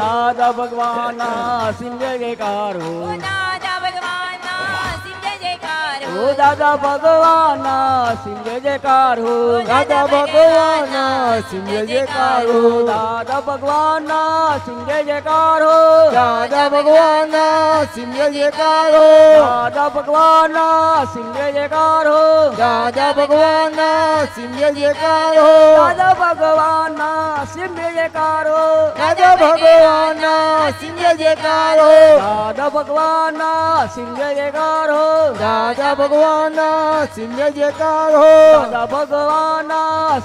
દાદા ભગવાન સિંહ જયકાર. હો દાદા ભગવાન સિંહ જયકાર હો. દાદા ભગવાન સિંહ જયકાર હો. દાદા ભગવાન સિંહ જયકાર હો. દાદા ભગવાન સિંહ જયકાર હો. દાદા ભગવાન સિંહ જયકાર હો. દાદા ભગવાન સિંહ જયકાર હો. દાદા ભગવાન સિંહ જયકાર હો. દાદા ભગવાન સિંહ જયકાર હો. દાદા ભગવાન સિંહ જયકાર હો. દાદા ભગવાનના સિંહ જયકાર હો દાદા ભગવાન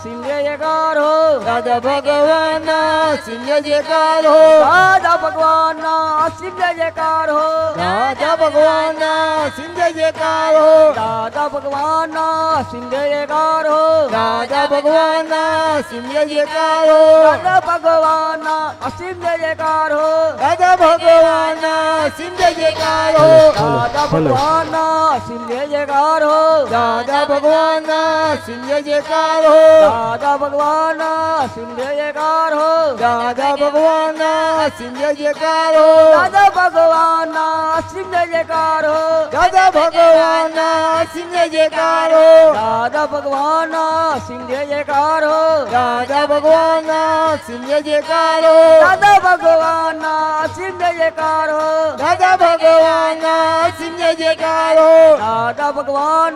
સિંહ જયકાર હો દાદા ભગવાન સિંહ જયકાર હો દાદા ભગવાન સિંહ જયકાર હો દાદા ભગવાન સિંહ જયકાર હો દાદા ભગવાન સિંહ જયકાર હો દાદા ભગવાન સિંહ જયકાર હો દાદા ભગવાન સિંહ જયકાર હો દાદા ભગવાન સિંહ જયકાર હો દાદા ભગવાન સિંહ જયકાર હો દાદા ભગવાનના સિંહ જયકાર હો દાદા ભગવાનના સિંહ જયકાર હો દાદા ભગવાનના સિંહ જયકાર હો દાદા ભગવાનના સિંહ જયકાર હો દાદા ભગવાનના સિંહ જયકાર હો દાદા ભગવાનના સિંહ જયકાર હો દાદા ભગવાનના સિંહ જયકાર હો દાદા ભગવાનના સિંહ જયકાર હો દાદા ભગવાનના સિંહ જયકાર હો દાદા ભગવાન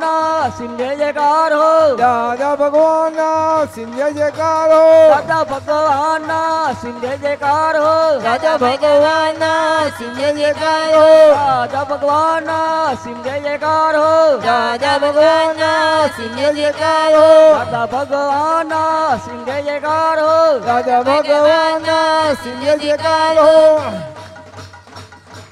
સિંહ જયકાર હો. દાદા ભગવાન સિંહ જયકાર હો. દાદા ભગવાન સિંહ જયકાર હો. દાદા ભગવાન સિંહ જયકાર હો. દાદા ભગવાન સિંહ જયકાર હો. દાદા ભગવાન સિંહ જયકાર હો. દાદા ભગવાન સિંહ જયકાર હો. દાદા ભગવાન સિંહ જયકાર હો.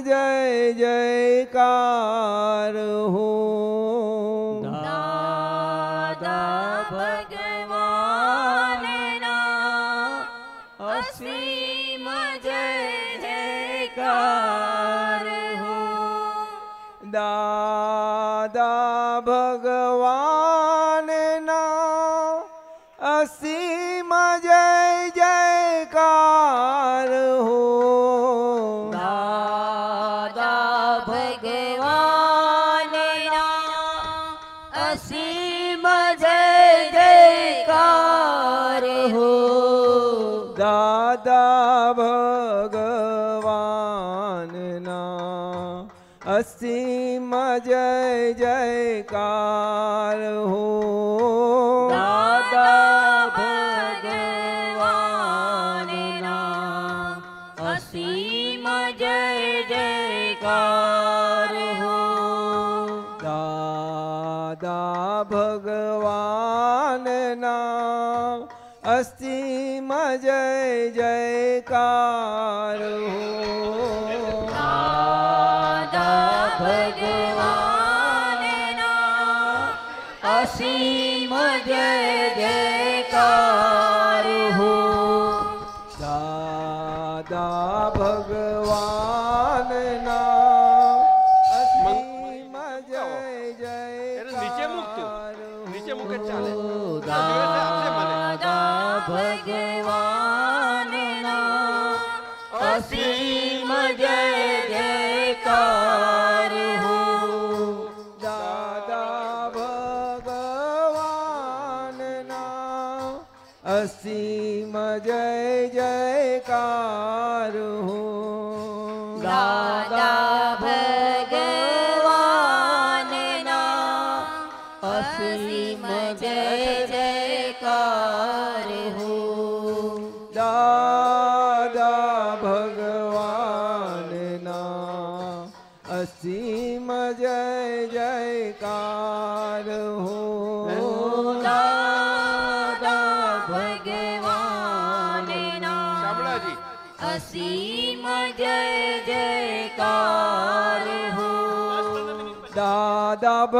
જય જયકાર હો અસીમ જય જયકાર હો દાદા ભગવાનના અસીમ જય જયકાર હો દાદા ભગવાનના અસીમ જય જયકાર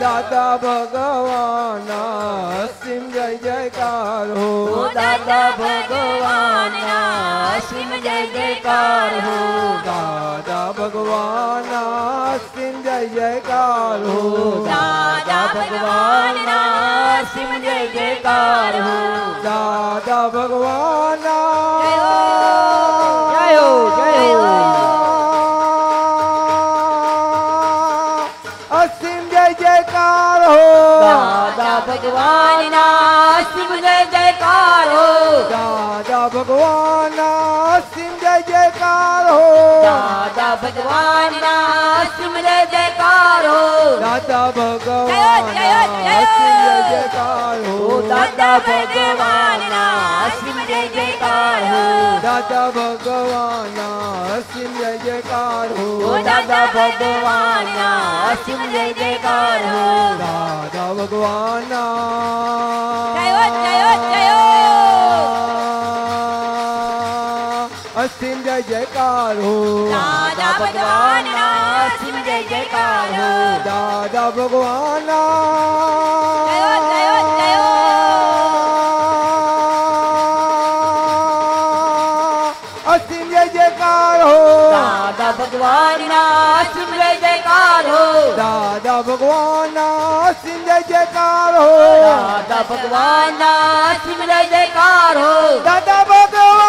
દાદા ભગવાન સિમ જય જયકાર હો. દાદા ભગવાન સિમ જય જયકાર હો. દાદા ભગવાન સિમ જય જયકાર હો. દાદા ભગવાન સિમ જય જયકાર હો. દાદા ભગવાન જય હો, જય હો. હો દાદા ભગવાન ના શિવ જયકારો. દાદા ભગવાન ના जयकार हो दादा भगवान सिमर जयकार हो दादा भगवान सिमर जयकार हो दादा भगवान सिमर जयकार हो दादा भगवान सिमर जयकार हो दादा भगवान सिमर जयकार हो दादा भगवान जय जय जय जयकार हो। दादा भगवान सिंह जय जयकार हो। दादा भगवान सिंह जय जयकार हो। दादा भगवान सिंह जय जयकार हो। दादा भगवान सिंह जय जयकार हो। दादा भगवान सिंह जय जयकार हो। दादा भगवान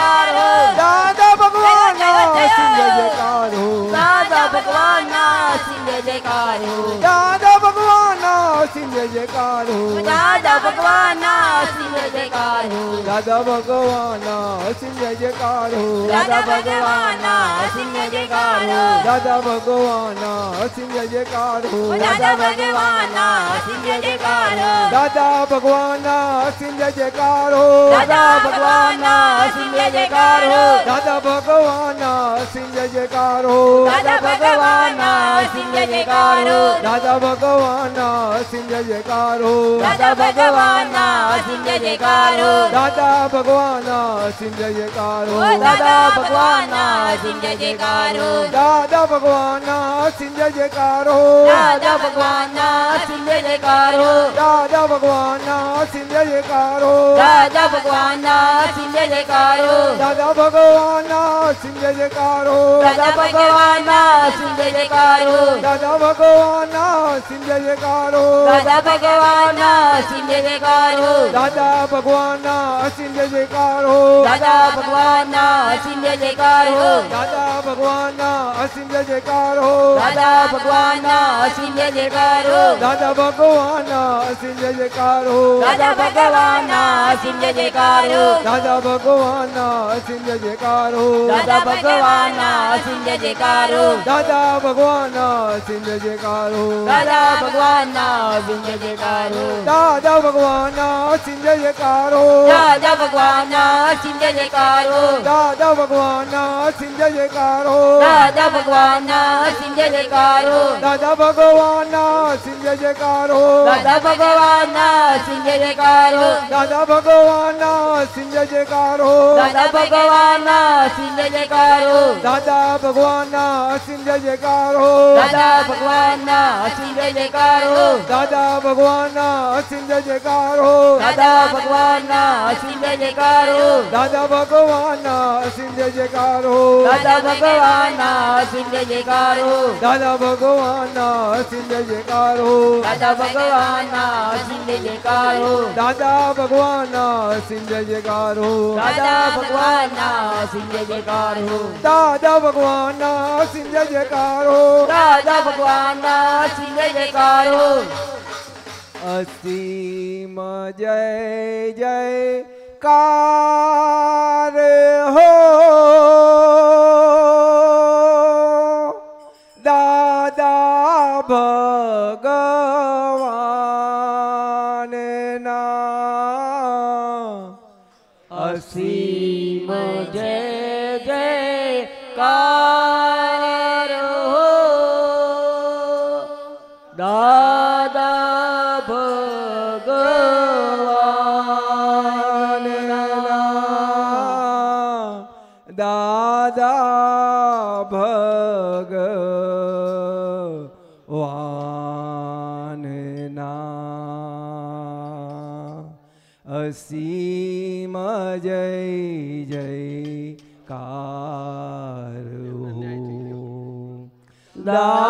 Tarô! જય જયકાર હો દાદા ભગવાન સિંહ જય જયકાર હો દાદા ભગવાન સિંહ જય જયકાર હો દાદા ભગવાન સિંહ જય જયકાર હો દાદા ભગવાન સિંહ જય જયકાર હો દાદા ભગવાન સિંહ જય જયકાર હો દાદા ભગવાન સિંહ જય જયકાર હો દાદા ભગવાન સિંહ જય જયકાર હો દાદા ભગવાન સિંહ જય જયકાર હો દાદા ભગવાન સિંહ જય જયકાર હો દાદા ભગવાન સિંહ જય જયકાર દાદા ભગવાનના અસીમ જયકારો દાદા ભગવાનના અસીમ જયકારો દાદા ભગવાનના અસીમ જયકારો દાદા ભગવાનના અસીમ જયકારો દાદા ભગવાનના અસીમ જયકારો દાદા ભગવાનના અસીમ જયકારો દાદા ભગવાનના અસીમ જયકારો દાદા ભગવાનના અસીમ જયકારો દાદા ભગવાનના અસીમ જયકારો દાદા ભગવાનના અસીમ જયકારો દાદા ભગવાનના અસીમ જય જયકાર દાદા ભગવાનના અસીમ જય જયકાર દાદા ભગવાનના અસીમ જય જયકાર દાદા ભગવાનના અસીમ જય જયકાર દાદા ભગવાનના અસીમ જય જયકાર દાદા ભગવાનના અસીમ જય જયકાર દાદા ભગવાનના અસીમ જય જયકાર દાદા ભગવાનના અસીમ જય જયકાર દાદા ભગવાનના અસીમ જય જયકાર દાદા ભગવાનના અસીમ જય દાદા ભગવાનના અસીમ જય જયકાર દાદા ભગવાન અસીમ જય જયકારો દાદા ભગવાન અસીમ જય જયકારો દાદા ભગવાન અસીમ જય જયકારો દાદા ભગવાન અસીમ જય જયકારો દાદા ભગવાન અસીમ જય જયકારો દાદા ભગવાન અસીમ જય જયકારો દાદા ભગવાન અસીમ જય જયકારો દાદા ભગવાન અસીમ જય જયકારો દાદા ભગવાન અસીમ જય જયકારો દાદા ભગવાન અસીમ જય જયકારો દાદા ભગવાનના ના અસિંધ જયકાર હો દાદા ભગવાન ના અસિંધ જયકાર હો દાદા ભગવાન ના અસિંધ જયકાર હો દાદા ભગવાન ના અસિંધ જયકાર હો દાદા ભગવાન ના અસિંધ જયકાર હો દાદા ભગવાન ના અસિંધ જયકાર હો દાદા ભગવાન ના અસિંધ જયકાર હો દાદા ભગવાન ના અસિંધ જયકાર હો દાદા ભગવાન ના અસિંધ જયકાર જયકાર હો દાદા ભગવાન ના અસિંધ જયકાર હો અસીમ જય જય કાર હો દાદા ભ ભગ વાનના અસીમ જય જય કાર દા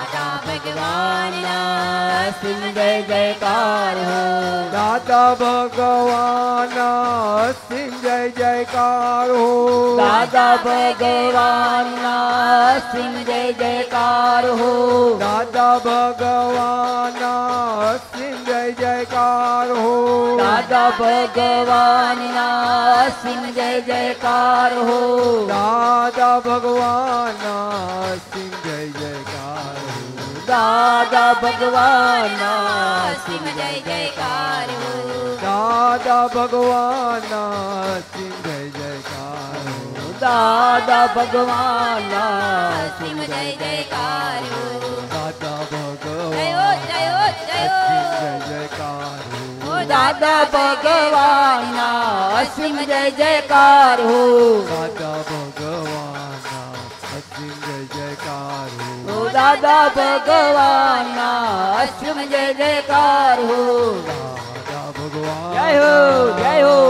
ભગવાનના જય જયકાર. હો દાદા ભગવાનના સિંહ જય જયકાર હો. દાદા ભગવાનના સિંહ જય જયકાર હો. દાદા ભગવાનના સિંહ જય જયકાર હો. દાદા ભગવાનના સિંહ જય જયકાર હો. દાદા ભગવાનના દાદા ભગવાન સિંહ જય જયકાર. દાદા ભગવાન સિંહ જય જયકાર. દાદા ભગવાન સિંહ જય જયકાર. દાદા ભગવાન જય જયકાર દાદા ભગવાન સિંહ જય જયકાર. દાદા ભગવાન દાદા ભગવાનના અસીમ જય જયકાર હો. દાદા ભગવાન જય હો જય હો.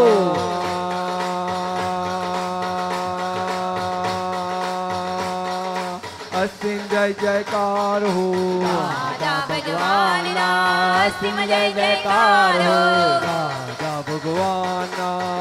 અસીમ જય જયકાર હો. દાદા ભગવાનના સિંહ જય જયકાર હો. દાદા ભગવાનના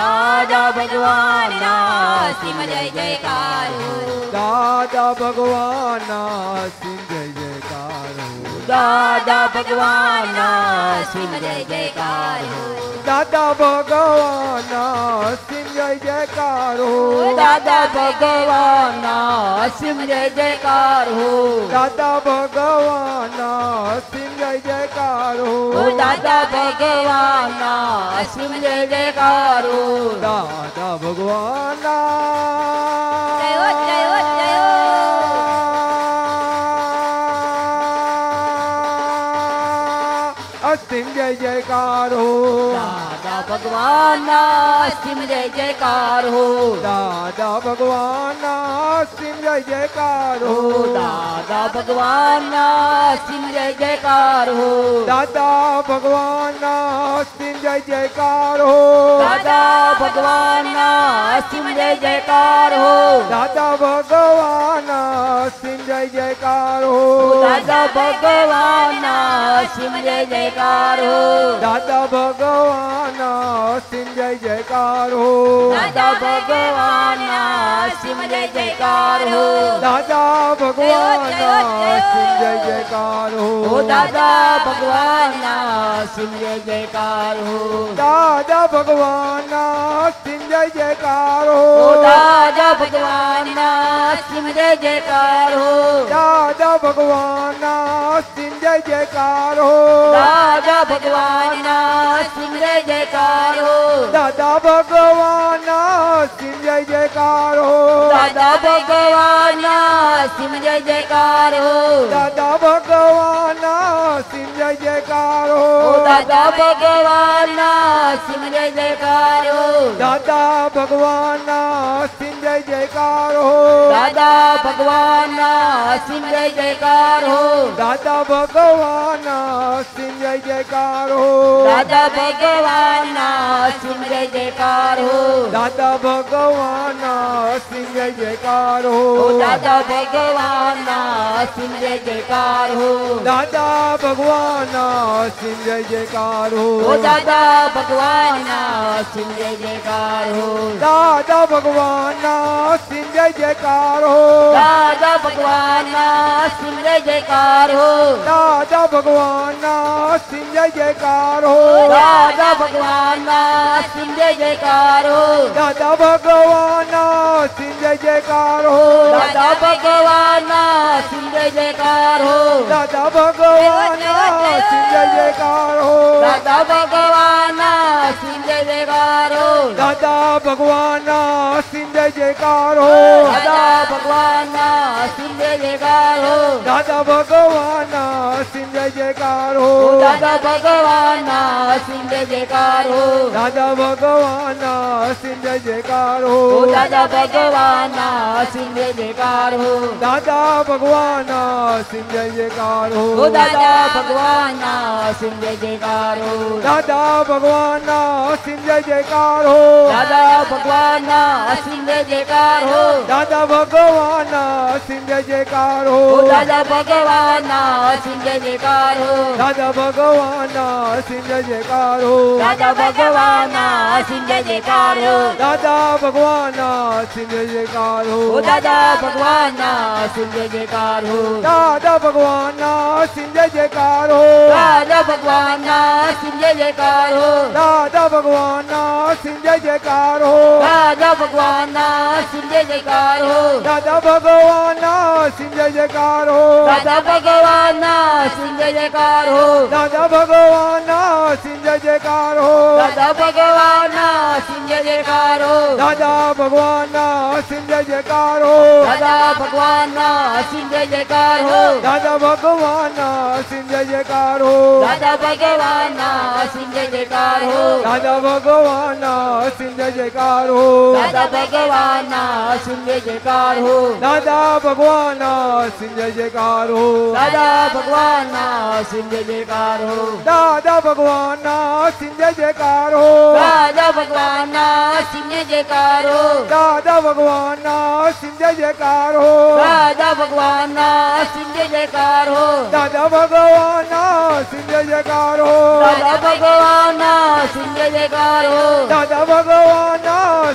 રાજા ભગવાન સિંહ જય જયકાર રાજા ભગવાન સિંહ જય જય દાદા ભગવાન સિંહ જયકાર. દાદા ભગવાન સિંહ જયકાર. હો દાદા ભગવાન સિંહ જયકાર. હો દાદા ભગવાન સિંહ જયકાર. હો દાદા ભગવાન સિંહ જયકાર. હો દાદા ભગવાન ભગવાનના જય જયકાર હો. દાદા ભગવાનના જય જયકાર હો. દાદા દાદા ભગવાન ના સિંજય જયકાર હો દાદા ભગવાન ના સિંજય જયકાર હો દાદા ભગવાન ના સિંજય જયકાર હો દાદા ભગવાન ના સિંજય જયકાર હો દાદા ભગવાન ના સિંજય જયકાર હો દાદા ભગવાન ના સિંજય જયકાર હો દાદા ભગવાન ના સિંજય જયકાર હો દાદા ભગવાન સિંહ જય જયકાર હો. દાદા ભગવાનના સિંહ જય જયકાર હો. દાદા ભગવાનના સિંહ જય જયકાર હો. દાદા ભગવાનના સિંહ જયકાર હો. દાદા ભગવાનના સિંહ જય જયકાર. હો દાદા ભગવાનના સિંહ જય જયકાર. હો દાદા ભગવાન સિંહ જય જયકાર. હો દાદા ભગવાન સિંહ જય જયકાર. હો દાદા ભગવાન સિંહ જય જયકાર. હો દાદા ભગવાન સિંહ જય જયકાર. હો દાદા ભગવાનના સિંહ જય જયકાર. હો દાદા ભગવાન સિંહ જય જયકાર. હો દાદા ભગવાન સિંહ જય જયકાર. હો દાદા ભગવાન સિંહ જય જયકાર. હો દાદા ભગવાન સિંહ જય જયકાર. હો દાદા ભગવાન સિંહ જય જયકાર. હો દાદા ભગવાન સિંહ જય જયકાર. હો દાદા ભગવાન સિંહ જય જયકાર. હો દાદા ભગવાન ના સિંજય જયકાર હો. દાદા ભગવાન ના સિંજય જયકાર હો. દાદા ભગવાન ના સિંજય જયકાર હો. દાદા ભગવાન ના સિંજય જયકાર હો. દાદા ભગવાન ના સિંજય જયકાર હો. દાદા ભગવાન ના સિંજય જયકાર હો. દાદા ભગવાન ના સિંજય જયકાર હો. દાદા ભગવાન ના સિંજય જયકાર. દાદા ભગવાનના જય જયકાર. દાદા ભગવાનના જય જયકાર. દાદા ભગવાનના જય જયકાર. દાદા ભગવાનના જય જયકાર. દાદા ભગવાનના જય જયકાર. દાદા ભગવાનના જય જયકાર. દાદા ભગવાનના જય જયકાર. દાદા ભગવાનના જય જયકાર. દાદા ભગવાનના સિંહ જય જયકાર હો દાદા ભગવાનના અસીમ જય જયકાર હો દાદા ભગવાનના અસીમ જય જયકાર હો દાદા ભગવાન ના અસીમ જય જયકાર હો દાદા ભગવાનના અસીમ જય જયકાર હો દાદા ભગવાનના અસીમ જય જયકાર હો દાદા ભગવાનના અસીમ જય જયકાર હો દાદા ભગવાન ના અસીમ જય જયકાર હો દાદા ભગવાનના અસીમ જય જયકાર હો દાદા ભગવાનના અસીમ જય જયકાર હો દાદા ભગવાનના સિંધે જયકાર હો દાદા ભગવાનના સિંધે જયકાર હો દાદા ભગવાનના સિંધે જયકાર હો દાદા ભગવાનના સિંધે જયકાર હો દાદા ભગવાનના સિંધે જયકાર હો દાદા ભગવાનના સિંધે જયકાર હો દાદા ભગવાનના સિંધે જયકાર હો દાદા ભગવાનના સિંધે જયકાર હો દાદા ભગવાનના સિંધે જયકાર હો દાદા ભગવાનના સિંધે જયકાર હો દાદા ભગવાનના સિંધ જયકારો જયકાર હો દાદા ભગવાનના સિંહ જય જયકાર દાદા ભગવાનના સિંધ જયકારો જયકાર દાદા ભગવાનના સિંધ જયકારો દાદા ભગવાનના સિંધ જયકારો દાદા ભગવાનના સિંધ જયકારો દાદા ભગવાનના સિંધ જયકારો દાદા ભગવાનના સિંધ જયકારો દાદા ભગવાનના સિંધ જયકારો દાદા ભગવાનના સિંધ જય જયકારો દાદા ભગવાન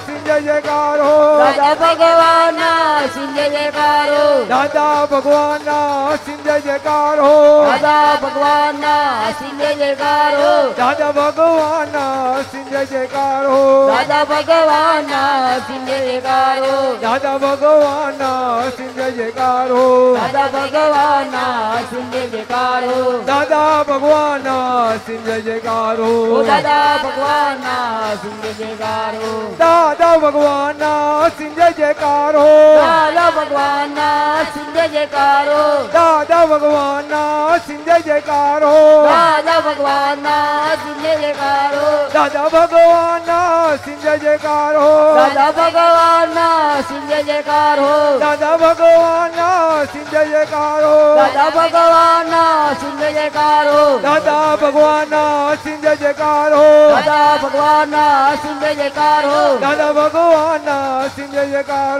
સિંહ જયકારો દાદા ભગવાન. સિંહ જય જયકાર દાદા ભગવાનના સિંહ જય જયકારો દાદા ભગવાનના સિંહ જય જયકારો દાદા ભગવાનના સિંહ જય જયકારો દાદા ભગવાનના સિંહ જય જયકારો દાદા ભગવાનના સિંહ જય જયકારો દાદા ભગવાનના સિંહ જય જયકારો દાદા ભગવાનના સિંહ જય જયકારો દાદા ભગવાનના સિંહ જય જયકારો દાદા ભગવાનના સિંહ જય જયકાર દાદા ભગવાનના સિંધે જયકારો જયકાર દાદા ભગવાનના સિંધે જયકારો જયકાર દાદા ભગવાનના સિંધે જયકારો જયકાર દાદા ભગવાનના સિંધે જયકારો જયકાર દાદા ભગવાનના સિંધે જયકારો જયકાર દાદા ભગવાનના સિંધે જયકારો જયકાર દાદા ભગવાનના સિંધે જયકારો જયકાર દાદા ભગવાનના સિંધે જયકારો જયકાર દાદા ભગવાનના સિંહ જય દાદા ભગવાનના જય જયકાર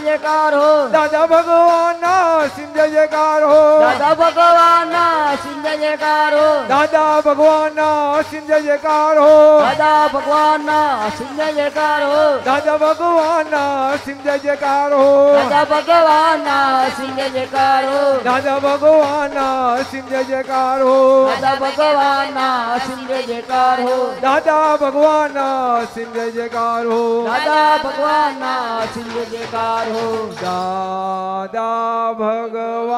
જયકાર હો. દાદા ભગવાન સિંહ જયકાર હો દાદા ભગવાનના સિંહ જયકારો દાદા ભગવાન સિંહ જયકાર હો દાદા ભગવાનના સિંહ જયકારો દાદા ભગવાન સિંહ જયકાર હો દાદા ભગવાનના સિંહ જયકારો દાદા ભગવાન સિંહ જયકાર હો દાદા ભગવાનના સિંહ જયકારો દાદા ભગવાન સિંહ જયકાર હો દાદા ભગવાનના સિંહ જયકારો દાદા ભગવાનના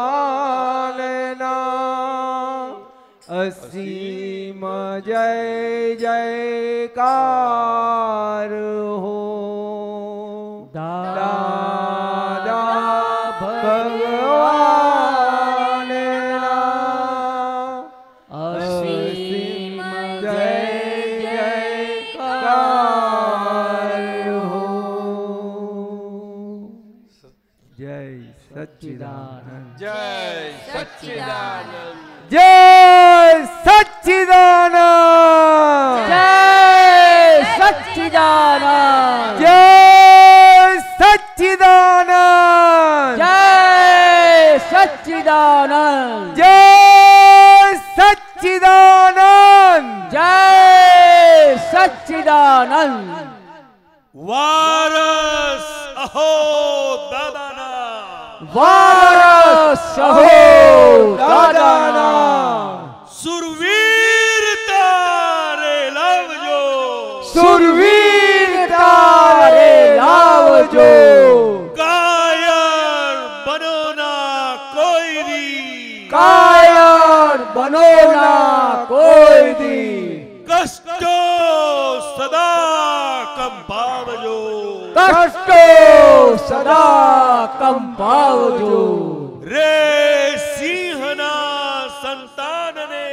અસીમ જય જયકાર હો. દાદા સચ્ચિદાનંદ. જય સચ્ચિદાનંદ. જય સચ્ચિદાનંદ. જય સચ્ચિદાનંદ. જય સચ્ચિદાનંદ. જય સચ્ચિદાનંદ. જય સચ્ચિદાનંદ. વારસ અહો દાદાના. વારસ સહો દાદાના સુરવીર તારે લાવજો સુરવીર તારે લાવજો કાયર બનોના કોઈરી કાયર બનો ના કોઈ દી કષ્ટો સદા કંપાવજો કષ્ટો સદા કંપાવજો રે સિંહના સંતાનને.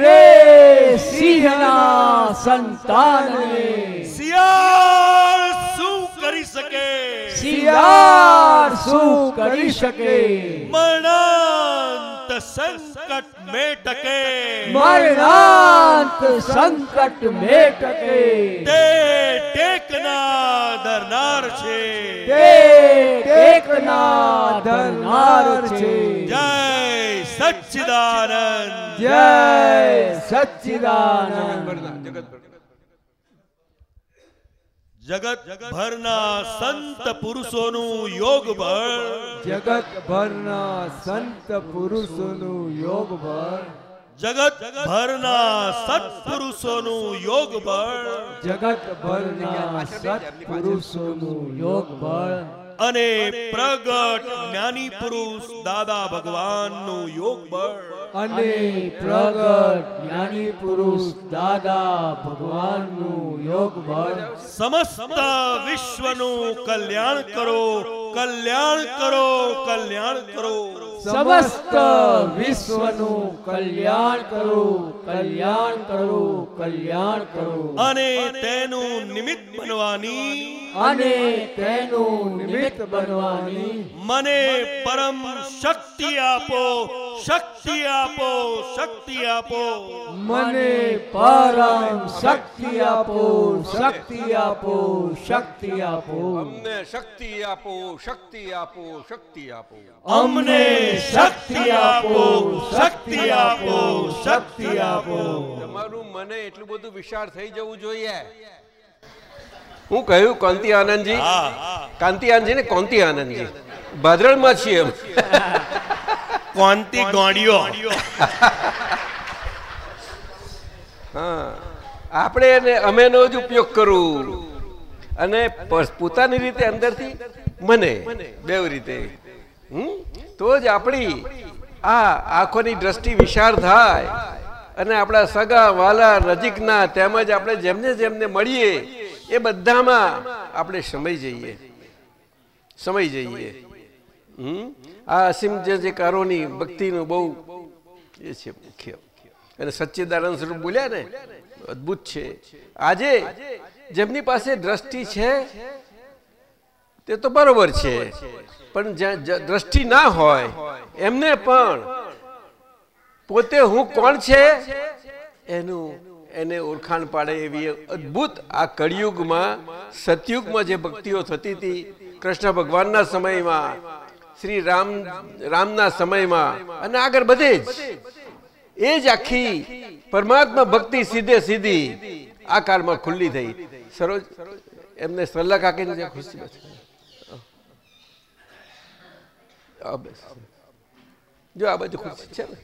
રે સિંહના સંતાનને. શિયાળ શું કરી શકે? શિયાળ શું કરી શકે? મરણાંત સંકટ મેટકે મરણાંત સંકટ મેટકે તે ટેકના ધરનાર છે. તે ટેકના ધરનાર છે. જય સચ્ચિદાનંદ. જય સચ્ચિદાનંદ. જગત ભરના સંત પુરુષોનું યોગ બળ જગત ભરના સંત પુરુષોનું યોગ બળ જગત ભરના સત્પુરુષોનું યોગ બળ જગત ભરના સત્પુરુષોનું યોગ બળ અને પ્રગટ જ્ઞાની પુરુષ દાદા ભગવાનનું યોગ બળ અને પ્રગટ જ્ઞાની પુરુષ દાદા ભગવાનનું યોગ બળ સમસ્ત વિશ્વનું કલ્યાણ કરો કલ્યાણ કરો કલ્યાણ કરો. સમસ્ત વિશ્વનું કલ્યાણ કરો કલ્યાણ કરો કલ્યાણ કરો. અને તેનું નિમિત્ત બનવાની અને તેનું નિમિત્ત બનવાની. મને પરમ શક્તિ આપો શક્તિ આપો શક્તિ આપો. મને પરમ શક્તિ આપો શક્તિ આપો શક્તિ આપો. અમને શક્તિ આપો શક્તિ આપો શક્તિ આપો. અમને શક્તિ આપો શક્તિ આપો શક્તિ આપો. તમારું મને એટલું બધું વિશાળ થઈ જવું જોઈએ. હું કહ્યું કોંતી આનંદજી? કાંતિ આનંદજી ને કોંતી આનંદજી. ભાદરણમાં છીએ કોંતી ગોળીઓ હા. આપણે એને અમેનો જ ઉપયોગ કરવું અને પોતાની રીતે અંદરથી મને બેવ રીતે. હમ? તો જ આપણી આ આંખોની દ્રષ્ટિ વિશાળ થાય. અને આપણા સગા વાલા નજીકના તેમજ આપણે જેમને જેમને મળીએ એ બધામાં આપણે સમય જઈએ. સમય જઈએ. હમ? આ અસીમ જે કારોની ભક્તિનું બહુ એ છે મુખ્ય. અને સચ્ચિદાનંદ સ્વરૂપ બોલ્યા ને? અદ્ભુત છે. આજે જેમની પાસે દ્રષ્ટિ છે, તે તો બરોબર છે. પણ દ્રષ્ટિ ના હોય, એમને પણ પોતે હું કોણ છે? એનું એને ઓળખાણ પાડે એવી અદ્ભુત આ કળિયુગમાં, સતયુગમાં જે ભક્તિઓ થતી હતી, કૃષ્ણ ભગવાનના સમયમાં, શ્રી રામ, રામના સમયમાં, અને આગળ બધે જ. એ જ આખી પરમાત્મા ભક્તિ સીધે સીધી આ કાળમાં ખુલ્લી થઈ. સરોજ, એમને સલાહ કાકીને જે ખુશી. જો આ બધું ખુશી છે ને.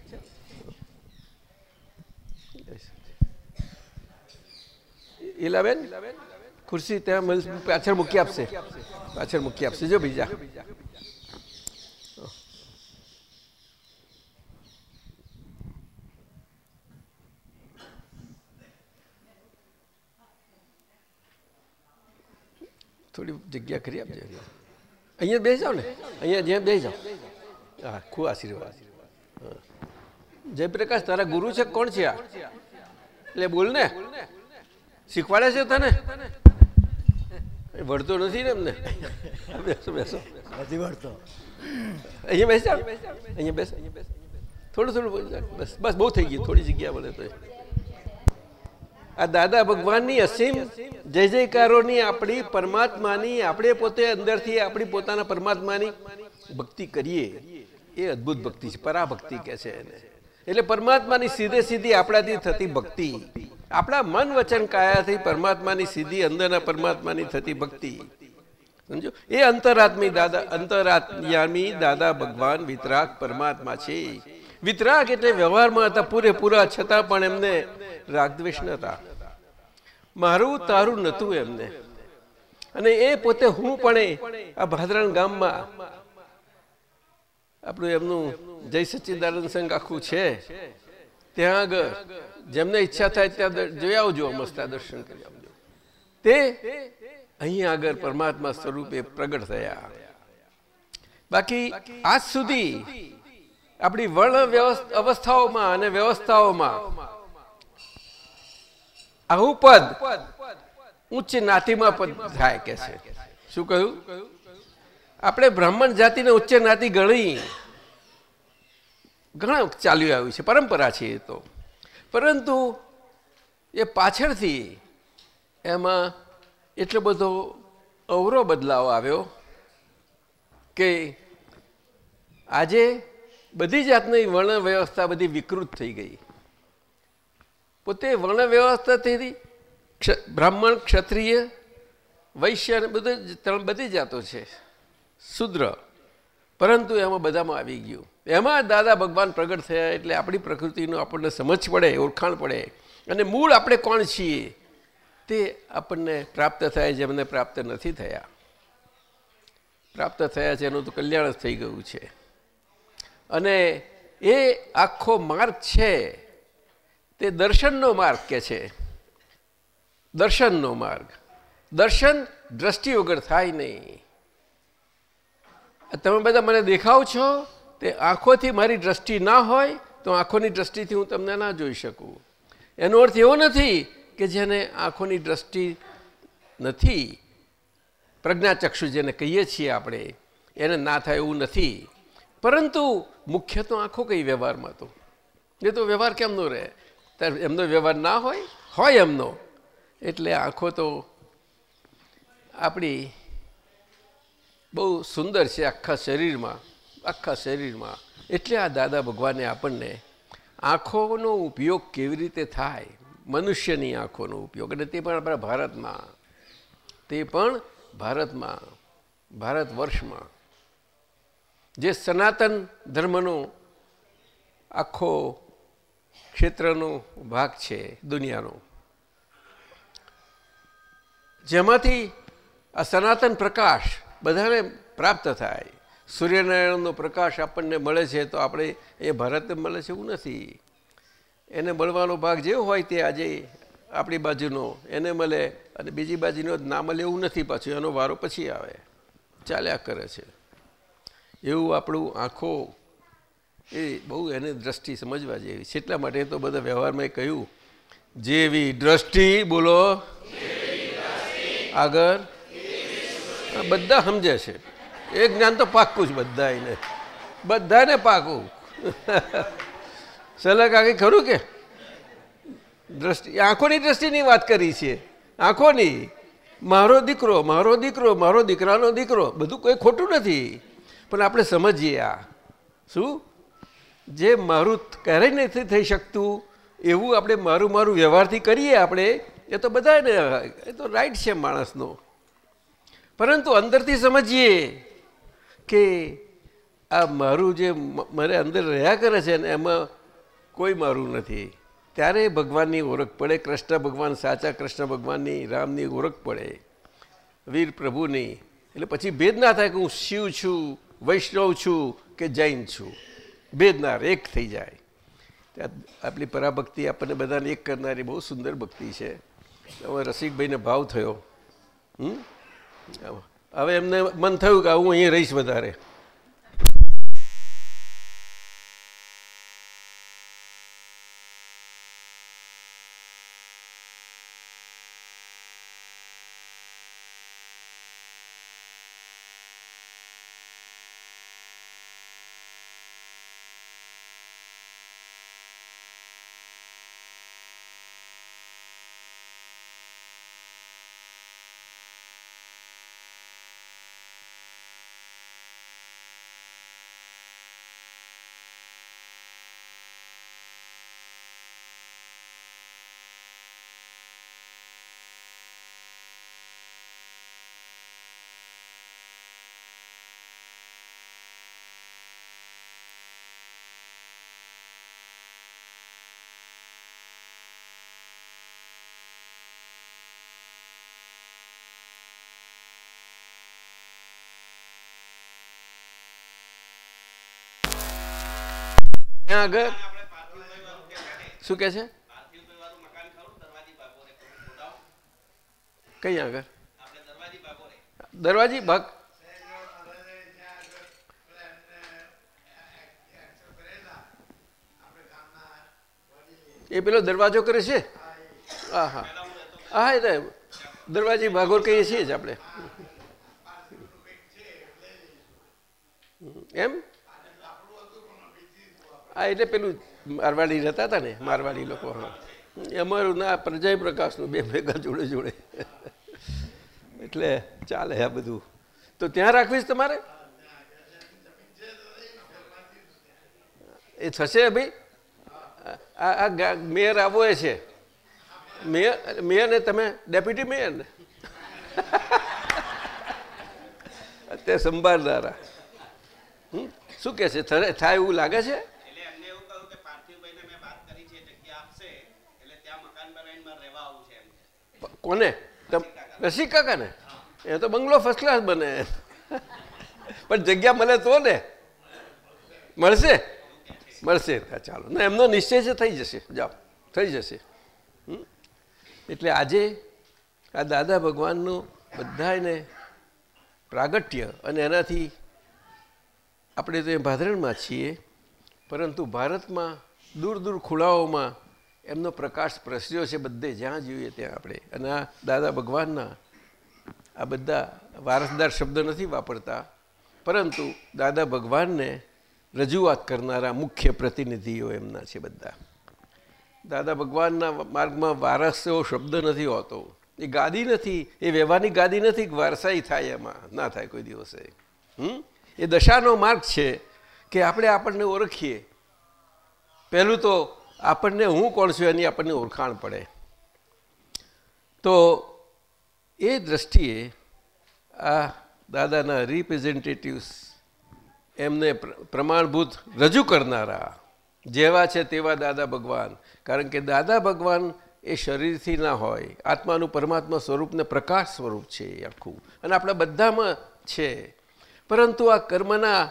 ઈલાબેન ખુરશી ત્યાં પાછળ મૂકી આપશે પાછળ મૂકી આપશે જો બીજા થોડી જગ્યા કરી આપજો અહીંયા બે જાઓ ને અહીંયા જ્યાં બે જાઓ હા ખૂબ આશીર્વાદ. જયપ્રકાશ તારા ગુરુ છે કોણ છે આ એટલે બોલ ને શીખવાડે છે તને? વળતો નથી ને એમને બેસો બેસો નથી વળતો. અહીંયા બેસી અહીંયા બેસ થોડું થોડું બોલ બસ બસ બહુ થઈ ગયું. થોડી જગ્યા મળે તો આ દાદા ભગવાનની અસીમ જય જયકારોની આપણી પરમાત્માની આપણે પોતે અંદરથી આપણી પોતાના પરમાત્માની ભક્તિ કરીએ. એ અદ્ભુત ભક્તિ છે. પરાભક્તિ કહે છે એને. એટલે પરમાત્માની સીધે સીધી આપણાથી થતી ભક્તિ. આપણા મન વચન કાયાથી પરમાત્માની સીધી અંદરના પરમાત્માની થતી ભક્તિ. સમજો? એ અંતરાત્મી દાદા અંતરાત્મી દાદા ભગવાન વિતરાગ પરમાત્મા છે. વિતરાગ એટલે વ્યવહારમાં હતા પૂરેપૂરા, છતાં પણ એમને રાગદ્વેષ નતા. મારું તારું નતું એમને. અને એ પોતે હું પણ આ ભાદરણ ગામમાં આપણું એમનું જય સચ્ચિદાનંદ સંઘ આખું છે. ત્યાં આગળ જેમને ઈચ્છા થાય ત્યાં જોઈ આવજો મસ્તા દર્શન કરી આવજો. તે અહીં આગળ પરમાત્મા સ્વરૂપે પ્રગટ થયા. બાકી આજ સુધી આપણી વર્ણ અવસ્થાઓમાં અને વ્યવસ્થાઓમાં આવું પદ ઉચ્ચ નાતિમાં પદ થાય કે છે. શું કહ્યું? આપણે બ્રાહ્મણ જાતિને ઉચ્ચ નાતિ ગણી ઘણા ચાલ્યું આવ્યું છે, પરંપરા છે એ તો. પરંતુ એ પાછળથી એમાં એટલો બધો અવરો બદલાવ આવ્યો કે આજે બધી જાતની વર્ણ વ્યવસ્થા બધી વિકૃત થઈ ગઈ. પોતે વર્ણ વ્યવસ્થાથી ક્ષ- બ્રાહ્મણ, ક્ષત્રિય, વૈશ્ય બધું ત્રણ બધી જાતો છે. શુદ્ર. પરંતુ એમાં બધામાં આવી ગયું. એમાં દાદા ભગવાન પ્રગટ થયા એટલે આપણી પ્રકૃતિનું આપણને સમજ પડે, ઓળખાણ પડે. અને મૂળ આપણે કોણ છીએ? તે આપણને પ્રાપ્ત થાય જેમને પ્રાપ્ત નથી થયા. પ્રાપ્ત થયા છે, એનું તો કલ્યાણ જ થઈ ગયું છે. અને એ આખો માર્ગ છે, તે દર્શનનો માર્ગ કે છે? દર્શનનો માર્ગ. દર્શન દ્રષ્ટિ વગર થાય નહીં. તમે બધા મને દેખાવ છો? તે આંખોથી મારી દ્રષ્ટિ ના હોય, તો આંખોની દ્રષ્ટિથી હું તમને ના જોઈ શકું. એનો અર્થ એવો નથી કે જેને આંખોની દ્રષ્ટિ નથી, પ્રજ્ઞાચક્ષુ જેને કહીએ છીએ આપણે, એને ના થાય એવું નથી. પરંતુ મુખ્ય તો આંખો કઈ વ્યવહારમાં તો? એ તો વ્યવહાર કેમનો રહે? એમનો વ્યવહાર ના હોય? હોય એમનો. એટલે આંખો તો આપણી બહુ સુંદર છે આખા શરીરમાં. આખા શરીરમાં. એટલે આ દાદા ભગવાને આપણને આંખોનો ઉપયોગ કેવી રીતે થાય, મનુષ્યની આંખોનો ઉપયોગ, અને તે પણ આપણા ભારતમાં, તે પણ ભારતમાં, ભારત વર્ષમાં. જે સનાતન ધર્મનો આખો ક્ષેત્રનો ભાગ છે દુનિયાનો. જેમાંથી આ સનાતન પ્રકાશ બધાને પ્રાપ્ત થાય. સૂર્યનારાયણનો પ્રકાશ આપણને મળે છે તો આપણે એ ભારતને મળે છે એવું નથી. એને મળવાનો ભાગ જેવો હોય તે આજે આપણી બાજુનો, એને મળે અને બીજી બાજુનો જ ના મળે એવું નથી પાછું, એનો વારો પછી આવે. ચાલ્યા કરે છે. એવું આપણું આંખો એ બહુ એને દ્રષ્ટિ સમજવા જેવી છે. એટલા માટે તો બધા વ્યવહારમાં કહ્યું, જેવી દ્રષ્ટિ બોલો, આગળ. બધા સમજે છે. એ જ્ઞાન તો પાક્કું જ બધાને બધાને પાકું સલગ આગળ ખરું કે? દ્રષ્ટિ, આંખોની દ્રષ્ટિની વાત કરી છે. આંખોની. મારો દીકરો મારો દીકરો, મારો દીકરાનો દીકરો. બધું કોઈ ખોટું નથી. પણ આપણે સમજીએ આ. શું? જે મારું ક્યારેય નથી થઈ શકતું, એવું આપણે મારું મારું વ્યવહારથી કરીએ આપણે, એ તો બધાને, એ તો રાઈટ છે માણસનો. પરંતુ અંદરથી સમજીએ. કે આ મારું જે મારે અંદર રહ્યા કરે છે ને એમાં કોઈ મારું નથી. ત્યારે ભગવાનની ઓળખ પડે, કૃષ્ણ ભગવાન સાચા, કૃષ્ણ ભગવાનની રામની ઓળખ પડે, વીર પ્રભુની. એટલે પછી ભેદ ના થાય કે હું શિવ છું, વૈષ્ણવ છું કે જૈન છું. ભેદ ના એક થઈ જાય. ત્યાં આપણી પરાભક્તિ આપણને બધાને એક કરનારી બહુ સુંદર ભક્તિ છે. હવે રસિકભાઈને ભાવ થયો. હમ? હવે એમને મન થયું કે હું અહીં રહીશ વધારે. ત્યાં આગળ શું કે છે? કઈ આગળ? દરવાજી ભાગ. એ પેલો દરવાજો કરે છે? હા હા. હા દરવાજી ભાગોર કહીએ છીએ જ આપણે. એમ? હા એટલે પેલું મારવાડી રહેતા હતા ને, મારવાડી લોકો, હા. અમારું ના પ્રજય પ્રકાશનું બે ભેગા જોડે જોડે. એટલે ચાલે આ બધું. તો ત્યાં રાખવીશ તમારે? એ થશે ભાઈ? આ આ મેયર આવો એ છે. મેયર મેયર ને તમે, ડેપ્યુટી મેયર ને? અત્યારે સંભાળનારા? શું કે છે? થાય એવું લાગે છે એટલે એમને એવું કહ્યું કે પાર્થિવભાઈને મેં વાત કરી છે જગ્યા આપશે એટલે ત્યાં મકાન બનાવીને મારે રહેવા આવું છે એમ કે. કોને? રસિક કાકા ને એ તો બંગલો ફર્સ્ટ ક્લાસ બને. પણ જગ્યા મળે તો ને? મળશે? મળશે. ચાલો. ના, એમનો નિશ્ચય છે, થઈ જશે. જાઓ. થઈ જશે? એટલે આજે આ દાદા ભગવાનનું બધાને પ્રાગટ્ય અને એનાથી આપણે તો એ ભાદરણમાં છીએ, પરંતુ ભારતમાં દૂર દૂર ખૂણાઓમાં એમનો પ્રકાશ પ્રસર્યો છે બધે, જ્યાં જોઈએ ત્યાં આપણે. અને આ દાદા ભગવાનના આ બધા વારસદાર શબ્દ નથી વાપરતા, પરંતુ દાદા ભગવાનને રજૂઆત કરનારા મુખ્ય પ્રતિનિધિઓ એમના છે બધા. દાદા ભગવાનના માર્ગમાં વારસ એવો શબ્દ નથી હોતો. એ ગાદી નથી, એ વ્યવહારની ગાદી નથી કે વારસાઈ થાય એમાં, ના થાય કોઈ દિવસે. હમ? એ દશાનો માર્ગ છે કે આપણે આપણને ઓળખીએ. પહેલું તો આપણને હું કોણ છું એની આપણને ઓળખાણ પડે. તો એ દ્રષ્ટિએ આ દાદાના રિપ્રેઝેન્ટેટિવ્સ એમને પ્રમાણભૂત રજૂ કરનારા, જેવા છે તેવા દાદા ભગવાન. કારણ કે દાદા ભગવાન એ શરીરથી ના હોય, આત્માનું પરમાત્મા સ્વરૂપને પ્રકાશ સ્વરૂપ છે આખું. અને આપણા બધામાં છે. પરંતુ આ કર્મના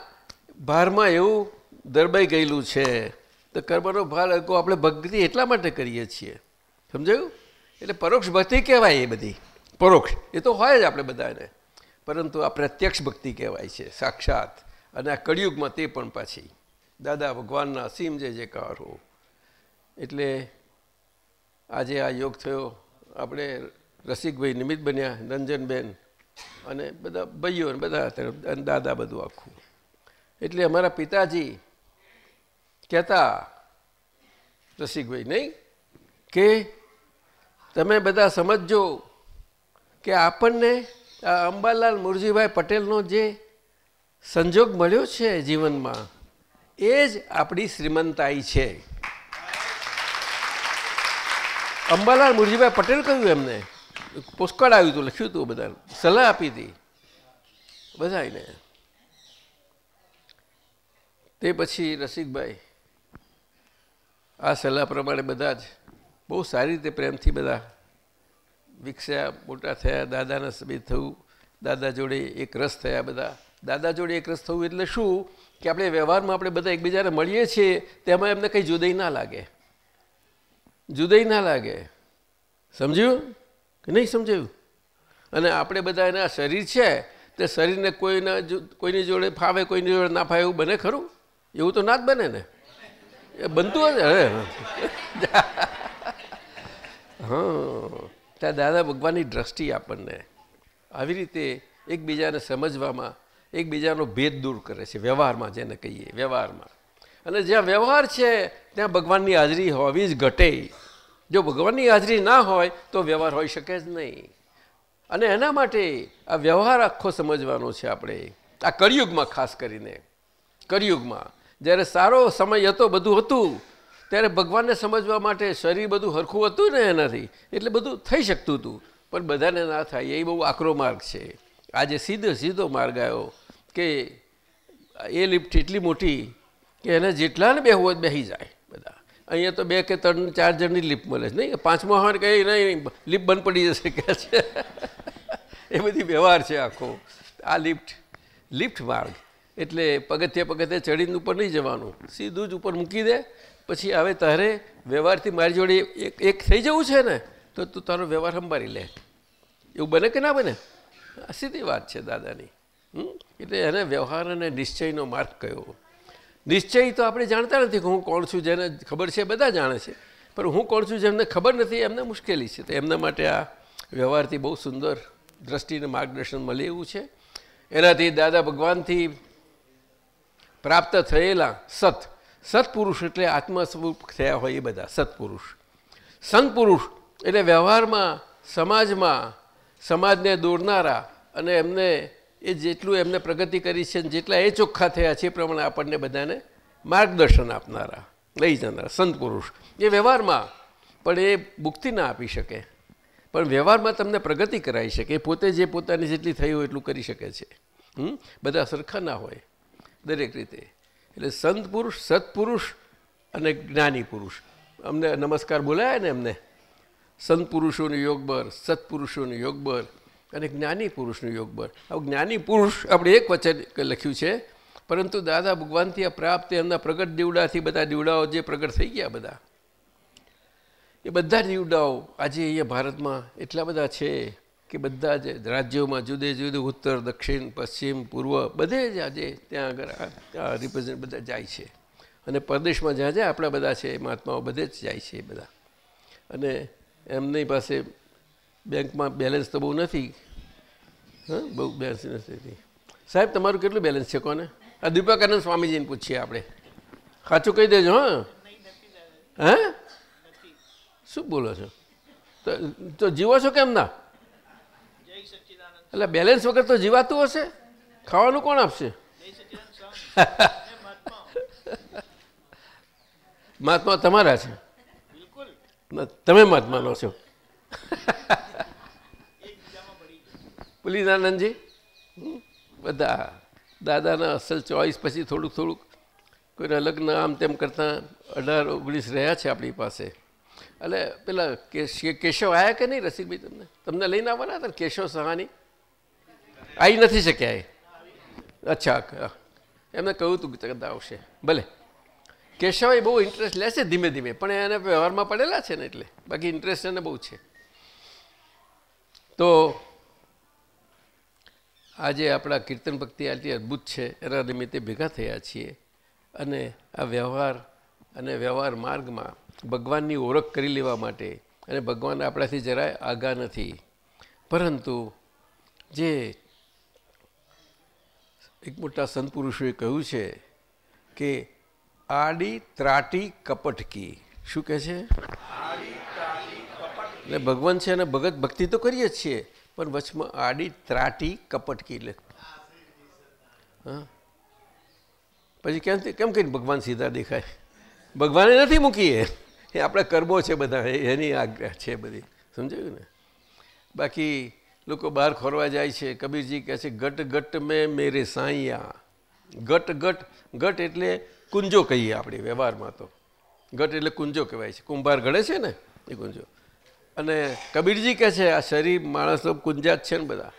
ભારમાં એવું દરબાઈ ગયેલું છે. તો કર્મનો ભાર હલકો આપણે ભક્તિ એટલા માટે કરીએ છીએ. સમજાયું? એટલે પરોક્ષ ભક્તિ કહેવાય એ બધી. પરોક્ષ. એ તો હોય જ આપણે બધાને. પરંતુ આ પ્રત્યક્ષ ભક્તિ કહેવાય છે, સાક્ષાત. અને આ કળિયુગમાં તે પણ પાછી. દાદા ભગવાનના અસીમ જે જે કારો એટલે આજે આ યોગ થયો. આપણે રસિકભાઈ નિમિત્ત બન્યા રંજનબેન અને બધા ભાઈઓ બધા દાદા બધું આખું. એટલે અમારા પિતાજી કહેતા રસિકભાઈ નહીં? કે તમે બધા સમજજો કે આપણને આ અંબાલાલ મુરજીભાઈ પટેલનો જે સંજોગ મળ્યો છે જીવનમાં, એ જ આપણી શ્રીમંતાઈ છે. અંબાલાલ મુરજીભાઈ પટેલ કહ્યું એમને. પુષ્કળ આવ્યું હતું, લખ્યું હતું બધા સલાહ આપી હતી. બધાને તે પછી રસિકભાઈ આ સલાહ પ્રમાણે બધા જ બહુ સારી રીતે પ્રેમથી બધા વિકસ્યા, મોટા થયા, દાદાના સબીત થયું દાદા જોડે એક રસ થયા બધા. દાદા જોડે એક રસ થવું એટલે શું? કે આપણે વ્યવહારમાં આપણે બધા એકબીજાને મળીએ છીએ, તેમાં એમને કંઈ જુદાઈ ના લાગે. જુદાઈ ના લાગે. સમજ્યું કે નહીં સમજાયું? અને આપણે બધા એના શરીર છે, તે શરીરને કોઈના કોઈની જોડે ફાવે, કોઈની જોડે ના ફાવે એવું બને ખરું? એવું તો ના જ બને ને. એ બનતું હશે હવે? હા. ત્યાં દાદા ભગવાનની દ્રષ્ટિ આપણને. આવી રીતે એકબીજાને સમજવામાં, એકબીજાનો ભેદ દૂર કરે છે, વ્યવહારમાં જેને કહીએ, વ્યવહારમાં. અને જ્યાં વ્યવહાર છે, ત્યાં ભગવાનની હાજરી હોવી જ ઘટે. જો ભગવાનની હાજરી ના હોય, તો વ્યવહાર હોઈ શકે જ નહીં. અને એના માટે આ વ્યવહાર આખો સમજવાનો છે આપણે. આ કળિયુગમાં ખાસ કરીને. કળિયુગમાં. જ્યારે સારો સમય હતો, બધું હતું, ત્યારે ભગવાનને સમજવા માટે શરીર બધું હરખું હતું ને એનાથી? એટલે બધું થઈ શકતું હતું. પણ બધાને ના થાય. એ બહુ આકરો માર્ગ છે. આજે સીધો સીધો માર્ગ આવ્યો કે એ લિફ્ટ એટલી મોટી કે એને જેટલાને બેહવું હોય બેસી જાય બધા. અહીંયા તો બે કે ત્રણ, ચાર જણની લિફ્ટ મળે છે. નહીં પાંચમો હાર કંઈ નહીં, લિફ્ટ બંધ પડી જશે કે છે. એ બધી વ્યવહાર છે આખો. આ લિફ્ટ લિફ્ટ માર્ગ. એટલે પગથિયે પગથિયે ચડીને ઉપર નહીં જવાનું. સીધું જ ઉપર મૂકી દે, પછી હવે તારે વ્યવહારથી મારી જોડે એક એક થઈ જવું છે ને, તો તું તારો વ્યવહાર સંભાળી લે. એવું બને કે ના બને? આ સીધી વાત છે દાદાની? એટલે એને વ્યવહાર અને નિશ્ચયનો માર્ગ કયો. નિશ્ચય તો આપણે જાણતા નથી કે હું કોણ છું જેને ખબર છે, બધા જાણે છે. પણ હું કોણ છું જેમને ખબર નથી, એમને મુશ્કેલી છે. તો એમના માટે આ વ્યવહારથી બહુ સુંદર દ્રષ્ટિને માર્ગદર્શન મળે એવું છે. એનાથી દાદા ભગવાનથી પ્રાપ્ત થયેલા સત. સત્પુરુષ એટલે આત્મસ્વરૂપ થયા હોય એ બધા, સત્પુરુષ. સંતપુરુષ એટલે વ્યવહારમાં, સમાજમાં, સમાજને દોરનારા અને એમને એ જેટલું એમને પ્રગતિ કરી છે જેટલા એ ચોખ્ખા થયા છે એ પ્રમાણે આપણને બધાને માર્ગદર્શન આપનારા, લઈ જનારા સંત પુરુષ એ વ્યવહારમાં પણ એ મુક્તિ ના આપી શકે. પણ વ્યવહારમાં તમને પ્રગતિ કરાવી શકે. પોતે જે પોતાની જેટલી થઈ હોય એટલું કરી શકે છે? બધા સરખા ના હોય. દરેક રીતે. એટલે સંત પુરુષ સત્પુરુષ અને જ્ઞાની પુરુષ. અમને નમસ્કાર બોલાયા ને એમને સંત પુરુષોનું યોગબર સત્પુરુષોનું યોગબર અને જ્ઞાની પુરુષનું યોગબર હવે જ્ઞાની પુરુષ આપણે એક વચન લખ્યું છે, પરંતુ દાદા ભગવાનથી આ પ્રાપ્ત એમના પ્રગટ દીવડાથી બધા દીવડાઓ જે પ્રગટ થઈ ગયા બધા. એ બધા દીવડાઓ આજે અહીંયા ભારતમાં એટલા બધા છે. કે બધા જ રાજ્યોમાં જુદે જુદે ઉત્તર, દક્ષિણ, પશ્ચિમ, પૂર્વ, બધે જ આજે ત્યાં આગળ રિપ્રેઝેન્ટ બધા જાય છે. અને પરદેશમાં જ્યાં જ્યાં આપણા બધા છે, મહાત્માઓ બધે જ જાય છે બધા. અને એમની પાસે બેંકમાં બેલેન્સ તો બહુ નથી. હા? બહુ બેલેન્સ નથી સાહેબ, તમારું કેટલું બેલેન્સ છે કોને? આ દીપકાનંદ સ્વામીજીને પૂછીએ આપણે. સાચું કહી દેજો, હા? હે? શું બોલો છો? તો જીવો છો કેમ ના એટલે બેલેન્સ વગર તો જીવાતું હશે? ખાવાનું કોણ આપશે? મહાત્મા તમારા છે. ના, તમે મહાત્માનો છો. પુલિનાનંદજી આનંદજી બધા દાદાના અસલ ચોઈસ પછી થોડુંક થોડુંક કોઈના લગ્ન આમ તેમ કરતાં અઢાર ઓગણીસ રહ્યા છે આપણી પાસે. એટલે પેલા કેશ- કેશવ આવ્યા કે નહીં રસિકભાઈ તમને? તમને લઈને આવવાના હતા કેશવ સહાની? આવી નથી શક્યા એ. અચ્છા એમને કહ્યું કે કદાચ આવશે ભલે. કેશવભાઈ બહુ ઇન્ટરેસ્ટ લે છે ધીમે ધીમે, પણ એને વ્યવહારમાં પડેલા છે ને એટલે. બાકી ઇન્ટરેસ્ટ એને બહુ છે. તો આજે આપણા કીર્તન ભક્તિ આટલી અદ્ભુત છે, એના નિમિત્તે ભેગા થયા છીએ. અને આ વ્યવહાર અને વ્યવહાર માર્ગમાં ભગવાનની ઓળખ કરી લેવા માટે અને ભગવાન આપણાથી જરાય આગા નથી. પરંતુ જે એક મોટા સંત પુરુષોએ કહ્યું છે કે આડી ત્રાટી કપટકી. શું કહે છે? એટલે ભગવાન છે અને ભગત ભક્તિ તો કરીએ જ છીએ, પણ વચમાં આડી ત્રાટી કપટકી એટલે પછી કેમ કેમ કહીને ભગવાન સીધા દેખાય? ભગવાને નથી મૂકીએ. એ આપણા કર્મો છે બધા, એની આજ્ઞા છે બધી. સમજાયું ને? બાકી લોકો બહાર ખોરવા જાય છે. કબીરજી કહે છે, ગટ ગટ મેં મેરે સાંયા ગટ ગટ ગટ એટલે કુંજો કહીએ આપણે વ્યવહારમાં તો. ગટ એટલે કુંજો કહેવાય છે. કુંભાર ઘડે છે ને એ કુંજો. અને કબીરજી કહે છે, આ શરીર માણસ તો કુંજા છે ને બધા.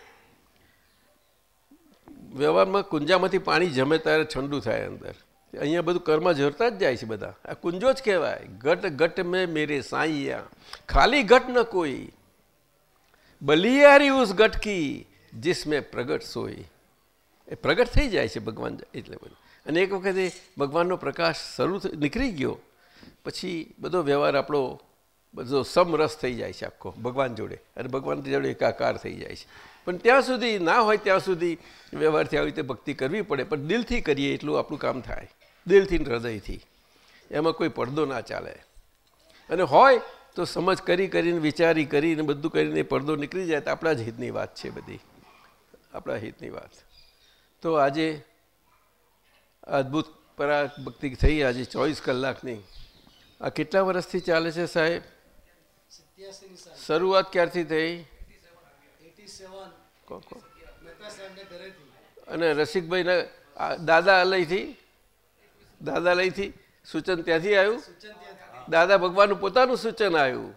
વ્યવહારમાં કુંજામાંથી પાણી જમે ત્યારે ઠંડુ થાય અંદર. અહીંયા બધું કર્મ ઝરતા જ જાય છે બધા. આ કુંજો જ કહેવાય. ઘટ ઘટ મેં મેરે સાંયા ખાલી ઘટ ન કોઈ. બલિયારી ઉસ ગટકી જિસમે પ્રગટ સોઈ. એ પ્રગટ થઈ જાય છે ભગવાન એટલે બધું. અને એક વખતે ભગવાનનો પ્રકાશ શરૂ નીકળી ગયો. પછી બધો વ્યવહાર આપણો, બધો સમરસ થઈ જાય છે આખો ભગવાન જોડે. અને ભગવાન જોડે એકાકાર થઈ જાય છે. પણ ત્યાં સુધી ના હોય ત્યાં સુધી વ્યવહારથી આવી રીતે ભક્તિ કરવી પડે, પણ દિલથી કરીએ એટલું આપણું કામ થાય. દિલથી હૃદયથી. એમાં કોઈ પડદો ના ચાલે. અને હોય તો સમજ કરી કરીને, વિચારી કરીને, બધું કરીને પડદો નીકળી જાય તો આપણા જ હિતની વાત છે બધી. આપણા હિતની વાત. તો આજે અદ્ભુત પરાભક્તિ થઈ, આજે ચોવીસ કલાકની. આ કેટલા વર્ષથી ચાલે છે સાહેબ? શરૂઆત ક્યારથી થઈ. અને રસિકભાઈના દાદા લઈથી દાદા લઈથી સૂચન ત્યાંથી આવ્યું? દાદા ભગવાનનું પોતાનું સૂચન આવ્યું.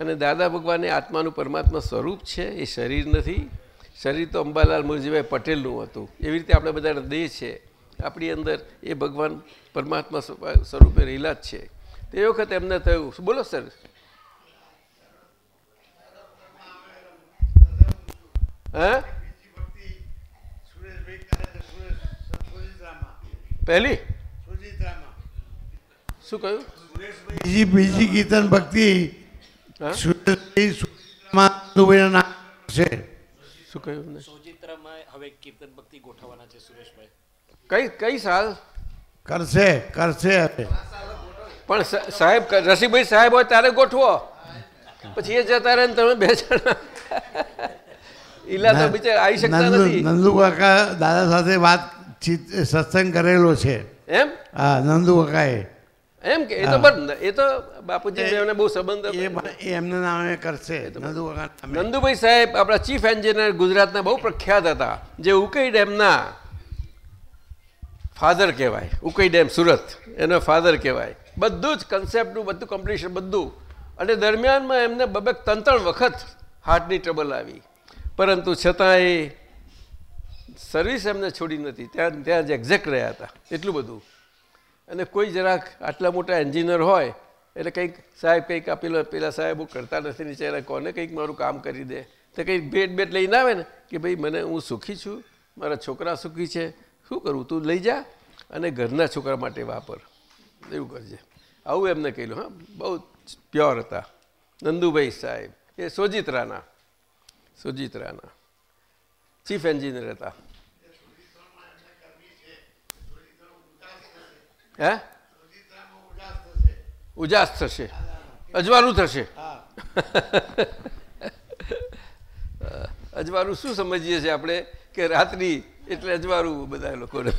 અને દાદા ભગવાન એ આત્માનું પરમાત્મા સ્વરૂપ છે એ શરીર નથી. શરીર તો અંબાલાલ મુરજીભાઈ પટેલનું હતું. એવી રીતે આપણે બધા દેહ છે. આપણી અંદર એ ભગવાન પરમાત્મા સ્વરૂપે રહેલા જ છે. તે વખતે એમને થયું બોલો સર. હા? પહેલી? શું કહ્યું? બીજી બીજી કીર્તન ભક્તિ છે. શું કહ્યું સોજિત્રામાં હવે કીર્તન ભક્તિ ગોઠવવાના છે સુરેશભાઈ. કઈ કઈ સાલ? કરશે કરશે હવે. પણ સાહેબ રસીભાઈ સાહેબ હોય ત્યારે ગોઠવો. પછી એ જતા રહે ને તમે બે જણા. ઈલા તો બિચારા આવી શકતા નથી. નંદુ કાકા દાદા સાથે વાત સત્સંગ કરેલો છે. એમ? હા નંદુ કાકાએ. એમ કે એ તો બંધ એ તો બાપુજી બેવને બહુ સંબંધ. એમના નામે કરશે. નંદુભાઈ સાહેબ આપણા ચીફ એન્જિનિયર ગુજરાતના બહુ પ્રખ્યાત હતા જે ઉકઈ ડેમના ફાધર કહેવાય ઉકઈ ડેમ સુરત એનો ફાધર કહેવાય. બધું જ કન્સેપ્ટનું બધું કમ્પ્લીશન બધું. અને દરમિયાનમાં એમને બબેક ત્રણ ત્રણ વખત હાર્ટની ટ્રબલ આવી. પરંતુ છતાં એ સર્વિસ એમને છોડી નથી ત્યાં ત્યાં જ એક્ઝેક્ટ રહ્યા હતા. એટલું બધું. અને કોઈ જરાક આટલા મોટા એન્જિનિયર હોય, એટલે કંઈક સાહેબ કંઈક આપેલો, પેલા સાહેબ હું કરતા નથી, નીચે કોને કંઈક મારું કામ કરી દે. તો કંઈક ભેટ બેટ લઈને આવે ને, કે ભાઈ મને હું સુખી છું, મારા છોકરા સુખી છે, શું કરવું તું લઈ જા અને ઘરના છોકરા માટે વાપર. એવું કરજે. આવું એમને કહેલું, હા, બહુ પ્યોર હતા. નંદુભાઈ સાહેબ, એ સોજિત્રાના સોજિત્રાના ચીફ એન્જિનિયર હતા. હે? ઉજાસ થશે. અજવાળું થશે. અજવાળું શું સમજીએ છીએ આપણે કે રાત્રિ એટલે અજવાળું બધા લોકોને.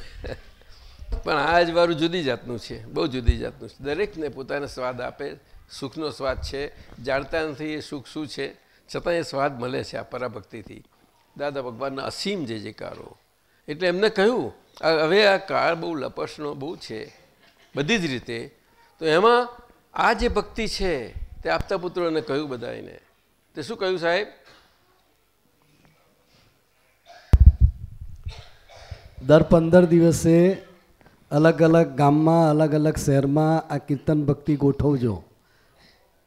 પણ આ અજવાળું જુદી જાતનું છે, બહુ જુદી જાતનું છે. દરેકને પોતાને સ્વાદ આપે, સુખનો સ્વાદ છે જાણતા નથી એ સુખ શું છે? છતાં એ સ્વાદ મળે છે આ પરાભક્તિથી. દાદા ભગવાનના અસીમ જે જે કારો એટલે એમને કહ્યું હવે આ કાળ બહુ લપસનો બહુ છે. બધી જ રીતે. તો એમાં આ જે ભક્તિ છે તે આપતા પુત્રોને કહ્યું બધા એને તે શું કહ્યું સાહેબ? દર પંદર દિવસે અલગ અલગ ગામમાં અલગ અલગ શહેરમાં આ કીર્તન ભક્તિ ગોઠવજો.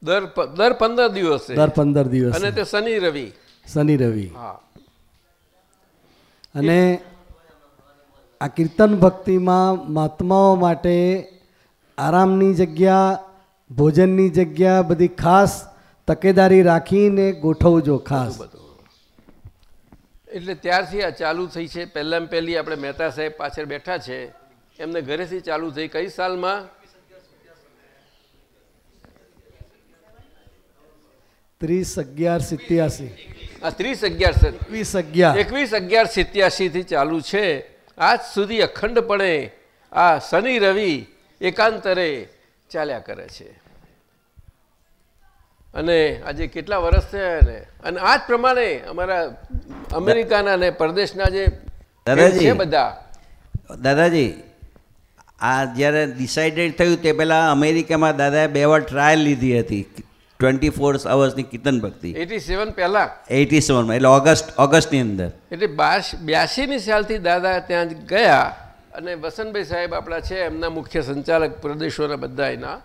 દર દર પંદર દિવસે? દર પંદર દિવસ. અને તે શનિ રવિ? શનિ રવિ. હા. અને આ કીર્તન ભક્તિમાં મહાત્માઓ માટે આરામની જગ્યા ભોજનની જગ્યા બધી ખાસ તકેદારી રાખીને ગોઠવજો ખાસ. એટલે ત્યારથી આ ચાલુ થઈ છે. પહેલાં પહેલી આપણે મહેતા સાહેબ પાછળ બેઠા છે. એમને ઘરેથી ચાલુ થઈ. કઈ સાલમાં? ત્રીસ અગિયાર સિત્યાસી. આ ત્રીસ અગિયાર સર. વીસ અગિયાર. એકવીસ અગિયાર સિત્યાસીથી ચાલુ છે. આજ સુધી અખંડપણે આ શનિ રવિ એકાંતરે ચાલ્યા કરે છે. અને આજે કેટલા વર્ષ થયા ને અને આ જ પ્રમાણે અમારા અમેરિકાના ને પરદેશના જે દાદાજી. છે બધા. દાદાજી આ જ્યારે ડિસાઇડેડ થયું તે પહેલાં અમેરિકામાં દાદાએ બે વાર ટ્રાયલ લીધી હતી. ટ્વેન્ટી ફોર અવર્સની કીર્તન ભક્તિ. એટી સેવન પહેલા. એટી સેવનમાં એટલે ઓગસ્ટ ઓગસ્ટની અંદર. એટલે બાસ બ્યાસીની સાલથી દાદા ત્યાં ગયા. અને વસંતભાઈ સાહેબ આપણા છે એમના મુખ્ય સંચાલક પ્રદેશોના બધા એના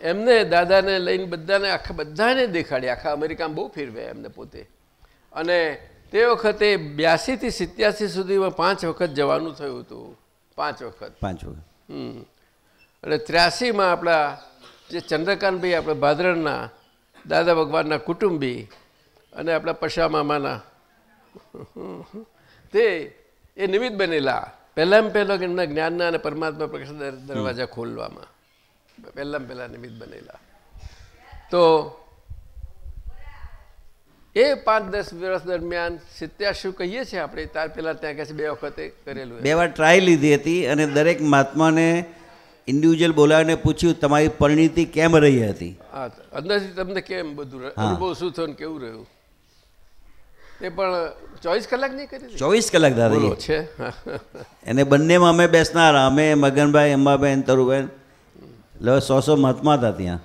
એમને દાદાને લઈને બધાને આખા બધાને દેખાડી આખા અમેરિકામાં બહુ ફેરવ્યા એમને પોતે. અને તે વખતે બ્યાસીથી સિત્યાસી સુધીમાં પાંચ વખત જવાનું થયું હતું. પાંચ વખત. પાંચ વખત. હમ. અને ત્ર્યાસીમાં આપણા જે ચંદ્રકાંતભાઈ આપણા ભાદરણના દાદા ભગવાનના કુટુંબી અને આપણા પશા મામાના તે એ નિમિત્ત બનેલા. પહેલાં પહેલો એમના જ્ઞાનના અને પરમાત્મા પ્રકાશ દરવાજા ખોલવામાં. પહેલાં પહેલાં નિમિત્ત બનેલા. તો એ પાંચ દસ વર્ષ દરમિયાન સિત્યાસી કહીએ છીએ આપણે ત્યાર પહેલાં ત્યાં કહે છે બે વખતે કરેલું બે વાર ટ્રાય લીધી હતી અને દરેક મહાત્માને ઇન્ડિવિજ્યુઅલ બોલાવીને પૂછ્યું તમારી પરિણીતિ કેમ રહી હતી? હા અંદરથી તમને કેમ બધું અનુભવ શું થયો કેવું રહ્યું? એ પણ ચોવીસ કલાક નહીં કરી ચોવીસ કલાક દાદા છે. એને બંનેમાં અમે બેસનાર અમે મગનભાઈ અંબાબેન તરુબેન. એટલે સો સો મહાત્મા હતા ત્યાં.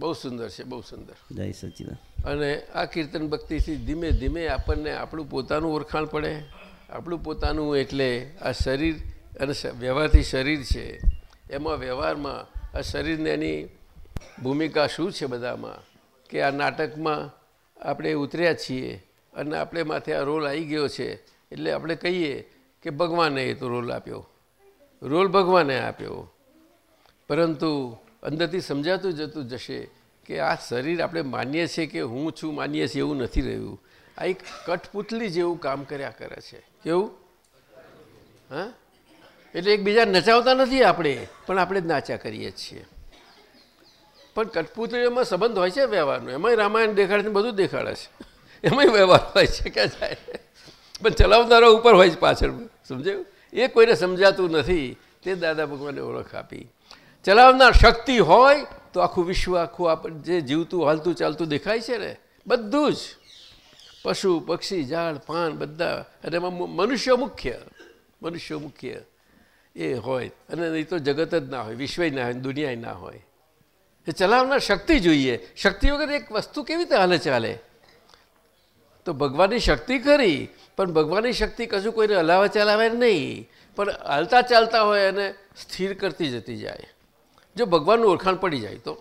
બહુ સુંદર છે બહુ સુંદર. જય સચિદાન. અને આ કીર્તન ભક્તિથી ધીમે ધીમે આપણને આપણું પોતાનું ઓળખાણ પડે. આપણું પોતાનું એટલે આ શરીર અને વ્યવહારથી શરીર છે. એમાં વ્યવહારમાં આ શરીરને એની ભૂમિકા શું છે બધામાં? કે આ નાટકમાં આપણે ઉતર્યા છીએ. અને આપણે માથે આ રોલ આવી ગયો છે. એટલે આપણે કહીએ કે ભગવાને એ તો રોલ આપ્યો. રોલ ભગવાને આપ્યો. પરંતુ અંદરથી સમજાતું જતું જશે કે આ શરીર આપણે માનીએ છીએ કે હું છું, માનીએ છીએ એવું નથી રહ્યું. આ એક કઠપુતલી જેવું કામ કર્યા કરે છે. કેવું? હા? એટલે એકબીજા નચાવતા નથી આપણે, પણ આપણે જ નાચ્યા કરીએ છીએ. પણ કઠપૂતળીઓમાં સંબંધ હોય છે વ્યવહારનો. એમાંય રામાયણ દેખાડે છે બધું દેખાડે છે. એમાંય વ્યવહાર હોય છે કે જાય પણ ચલાવનારો ઉપર હોય છે પાછળ, સમજાયું? એ કોઈને સમજાતું નથી, તે દાદા ભગવાને ઓળખ આપી. ચલાવનાર શક્તિ હોય તો આખું વિશ્વ, આખું આપણે જે જીવતું, હાલતું, ચાલતું દેખાય છે ને, બધું જ. પશુ, પક્ષી, ઝાડ, પાન, બધા. અને એમાં મનુષ્ય મુખ્ય મનુષ્ય મુખ્ય એ હોય. અને નહીં તો જગત જ ના હોય, વિશ્વય ના હોય દુનિયા ના હોય. એ ચલાવનાર શક્તિ જોઈએ. શક્તિ વગર એક વસ્તુ કેવી રીતે હાલે ચાલે? તો ભગવાનની શક્તિ ખરી, પણ ભગવાનની શક્તિ કશું કોઈને હલાવા ચલાવે નહીં. પણ હાલતા ચાલતા હોય અને સ્થિર કરતી જતી જાય. જો ભગવાનનું ઓળખાણ પડી જાય તો.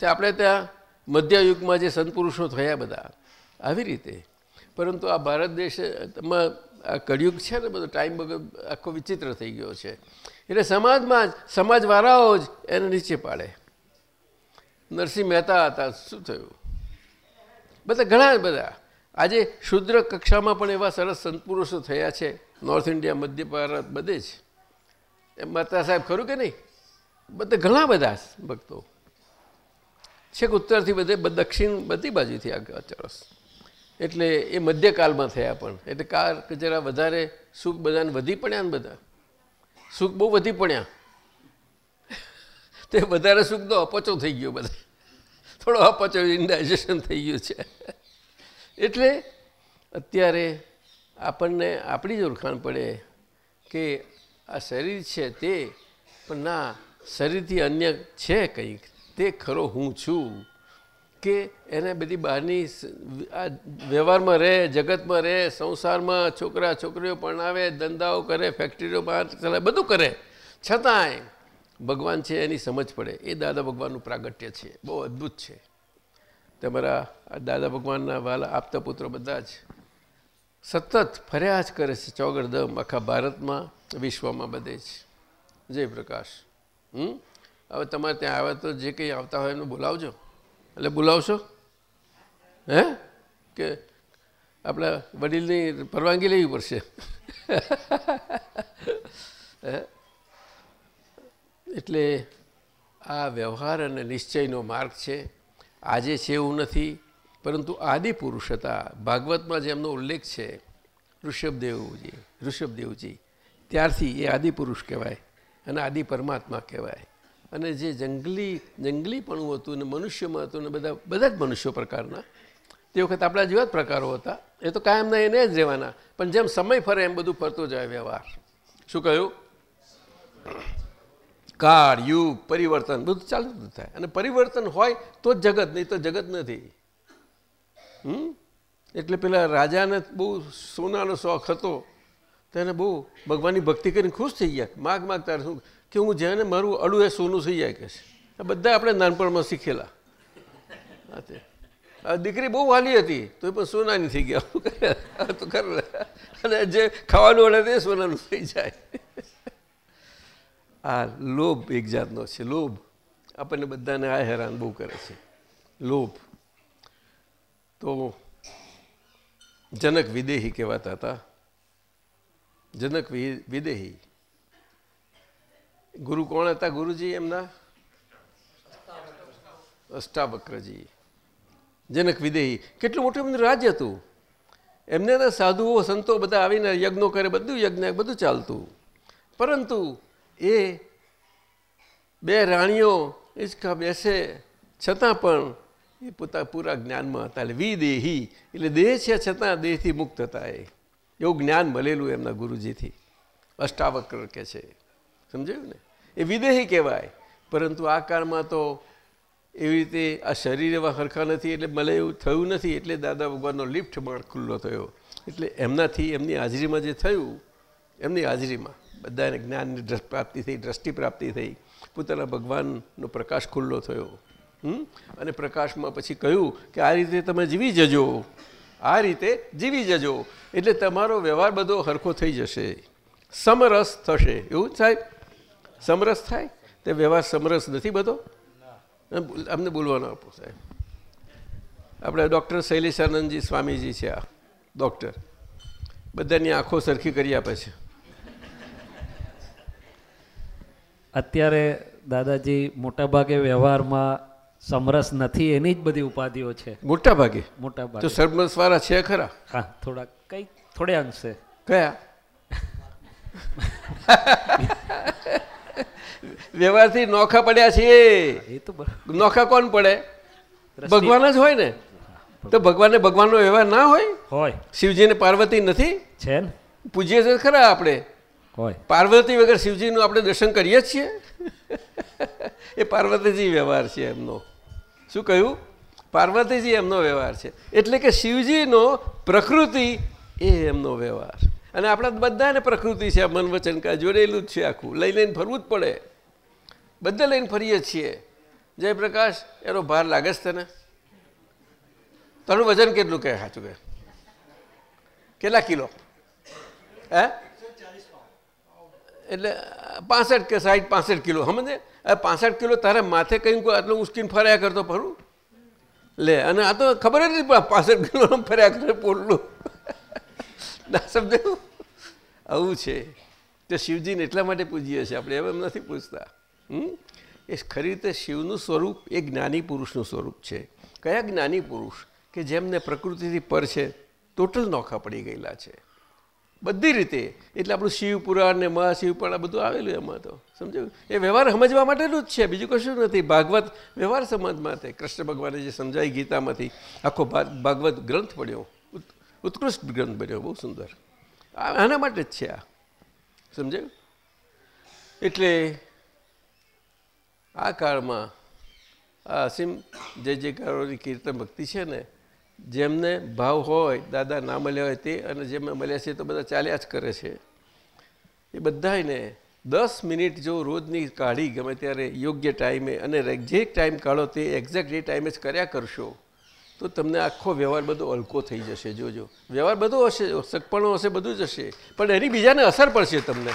આપણે ત્યાં મધ્યયુગમાં જે સંતપુરુષો થયા બધા, આવી રીતે. પરંતુ આ ભારત દેશમાં આ કળિયુગ છે ને બધો, ટાઈમ વગર આખો વિચિત્ર થઈ ગયો છે. એટલે સમાજમાં જ, સમાજવાળાઓ જ એને નીચે પાડે. નરસિંહ મહેતા હતા, શું થયું? બધા, ઘણા બધા. આજે શુદ્ર કક્ષામાં પણ એવા સરસ સંતપુરુષો થયા છે. નોર્થ ઇન્ડિયા મધ્ય ભારત બધે જ. એમ માતા સાહેબ ખરું કે નહીં? બધા ઘણા બધા ભક્તો. છેક ઉત્તરથી બધે દક્ષિણ બધી બાજુથી આ ચરસ. એટલે એ મધ્યકાલમાં થયા પણ. એટલે કાર જરા વધારે સુખ બધાને વધી પડ્યા ને બધા? સુખ બહુ વધી પડ્યા. તે વધારે સુખનો અપચો થઈ ગયો બધા. થોડો અપચો ઇન્ડાઇજેશન થઈ ગયું છે. એટલે અત્યારે આપણને આપણી જ ઓળખાણ પડે કે આ શરીર છે તે, પણ ના, શરીરથી અન્ય છે કંઈક, તે ખરો હું છું કે એને બધી બહારની આ વ્યવહારમાં રહે, જગતમાં રહે, સંસારમાં છોકરા છોકરીઓ ભણાવે ધંધાઓ કરે ફેક્ટરીઓ બહાર ચલાવે, બધું કરે. છતાંય ભગવાન છે એની સમજ પડે. એ દાદા ભગવાનનું પ્રાગટ્ય છે. બહુ અદ્ભુત છે. તમારા દાદા ભગવાનના વાલા આપતા પુત્રો બધા જ સતત ફર્યા જ કરે છે ચોગડધમ આખા ભારતમાં, વિશ્વમાં બધે જ. જય પ્રકાશ. હમ? હવે તમારે ત્યાં આવે તો જે કંઈ આવતા હોય એમને બોલાવજો. એટલે બોલાવશો? હે? કે આપણે વડીલની પરવાનગી લેવી પડશે. હે? એટલે આ વ્યવહાર અને નિશ્ચયનો માર્ગ છે. આજે છે એવું નથી, પરંતુ આદિપુરુષ હતા. ભાગવતમાં જેમનો ઉલ્લેખ છે, ઋષભદેવજી ઋષભદેવજી, ત્યારથી એ આદિપુરુષ કહેવાય અને આદિ પરમાત્મા કહેવાય. અને જે જંગલી, જંગલીપણું હતું ને મનુષ્યમાં હતું ને બધા બધા જ મનુષ્યો પ્રકારના, તે વખત આપણા જેવા જ પ્રકારો હતા. એ તો કાયમના એને જ રહેવાના. પણ જેમ સમય ફરે એમ બધું ફરતો જાય વ્યવહાર. શું કહ્યું? કાળ યુગ પરિવર્તન, બધું ચાલતું થાય. અને પરિવર્તન હોય તો જ જગત, નહીં તો જગત નથી. હમ? એટલે પેલા રાજાને બહુ સોનાનો શોખ હતો. તેને બહુ ભગવાનની ભક્તિ કરીને ખુશ થઈ ગયા. માગ માગ તારે શું કે હું જેને મારું અડું એ સોનું થઈ જાય કે છે. આ બધા આપણે નાનપણમાં શીખેલા. આ દીકરી બહુ વાલી હતી તો એ પણ સોનાની થઈ ગયા. તો ખરું અને જે ખાવાનું અડે તે સોનાનું થઈ જાય. આ લોભ એક જાતનો છે, લોભ. આપણને બધાને આ હેરાન બહુ કરે છે. લોભ. તો જનક વિદેહી કહેવાતા હતા. જનક વિદેહી. ગુરુ કોણ હતા ગુરુજી એમના? અષ્ટાવક્રજી. જનક વિદેહી. કેટલું મોટું એમનું રાજ્ય હતું. એમને સાધુઓ, સંતો બધા આવીને યજ્ઞો કરે, બધું યજ્ઞ, બધું ચાલતું. પરંતુ એ બે રાણીઓ ઇચકા બેસે, છતાં પણ એ પોતા પૂરા જ્ઞાનમાં હતા. એટલે વિદેહી, એટલે દેહ છે છતાં દેહથી મુક્ત હતા એ એવું જ્ઞાન મળેલું એમના ગુરુજીથી. અષ્ટાવક્ર કે છે. સમજાયું ને? એ વિદેહી કહેવાય. પરંતુ આ કાળમાં તો એવી રીતે આ શરીર એવા હરખા નથી, એટલે મળે એવું થયું નથી, એટલે દાદા ભગવાનનો લિફ્ટ માળ ખુલ્લો થયો. એટલે એમનાથી એમની હાજરીમાં જે થયું, એમની હાજરીમાં બધાને જ્ઞાનની પ્રાપ્તિ થઈ, દ્રષ્ટિ પ્રાપ્તિ થઈ. પોતાના ભગવાનનો પ્રકાશ ખુલ્લો થયો? અને પ્રકાશમાં પછી કહ્યું કે આ રીતે તમે જીવી જજો. આ રીતે જીવી જજો. એટલે તમારો વ્યવહાર બધો હરખો થઈ જશે. સમરસ થશે. એવું સાહેબ સમરસ થાય? તે વ્યવહાર સમરસ નથી બધો? અમને બોલવાનો આપો, સાહેબ. આપણે ડૉક્ટર શૈલેષાનંદજી સ્વામીજી છે આ. ડૉક્ટર. બધાની આંખો સરખી કરી આપે છે. અત્યારે દાદાજી મોટાભાગે વ્યવહારમાં સમરસ નથી એની જ બધી ઉપાધિઓ છે. મોટા ભાગે મોટા તો ભાગે સરમસવાળા છે ખરા? હા થોડા કઈ થોડે અંશે. કયા? વ્યવહારથી નોખા પડ્યા છીએ. એ તો નોખા કોણ પડે? ભગવાન જ હોય ને? તો ભગવાનને ભગવાનનો વ્યવહાર ના હોય? હોય. શિવજીને પાર્વતી નથી? છે ને? પૂજીએ છે ખરા આપણે? હોય. પાર્વતી વગર શિવજીનું આપણે દર્શન કરીએ છીએ? એ પાર્વતીજી વ્યવહાર છે એમનો. શું કહ્યું? પાર્વતીજી એમનો વ્યવહાર છે. એટલે કે શિવજીનો પ્રકૃતિ એ એમનો વ્યવહાર. અને આપણા બધાને પ્રકૃતિ છે, આ મન વચન કા જોડેલું જ છે આખું. લઈ લઈને ફરવું જ પડે. બધા લઈને ફરીએ છીએ. જયપ્રકાશ, એનો ભાર લાગે છે તને? તારું વજન કેટલું કહે સાચું કહે? કેટલા કિલો? હે? એટલે પાસઠ કે સાઠ, પાસઠ કિલો, સમજે? પાસઠ કિલો તારા માથે કંઈ કોઈ આટલું ઉશ્કીને ફર્યા કરતો ફરું લે, અને આ તો ખબર જ નથી પાસઠ કિલો ફર્યા કરે પોટલું. સમજાયું આવું છે. તો શિવજીને એટલા માટે પૂજીએ છીએ આપણે એમ નથી પૂછતા. હમ? એ ખરી રીતે શિવનું સ્વરૂપ, એ જ્ઞાની પુરુષનું સ્વરૂપ છે. કયા જ્ઞાની પુરુષ કે જેમને પ્રકૃતિથી પર છે, ટોટલ નોખા પડી ગયેલા છે? બધી રીતે. એટલે આપણું શિવપુરાણ ને મહાશિવપુરાણ આ બધું આવેલું એમાં તો. સમજાયું એ વ્યવહાર સમજવા માટેનું જ છે, બીજું કશું નથી. ભાગવત વ્યવહાર સમાજ માટે કૃષ્ણ ભગવાને જે સમજાય ગીતામાંથી, આખો ભાગ- ભાગવત ગ્રંથ પડ્યો. ઉત્કૃષ્ટ ગ્રંથ બન્યો, બહુ સુંદર. આના માટે જ છે આ. સમજાયું? એટલે આ કાળમાં આ અસીમ જય જયકારોની કીર્તન ભક્તિ છે ને જેમને ભાવ હોય, દાદા ના મળ્યા હોય તે, અને જેમને મળ્યા છે તો બધા ચાલ્યા જ કરે છે. એ બધાને દસ મિનિટ જો રોજની કાઢી ગમે ત્યારે યોગ્ય ટાઈમે અને જે ટાઈમ કાઢો તે એક્ઝેક્ટ એ ટાઈમે જ કર્યા કરશો, તો તમને આખો વ્યવહાર બધો હલકો થઈ જશે. જોજો. વ્યવહાર બધો હશે, સગપણો હશે, બધું જ હશે. પણ એની બીજાને અસર પડશે તમને.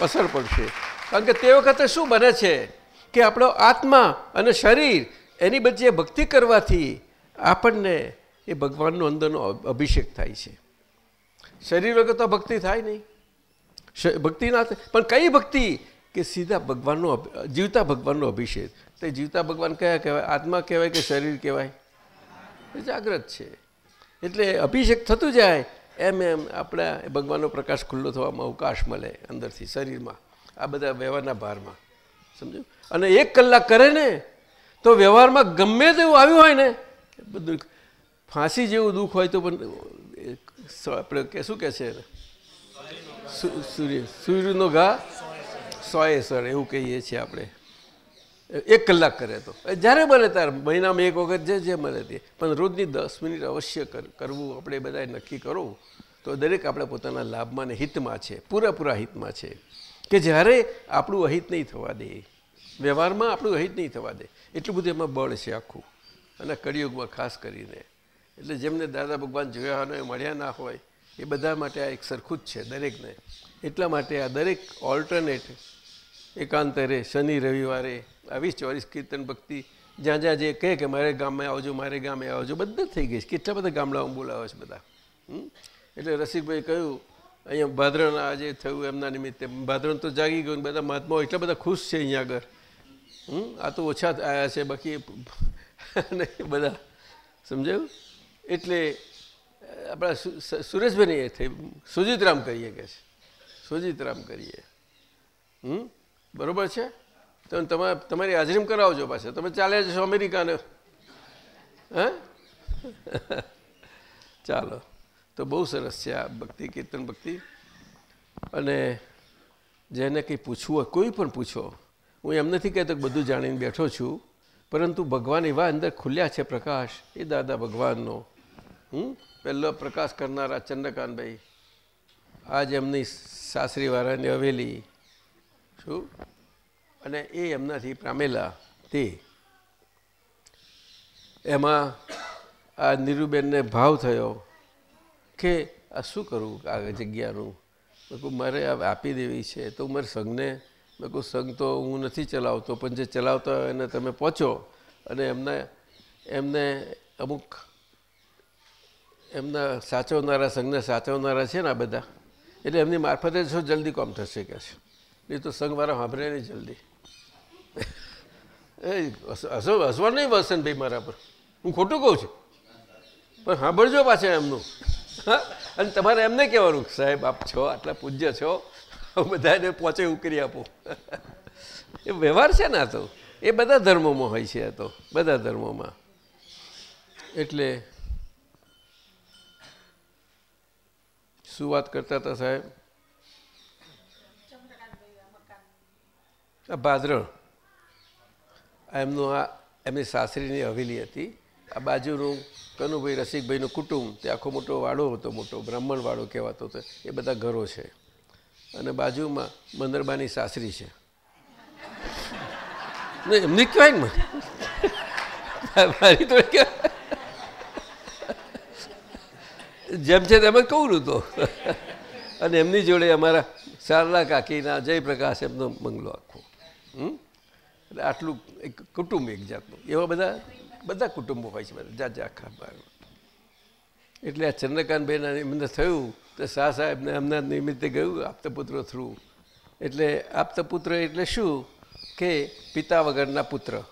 અસર પડશે. કારણ કે તે વખતે શું બને છે કે આપણો આત્મા અને શરીર એની બચ્ચે ભક્તિ કરવાથી આપણને એ ભગવાનનો અંદરનો અભિષેક થાય છે. શરીર વગર તો ભક્તિ થાય નહીં. ભક્તિ ના થાય. પણ કઈ ભક્તિ? કે સીધા ભગવાનનો જીવતા ભગવાનનો અભિષેક. તે જીવતા ભગવાન કયા કહેવાય? આત્મા કહેવાય કે શરીર કહેવાય? જાગ્રત છે. એટલે અભિષેક થતું જાય, એમ એમ આપણા ભગવાનનો પ્રકાશ ખુલ્લો થવામાં અવકાશ મળે અંદરથી, શરીરમાં. આ બધા વ્યવહારના ભારમાં. સમજો અને એક કલાક કરે ને, તો વ્યવહારમાં ગમે તેવું આવ્યું હોય ને, બધું ફાંસી જેવું દુઃખ હોય તો પણ આપણે કે, શું કહે છે? સૂર્ય, સૂર્યનો ઘા સોએ સર, એવું કહીએ છીએ આપણે. એક કલાક કરે તો. જ્યારે મળે ત્યારે, મહિનામાં એક વખત જે જે મળે તે. પણ રોજની દસ મિનિટ અવશ્ય કર- કરવું, આપણે બધાએ નક્કી કરવું. તો દરેક આપણા પોતાના લાભમાં ને હિતમાં છે, પૂરેપૂરા હિતમાં છે. કે જ્યારે આપણું અહિત નહીં થવા દે, વ્યવહારમાં આપણું અહિત નહીં થવા દે, એટલું બધું એમાં બળ છે આખું. અને કળિયુગમાં ખાસ કરીને. એટલે જેમને દાદા ભગવાન જોયા હોય, મળ્યા ના હોય, એ બધા માટે આ એક સરખું જ છે દરેકને. એટલા માટે આ દરેક ઓલ્ટરનેટ એકાંતરે શનિ, રવિવારે આવી ચોવીસ કીર્તન ભક્તિ, જ્યાં જ્યાં જે કહે કે મારે ગામમાં આવજો, મારે ગામે આવજો, બધા થઈ ગઈ છે. કેટલા બધા ગામડાઓ બોલાવે છે બધા? એટલે રસિકભાઈ કહ્યું, અહીંયા ભાદરણ આજે થયું એમના નિમિત્તે. ભાદરણ તો જાગી ગયું બધા મહાત્માઓ એટલા બધા ખુશ છે અહીંયા આગળ. હમ? આ તો ઓછા આવ્યા છે, બાકી બધા. સમજાયું? એટલે આપણા સુ- સુ- એ થઈ સુજીતરામ કરીએ કે છે? સુજીતરામ કરીએ. હમ? બરોબર છે? તમે તમારે હાજરીમાં કરાવજો પાછા. તમે ચાલે જશો અમેરિકાને. હા? ચાલો. તો બહુ સરસ છે આ ભક્તિ, કીર્તન ભક્તિ. અને જેને કંઈ પૂછવું હોય, કોઈ પણ પૂછો. હું એમ નથી કહેતો કે બધું જાણીને બેઠો છું. પરંતુ ભગવાન એવા અંદર ખુલ્યા છે પ્રકાશ. એ દાદા ભગવાનનો હમ? પહેલો પ્રકાશ કરનારા ચંદ્રકાંતભાઈ, આજ એમની સાસરીવાળાની હવેલી. શું? અને એ એમનાથી પામેલા તે. એમાં આ નીરુબેનને ભાવ થયો કે આ શું કરવું આ જગ્યાનું? મેં કહું મારે આ આપી દેવી છે તો મારે સંઘને, મેં કહું સંઘ તો હું નથી ચલાવતો, પણ જે ચલાવતા હોય એને તમે પહોંચો. અને એમને એમને અમુક એમના સાચવનારા સંઘને સાચવનારા છે ને આ બધા? એટલે એમની મારફતે જો જલ્દી કોમ થશે કે છે? નહીં તો સંઘવાળા સાંભળે નહીં જલ્દી. એ હસો હસવા નહીં વસનભાઈ મારા પર. હું ખોટું કહું છું? પણ સાંભળજો પાછા એમનું. હા? અને તમારે એમને કહેવાનું સાહેબ, આપ છો, આટલા પૂજ્ય છો. બધાને પહોંચે એવું કરી આપો. એ વ્યવહાર છે ને આ તો. એ બધા ધર્મોમાં હોય છે આ તો. બધા ધર્મોમાં. એટલે શું વાત કરતા હતા સાહેબ? ભાદરણ એમનું આ, એમની સાસરીની હવેલી હતી. આ બાજુનું કનુભાઈ રસિકભાઈનું કુટુંબ, તે આખો મોટો વાડો હતો, મોટો બ્રાહ્મણ વાડો કહેવાતો હતો, એ બધા ઘરો છે. અને બાજુમાં મંદરબાની સાસરી છે. એમની કહેવાય મારી તો કહેવાય. જેમ છે તેમ જ કહું તો. અને એમની જોડે અમારા શારલા કાકીના જયપ્રકાશ એમનો બંગલો આખો? એટલે આટલું એક કુટુંબ એક જાતનું. એવા બધા બધા કુટુંબો હોય છે બધા, જાત આખા એટલે આ ચંદ્રકાંતભાઈના એમને થયું, તો શાહ સાહેબને એમના નિમિત્તે ગયું આપતપુત્ર થ્રુ. એટલે આપતપુત્ર એટલે શું? કે પિતા વગરના પુત્ર.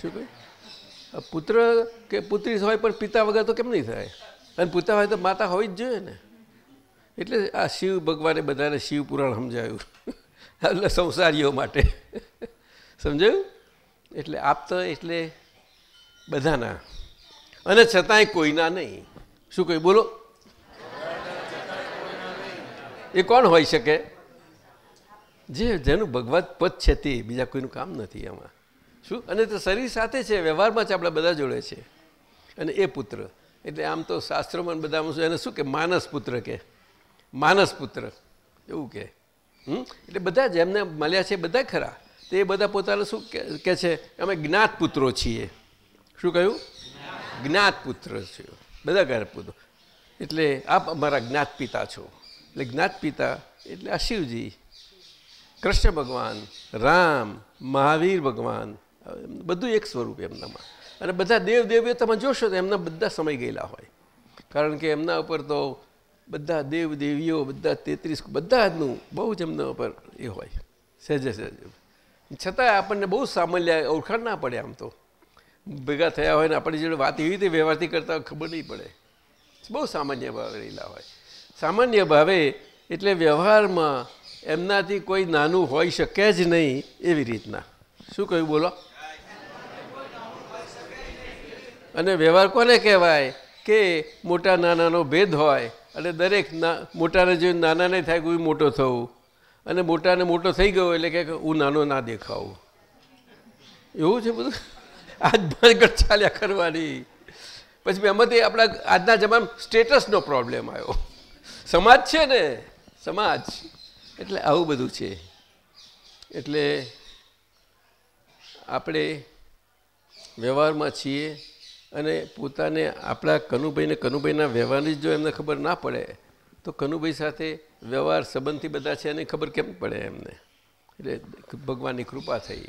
શું કહે પુત્ર કે પુત્રી હોય પણ પિતા વગર તો કેમ નહીં થાય? અને પૂતા હોય તો માતા હોવી જ જોઈએ ને. એટલે આ શિવ ભગવાને બધાને શિવ પુરાણ સમજાયું. એટલે સંસારીઓ માટે. સમજાયું? એટલે આપતો એટલે બધાના. અને છતાંય કોઈના નહીં. શું કહ્યું? બોલો. એ કોણ હોઈ શકે? જે જેનું ભગવત પદ છે તે, બીજા કોઈનું કામ નથી એમાં શું? અને તે શરીર સાથે છે, વ્યવહારમાં જ આપણા બધા જોડે છે. અને એ પુત્ર. એટલે આમ તો શાસ્ત્રોમાં બધામાં શું, એને શું કે, માનસ પુત્ર કે. માનસ પુત્ર, એવું કે? એટલે બધા જ એમને મળ્યા છે બધા ખરા. તે બધા પોતાને શું કે છે? અમે જ્ઞાત પુત્રો છીએ. શું કહ્યું? જ્ઞાત પુત્ર છે. બધા જ્ઞાત પુત્રો. એટલે આપ અમારા જ્ઞાત પિતા છો. એટલે જ્ઞાત પિતા, એટલે આ શિવજી, કૃષ્ણ ભગવાન, રામ, મહાવીર ભગવાન, બધું એક સ્વરૂપ એમનામાં. અને બધા દેવદેવીઓ તમે જોશો તો એમના બધા સમય ગયેલા હોય. કારણ કે એમના ઉપર તો બધા દેવદેવીઓ, બધા તેત્રીસ, બધા જનું બહુ જ એમના ઉપર એ હોય. સહેજે સહેજે. છતાં આપણને બહુ સામાન્ય ઓળખાણ ના પડે આમ તો. ભેગા થયા હોય ને આપણી જોડે વાત એવી રીતે વ્યવહારથી કરતા ખબર નહીં પડે. બહુ સામાન્ય ભાવે રહેલા હોય. સામાન્ય ભાવે એટલે વ્યવહારમાં એમનાથી કોઈ નાનું હોઈ શકે જ નહીં એવી રીતના. શું કહ્યું બોલો? અને વ્યવહાર કોને કહેવાય? કે મોટા નાનાનો ભેદ હોય અને દરેક મોટાને જોઈને નાના નહીં થાય કોઈ મોટો થવું. અને મોટાને મોટો થઈ ગયો એટલે કે હું નાનો ના દેખાવું. એવું છે બધું? આજ ભાનગઢ ચાલ્યા કરવાની. પછી એમાંથી આપણા આજના જમાનામાં સ્ટેટસનો પ્રોબ્લેમ આવ્યો. સમાજ છે ને? સમાજ. એટલે આવું બધું છે. એટલે આપણે વ્યવહારમાં છીએ. અને પોતાને આપણા કનુભાઈને કનુભાઈના વ્યવહારની જો એમને ખબર ના પડે, તો કનુભાઈ સાથે વ્યવહાર સંબંધથી બધા છે એની ખબર કેમ પડે એમને? એટલે ભગવાનની કૃપા થઈ.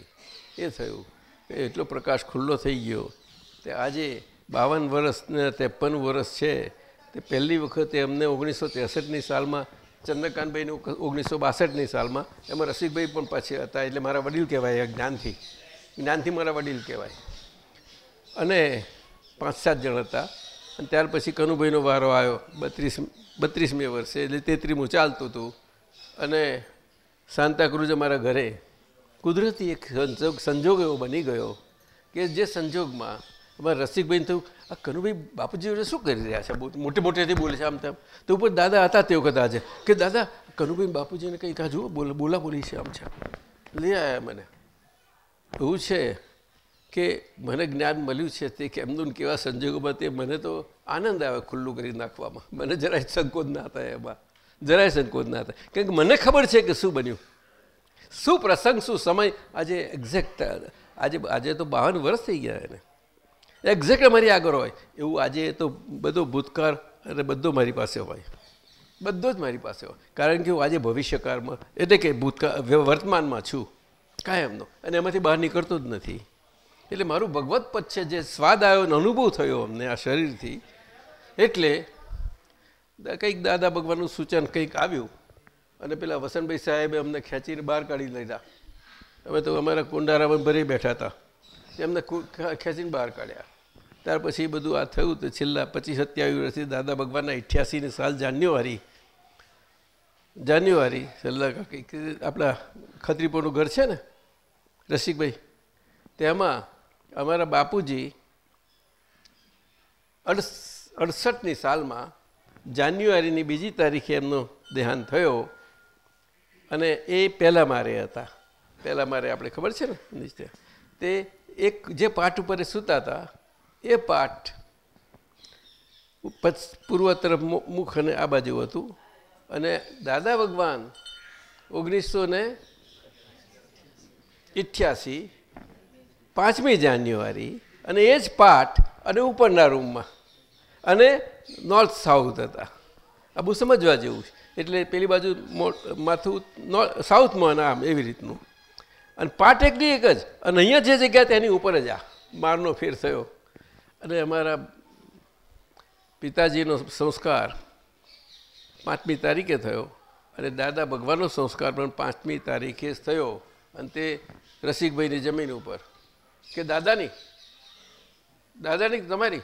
એ થયું. એટલો પ્રકાશ ખુલ્લો થઈ ગયો. તે આજે બાવન વર્ષને ત્રેપન વર્ષ છે. તે પહેલી વખતે અમને ઓગણીસો ત્રેસઠની સાલમાં, ચંદ્રકાંતભાઈનું ઓગણીસો બાસઠની સાલમાં, એમાં રસિકભાઈ પણ પાછી હતા, એટલે મારા વડીલ કહેવાય જ્ઞાનથી. જ્ઞાનથી મારા વડીલ કહેવાય. અને પાંચ સાત જણ હતા. અને ત્યાર પછી કનુભાઈનો વારો આવ્યો, બત્રીસ, બત્રીસમી વર્ષે, એટલે તેત્રીમું ચાલતું હતું. અને સાંતાક્રુઝ અમારા ઘરે, કુદરતી એક સંજોગ સંજોગ એવો બની ગયો કે જે સંજોગમાં અમારા રસિકભાઈને થયું, આ કનુભાઈ બાપુજી શું કરી રહ્યા છે? મોટે મોટેથી બોલે છે આમ તેમ. તો ઉપર દાદા હતા તે વખત આજે, કે દાદા, કનુભાઈ બાપુજીને કંઈક આ જુઓ, બોલા, બોલી છે આમ છે. લઈ આવ્યા મને. એવું છે? કે મને જ્ઞાન મળ્યું છે તે કેમનું કેવા સંજોગોમાં તે મને તો આનંદ આવે ખુલ્લું કરી નાખવામાં. મને જરાય સંકોચ ના થાય એમાં. જરાય સંકોચ ના થાય. કારણ કે મને ખબર છે કે શું બન્યું. શું પ્રસંગ, શું સમય, આજે એક્ઝેક્ટ આજે આજે તો બાવન વર્ષ થઈ ગયા એને. એક્ઝેક્ટ મારી આગળ હોય. એવું આજે તો બધો ભૂતકાળ અને બધો મારી પાસે હોય. બધો જ મારી પાસે હોય. કારણ કે હું આજે ભવિષ્યકાળમાં, એટલે કે ભૂતકાળ વર્તમાનમાં છું. કાયમનો. અને એમાંથી બહાર નીકળતો જ નથી. એટલે મારું ભગવત પદ છે જે સ્વાદ આવ્યો અને અનુભવ થયો અમને આ શરીરથી, એટલે કંઈક દાદા ભગવાનનું સૂચન કંઈક આવ્યું અને પેલા વસંતભાઈ સાહેબે અમને ખેંચીને બહાર કાઢી લીધા અમે તો અમારા કુંડારામાં ભરી બેઠા હતા. એમને ખેંચીને બહાર કાઢ્યા. ત્યાર પછી બધું આ થયું તો છેલ્લા પચીસ સત્યાવીસ વર્ષથી દાદા ભગવાનના અઠ્યાસીની સાલ જાન્યુઆરી. જાન્યુઆરી, છેલ્લા કંઈક આપણા ખત્રીપોનું ઘર છે ને રસિકભાઈ, તેમાં અમારા બાપુજી અડસ, અડસઠની સાલમાં જાન્યુઆરીની બીજી તારીખે એમનો દેહાંત થયો અને એ પહેલાં મારે હતા. પહેલાં મારે આપણે ખબર છે ને તે એક જે પાઠ ઉપર સૂતા હતા, એ પાઠ પૂર્વ તરફ મુખ અને આ બાજુ હતું અને દાદા ભગવાન ઓગણીસો ને ઇઠ્યાસી પાંચમી જાન્યુઆરી અને એ જ પાઠ અને ઉપરના રૂમમાં. અને નોર્થ સાઉથ હતા. આ બહુ સમજવા જેવું છે. એટલે પેલી બાજુ માથું સાઉથમાં આમ એવી રીતનું. અને પાઠ એકની એક જ. અને અહીંયા જે જગ્યા તેની ઉપર જ આ મારનો ફેર થયો. અને અમારા પિતાજીનો સંસ્કાર પાંચમી તારીખે થયો. અને દાદા ભગવાનનો સંસ્કાર પણ પાંચમી તારીખે જ થયો. અને તે રસિકભાઈની જમીન ઉપર. કે દાદાની? દાદાની તમારી?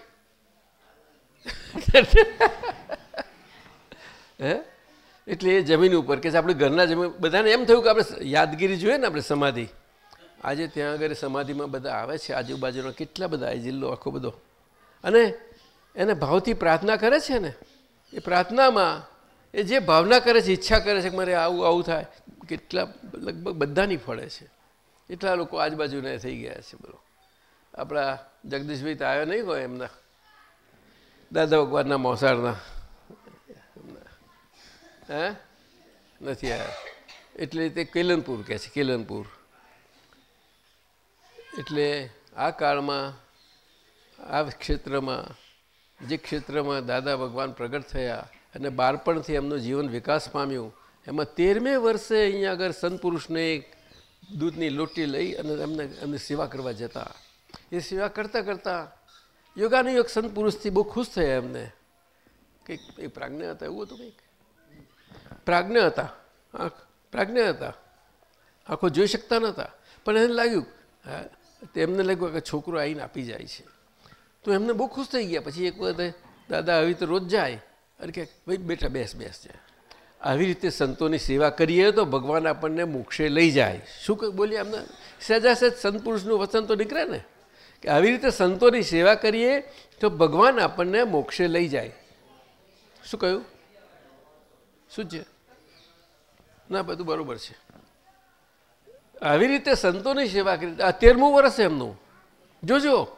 હે? એટલે એ જમીન ઉપર કે આપણે ઘરના જમીન બધાને એમ થયું કે આપણે યાદગીરી જોઈએ ને આપણે સમાધિ. આજે ત્યાં આગળ સમાધિમાં બધા આવે છે, આજુબાજુનો કેટલા બધા, એ જિલ્લો આખો બધો. અને એને ભાવથી પ્રાર્થના કરે છે ને? એ પ્રાર્થનામાં એ જે ભાવના કરે છે, ઈચ્છા કરે છે કે મારે આવું આવું થાય, કેટલા લગભગ બધાની ફળે છે. એટલા લોકો આજુબાજુને થઈ ગયા છે બોલો. આપણા જગદીશભાઈ તો આવ્યો નહીં હોય એમના. દાદા ભગવાનના મોસાળના. હે? નથી આવ્યા. એટલે તે કેલનપુર કહે છે, કેલનપુર. એટલે આ કાળમાં, આ ક્ષેત્રમાં, જે ક્ષેત્રમાં દાદા ભગવાન પ્રગટ થયા અને બાળપણથી એમનું જીવન વિકાસ પામ્યું, એમાં તેરમે વર્ષે અહીંયા આગળ સંત પુરુષને એક દૂધની લોટી લઈ અને એમને એમની સેવા કરવા જતા. એ સેવા કરતાં કરતાં યોગાનુયોગ સંત પુરુષથી બહુ ખુશ થયા એમને. કંઈક એ પ્રાજ્ઞ હતા, એવું હતું કંઈક? પ્રાજ્ઞ હતા. આંખ પ્રાજ્ઞ હતા. આંખો જોઈ શકતા નહોતા પણ એને લાગ્યું, હા તેમને લાગ્યું કે છોકરો આવીને આપી જાય છે. તો એમને બહુ ખુશ થઈ ગયા. પછી એક વખત દાદા આવી તો રોજ જાય અને કે ભાઈ બેટા, બેસ બેસ છે આવી રીતે સંતોની સેવા કરીએ તો ભગવાન આપણને મોક્ષે લઈ જાય. શું બોલીએ એમને સહેજા સહેજ સંત પુરુષનું વચન તો નીકળે ને? કે આવી રીતે સંતોની સેવા કરીએ તો ભગવાન આપણને મોક્ષે લઈ જાય. શું કહ્યું? શું છે? ના, બધું બરાબર છે. આવી રીતે સંતોની સેવા કરી આ તેરમું વર્ષ એમનું. જોજો.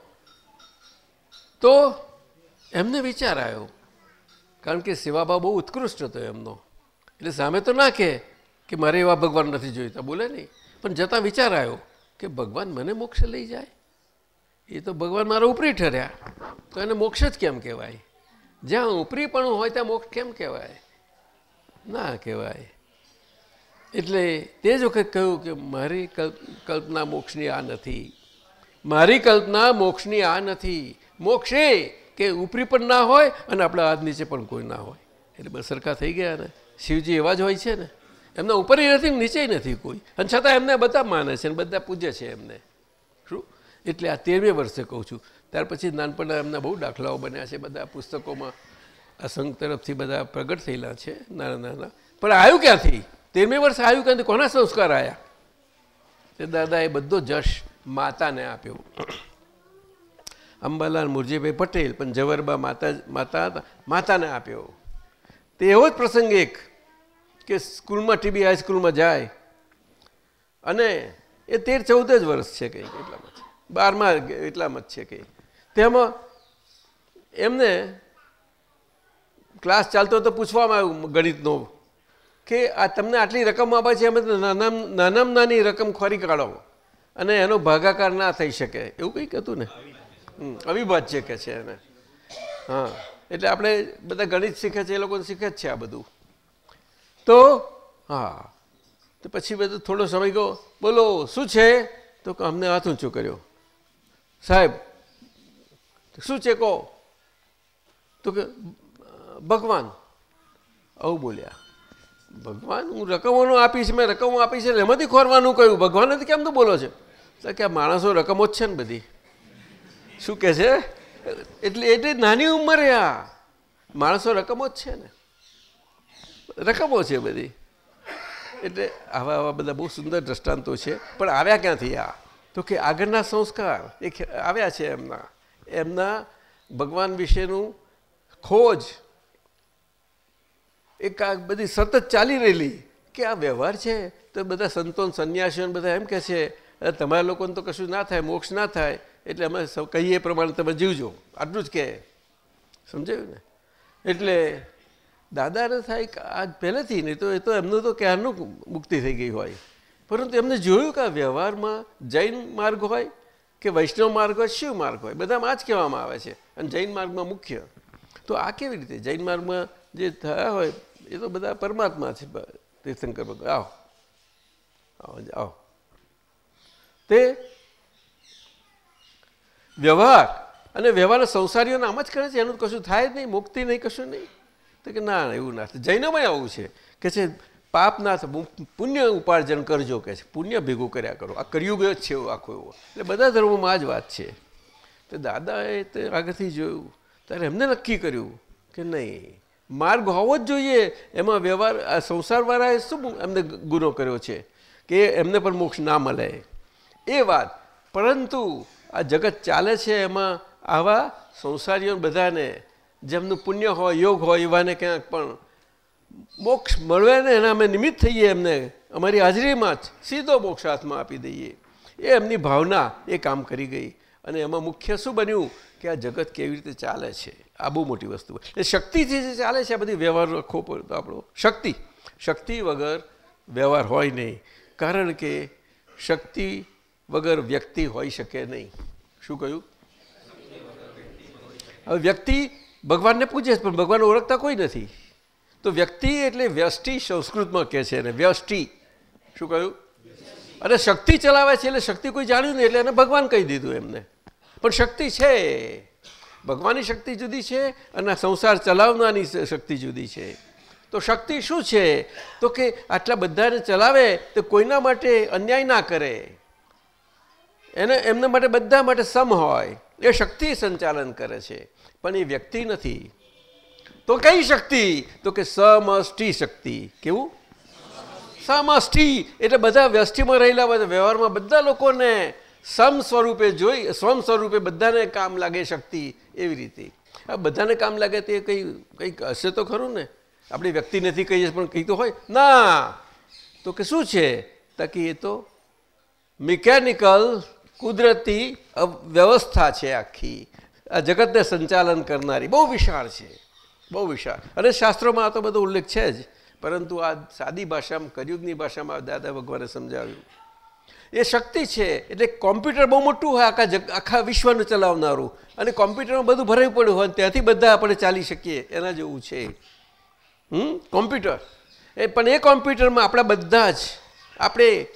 તો એમને વિચાર આવ્યો. કારણ કે સેવાભાવ બહુ ઉત્કૃષ્ટ હતો એમનો. એટલે સામે તો ના કહે કે મારે એવા ભગવાન નથી જોઈતા, બોલે નહીં. પણ જતાં વિચાર આવ્યો કે ભગવાન મને મોક્ષ લઈ જાય. એ તો ભગવાન મારા ઉપરી ઠર્યા. તો એને મોક્ષ જ કેમ કહેવાય? જ્યાં ઉપરીપણું હોય ત્યાં મોક્ષ કેમ કહેવાય? ના કહેવાય. એટલે તે જ વખત કહ્યું કે મારી કલ્પના મોક્ષની આ નથી. મારી કલ્પના મોક્ષની આ નથી. મોક્ષ એ કે ઉપરી પણ ના હોય અને આપણા હાથ નીચે પણ કોઈ ના હોય. એટલે બસ સરખા થઈ ગયા ને. શિવજી એવા જ હોય છે ને? એમના ઉપર નથી નીચે નથી કોઈ. અને છતાં એમને બધા માને છે અને બધા પૂજે છે એમને. શું? એટલે આ તેરમે વર્ષે કહું છું. ત્યાર પછી નાનપણના એમના બહુ દાખલાઓ બન્યા છે, બધા પુસ્તકોમાં આ સંઘ તરફથી બધા પ્રગટ થયેલા છે, નાના નાના. પણ આવ્યું ક્યાંથી? તેરમી વર્ષે આવ્યું ક્યાંથી? કોના સંસ્કાર આવ્યા તે દાદાએ બધો જશ માતાને આપ્યો. અંબાલાલ મુરજીભાઈ પટેલ પણ જવરબા માતા માતા હતા, માતાને આપ્યો. તે એવો જ પ્રસંગ એક કે સ્કૂલમાં ટીબી હાઈસ્કૂલમાં જાય. અને એ તેર ચૌદ જ વર્ષ છે કંઈક એટલામાં છે. બારમાં એટલામાં જ છે કંઈ તેમાં એમને ક્લાસ ચાલતો તો પૂછવામાં આવ્યું ગણિતનો કે આ તમને આટલી રકમ આપે છે અમે નાના નાનામાં નાની રકમ ખોરી કાઢો. અને એનો ભાગાકાર ના થઈ શકે. એવું કંઈક હતું ને? અવિભાજ્ય કે છે એને. હા, એટલે આપણે બધા ગણિત શીખે છે, એ લોકો શીખે જ છે આ બધું. તો, હા. તો પછી બધું થોડો સમય ગયો. બોલો, શું છે? તો અમને હાથ ઊંચું કર્યો. સાહેબ, શું છે કહો? તો કે, ભગવાન. આવું બોલ્યા. ભગવાન, હું રકમોનું આપીશ, મેં રકમો આપી છે એમાંથી ખોરવાનું કહ્યું. ભગવાન કેમ તો બોલો છે? કે આ માણસો રકમો જ છે ને બધી. શું કહે છે? એટલે એટલે નાની ઉંમરે આ. માણસો રકમો જ છે ને. રકમો છે બધી. એટલે આવા આવા બધા બહુ સુંદર દ્રષ્ટાંતો છે. પણ આવ્યા ક્યાંથી આ? તો કે આગળના સંસ્કાર. એ આવ્યા છે એમના. એમના ભગવાન વિશેનું ખોજ. એક આ બધી સતત ચાલી રહેલી કે આ વ્યવહાર છે? તો બધા સંતો સંન્યાસીઓ બધા એમ કહે છે તમારા લોકોને તો કશું ના થાય, મોક્ષ ના થાય. એટલે અમે કહીએ પ્રમાણે તમે જીવજો. આટલું જ કહે. સમજાયું ને? એટલે દાદાને થાય આ પહેલેથી નહીં, તો એ તો એમનું તો ક્યારનું મુક્તિ થઈ ગઈ હોય. પરંતુ એમને જોયું કે આ વ્યવહારમાં જૈન માર્ગ હોય કે વૈષ્ણવ માર્ગ હોય, શિવ માર્ગ હોય, બધામાં જ કહેવામાં આવે છે. અને જૈન માર્ગમાં મુખ્ય. તો આ કેવી રીતે? જૈન માર્ગમાં જે થયા હોય, એ તો બધા પરમાત્મા છે તીર્થંકર ભગવાન આવો. આવો આવો. તે વ્યવહાર અને વ્યવહાર સંસારીઓને આમ જ કરે છે, એનું કશું થાય જ નહીં, મુક્તિ નહીં, કશું નહીં. કે ના એવું ના જૈનોમાં આવું છે કે છે પાપ ના પુણ્ય ઉપાર્જન કરજો કે છે, પુણ્ય ભેગું કર્યા કરો. આ કરિયુગ જ છે આખો એવો. એટલે બધા ધર્મોમાં જ વાત છે. તો દાદાએ તે આગળથી જોયું. ત્યારે એમને નક્કી કર્યું કે નહીં, માર્ગ હોવો જ જોઈએ. એમાં વ્યવહાર, આ સંસારવાળાએ શું એમને ગુનો કર્યો છે કે એમને પણ મોક્ષ ના મળે? એ વાત. પરંતુ આ જગત ચાલે છે એમાં આવા સંસારીઓ બધાને. જેમનું પુણ્ય હોય, યોગ હોય એવાને ક્યાંક પણ મોક્ષ મળવે ને એના અમે નિમિત્ત થઈએ એમને. અમારી હાજરીમાં જ સીધો મોક્ષ હાથમાં આપી દઈએ. એ એમની ભાવના એ કામ કરી ગઈ. અને એમાં મુખ્ય શું બન્યું? કે આ જગત કેવી રીતે ચાલે છે? આ બહુ મોટી વસ્તુ એ શક્તિથી જે ચાલે છે, આ બધી વ્યવહાર રાખવો પડતો આપણો. શક્તિ. શક્તિ વગર વ્યવહાર હોય નહીં. કારણ કે શક્તિ વગર વ્યક્તિ હોઈ શકે નહીં. શું કહ્યું? હવે વ્યક્તિ ભગવાનને પૂજે છે, પણ ભગવાન ઓળખતા કોઈ નથી. તો વ્યક્તિ એટલે વ્યષ્ટિ સંસ્કૃતમાં કહે છે એને, વ્યષ્ટિ. શું કહ્યું? અને શક્તિ ચલાવે છે એટલે શક્તિ કોઈ જાણ્યું નહીં એટલે એને ભગવાન કહી દીધું એમને. પણ શક્તિ છે. ભગવાનની શક્તિ જુદી છે અને સંસાર ચલાવનારની શક્તિ જુદી છે. તો શક્તિ શું છે? તો કે આટલા બધાને ચલાવે તો કોઈના માટે અન્યાય ના કરે. એને, એમના માટે બધા માટે સમ હોય. એ શક્તિ સંચાલન કરે છે. પણ એ વ્યક્તિ નથી. તો કઈ શક્તિ? તો કે સમષ્ટિ શક્તિ. કેવું? સમષ્ટિ. એટલે બધા વ્યષ્ટિમાં રહેલા બધા વ્યવહારમાં બધા લોકોને સમ સ્વરૂપે જોઈ, સ્વમ સ્વરૂપે બધાને કામ લાગે શક્તિ એવી રીતે. આ બધાને કામ લાગે તે કંઈ, કંઈક હશે તો ખરું ને? આપણી વ્યક્તિ નથી કહીએ પણ કહી તો હોય. ના! તો કે શું છે? તાકી એ તો મિકેનિકલ કુદરતી વ્યવસ્થા છે આખી. આ જગતને સંચાલન કરનારી. બહુ વિશાળ છે. બહુ વિશાળ. અને શાસ્ત્રોમાં આ તો બધો ઉલ્લેખ છે જ. પરંતુ આ સાદી ભાષામાં કળિયુગની ભાષામાં દાદા ભગવાને સમજાવ્યું. એ શક્તિ છે. એટલે કોમ્પ્યુટર બહુ મોટું હોય, આખા આખા વિશ્વનું ચલાવનારું. અને કોમ્પ્યુટરમાં બધું ભરાયું પડ્યું હોય ત્યાંથી બધા આપણે ચાલી શકીએ. એના જેવું છે. હમ? કોમ્પ્યુટર. એ પણ એ કોમ્પ્યુટરમાં આપણા બધા જ. આપણે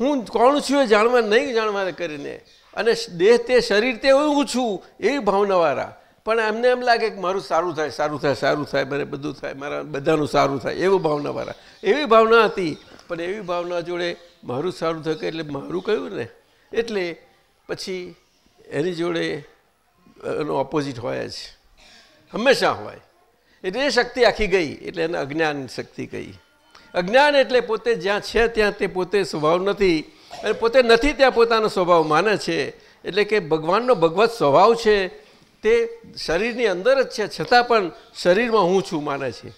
હું, કોણ છું એ જાણવા, નહીં જાણવા કરીને અને દેહ તે શરીર તે હું છું એવી ભાવનાવાળા. પણ એમને એમ લાગે કે મારું સારું થાય સારું થાય સારું થાય, મને બધું થાય, મારા બધાનું સારું થાય, એવું ભાવનાવાળા. એવી ભાવના હતી, પણ એવી ભાવના જોડે મારું સારું થયું એટલે મારું કહ્યું ને? એટલે પછી એની જોડે એનો ઓપોઝિટ હોય જ. હંમેશા હોય. એટલે એ શક્તિ આખી ગઈ, એટલે એને અજ્ઞાન શક્તિ કહી. અજ્ઞાન એટલે પોતે જ્યાં છે ત્યાં તે પોતે સ્વભાવ નથી. અને પોતે નથી ત્યાં પોતાનો સ્વભાવ માને છે. એટલે કે ભગવાનનો ભગવત સ્વભાવ છે તે શરીરની અંદર જ છે. છતાં પણ શરીરમાં હું છું માને છે.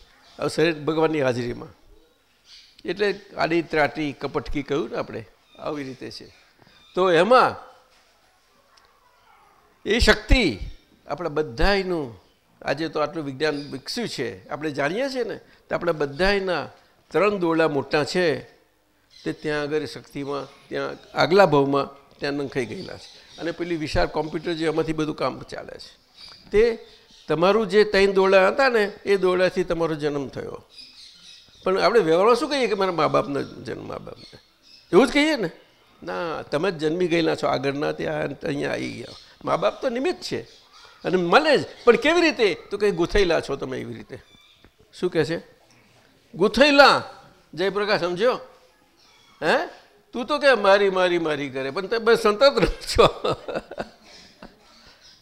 શરીર ભગવાનની હાજરીમાં. એટલે આડી ત્રાટી કપટકી કહ્યું ને આપણે, આવી રીતે છે. તો એમાં એ શક્તિ આપણા બધાયનું, આજે તો આટલું વિજ્ઞાન વિકસ્યું છે. આપણે જાણીએ છીએ ને, તો આપણા બધાયના ત્રણ દોરડા મોટા છે. તે ત્યાં આગળ શક્તિમાં, ત્યાં આગલા ભાવમાં ત્યાં નંખાઈ ગયેલા છે. અને પેલી વિશાળ કોમ્પ્યુટર જે એમાંથી બધું કામ ચાલે છે. તે તમારું જે ત્રણ દોરડા હતા ને, એ દોરડાથી તમારો જન્મ થયો. પણ આપણે વ્યવહારમાં શું કહીએ કે મારા મા બાપનો જન્મ મા બાપને એવું જ કહીએ ને? ના, તમે જ જન્મી ગયેલા છો, આગળના ત્યાં અહીંયા આવી ગયા. મા બાપ તો નિમિત્ત છે. અને મળે જ, પણ કેવી રીતે? તો કંઈ ગૂંથેલા છો તમે એવી રીતે. શું કહે છે? ગૂંથેલા. જયપ્રકાશ, સમજ્યો? હે? તું તો કે મારી મારી મારી કરે, પણ તમે સંતત છો.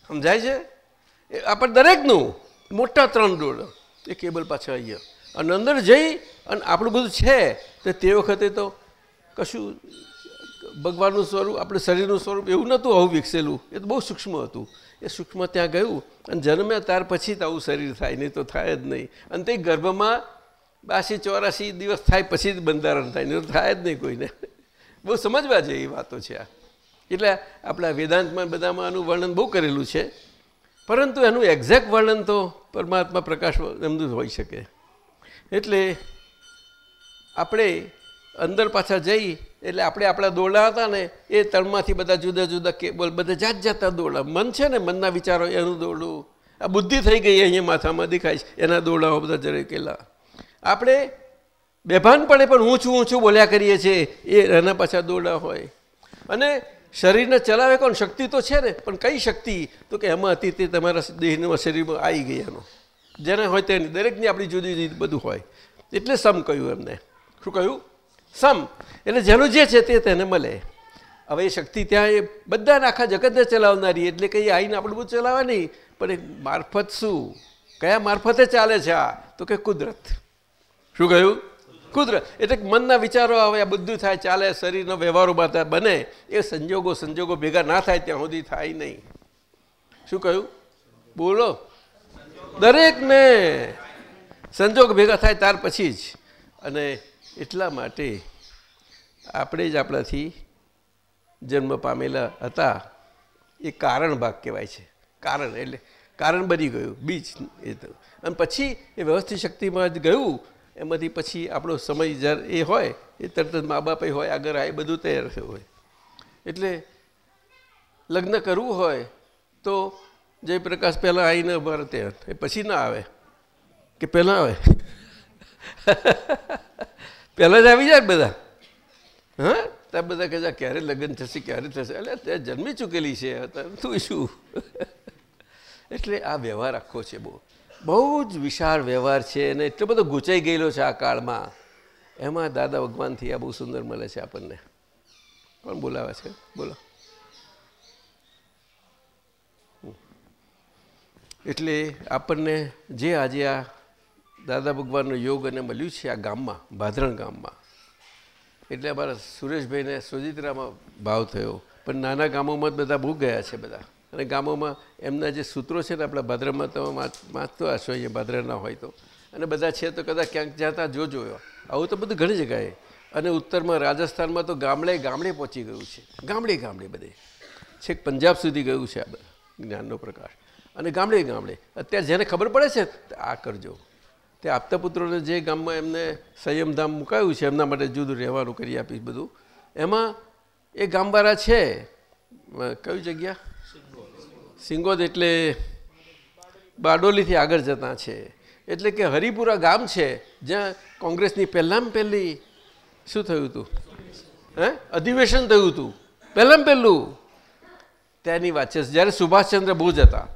સમજાય છે? આપણે દરેકનું મોટા ત્રણ ડોળ એ કેબલ પાછળ અહીંયા અને અંદર જઈ અને આપણું બધું છે, તો તે વખતે તો કશું ભગવાનનું સ્વરૂપ, આપણે શરીરનું સ્વરૂપ એવું નહોતું આવું વિકસેલું. એ તો બહુ સૂક્ષ્મ હતું. એ સૂક્ષ્મ ત્યાં ગયું અને જન્મ્યા, ત્યાર પછી જ આવું શરીર થાય, નહીં તો થાય જ નહીં. અને તે ગર્ભમાં બાસી ચોરાસી દિવસ થાય પછી જ બંધારણ થાય, નહીં થાય જ નહીં કોઈને. બહુ સમજવા જેવી વાતો છે આ. એટલે આપણા વેદાંતમાં બધામાં આનું વર્ણન બહુ કરેલું છે. પરંતુ એનું એક્ઝેક્ટ વર્ણન તો પરમાત્મા પ્રકાશ એમનું હોઈ શકે. એટલે આપણે અંદર પાછા જઈ, એટલે આપણે આપણા દોરડા હતા ને, એ તળમાંથી બધા જુદા જુદા કેબલ બધા જાત જાતના દોરડા. મન છે ને, મનના વિચારો એનું દોરડું. આ બુદ્ધિ થઈ ગઈ અહીંયા માથામાં, દેખાય છે. એના દોરડાઓ બધા જરેકેલા આપણે બેભાનપણે પણ ઊંચું ઊંચું બોલ્યા કરીએ છીએ, એ એના પાછા દોરડા હોય. અને શરીરને ચલાવે કોણ? શક્તિ તો છે ને, પણ કઈ શક્તિ? તો કે એમાં હતી તે તમારા દેહના શરીરમાં આવી ગઈ એનો. જેને હોય તેની, દરેકની આપણી જુદી જુદી બધું હોય. એટલે સમ કહ્યું એમને. શું કહ્યું? સમ. એટલે જેનું જે છે તે તેને મળે. હવે એ શક્તિ ત્યાં એ બધાને આખા જગતને ચલાવનારી, એટલે કંઈ આવીને આપણે બધું ચલાવે નહીં. પણ એ મારફત શું? કયા મારફતે ચાલે છે આ? તો કે કુદરત. શું કહ્યું? કુદરત. એટલે મનના વિચારો આવે આ બધું થાય, ચાલે, શરીરનો વ્યવહારો બધા બને, એ સંજોગો સંજોગો ભેગા ના થાય, ત્યાં સુધી થાય નહીં. શું કહ્યું? બોલો. દરેકને સંજોગ ભેગા થાય ત્યાર પછી જ. અને એટલા માટે આપણે જ આપણાથી જન્મ પામેલા હતા. એ કારણ ભાગ કહેવાય છે. કારણ એટલે, કારણ બની ગયું, બીજ એ તો. અને પછી એ વ્યવસ્થિત શક્તિમાં જ ગયું. એમાંથી પછી આપણો સમય જ્યારે એ હોય, એ તરત જ મા બાપે હોય, આગળ આ બધું તૈયાર થયું હોય. એટલે લગ્ન કરવું હોય તો જયપ્રકાશ પહેલાં આવીને અમારે ત્યાં પછી ના આવે. કે પહેલાં આવે? પહેલાં જ આવી જાય બધા? હા? ત્યાં બધા કહે ક્યારે લગ્ન થશે, ક્યારે થશે? એટલે ત્યાં જન્મી ચૂકેલી છે તું શું? એટલે આ વ્યવહાર આખો છે બહુ. બહુ જ વિશાળ વ્યવહાર છે અને એટલો બધો ગૂંચાઈ ગયેલો છે આ કાળમાં. એમાં દાદા ભગવાનથી આ બહુ સુંદર મળે છે આપણને. કોણ બોલાવે છે? બોલો. એટલે આપણને જે આજે આ દાદા ભગવાનનો યોગ અને મળ્યું છે આ ગામમાં, ભાદરણ ગામમાં. એટલે અમારા સુરેશભાઈને સોજિત્રામાં ભાવ થયો. પણ નાના ગામોમાં જ બધા બહુ ગયા છે બધા. અને ગામોમાં એમના જે સૂત્રો છે ને આપણા ભાદરમાં તમે વાંચતો હશો અહીંયા ભાદરના હોય તો. અને બધા છે તો કદાચ ક્યાંક જતા જોજો આવું તો બધું ઘણી જગાએ અને ઉત્તરમાં રાજસ્થાનમાં તો ગામડે ગામડે પહોંચી ગયું છે. ગામડે ગામડે બધે. છેક પંજાબ સુધી ગયું છે આ જ્ઞાનનો પ્રકાશ. અને ગામડે ગામડે. અત્યારે જેને ખબર પડે છે આ કરજો. તે આપતા પુત્રોને જે ગામમાં એમને સંયમધામ મુકાયું છે, એમના માટે જુદું રહેવાનું કરી આપીશ બધું. એમાં એ ગામવાળા છે. કયું જગ્યા? સિંગોદ એટલે બારડોલીથી આગળ જતા છે. એટલે કે હરિપુરા ગામ છે, જ્યાં કોંગ્રેસની પહેલાં પહેલી શું થયું હતું? હે? અધિવેશન થયું હતું. પહેલાં પહેલું. ત્યાંની વાત છે જ્યારે સુભાષચંદ્ર બોઝ હતા.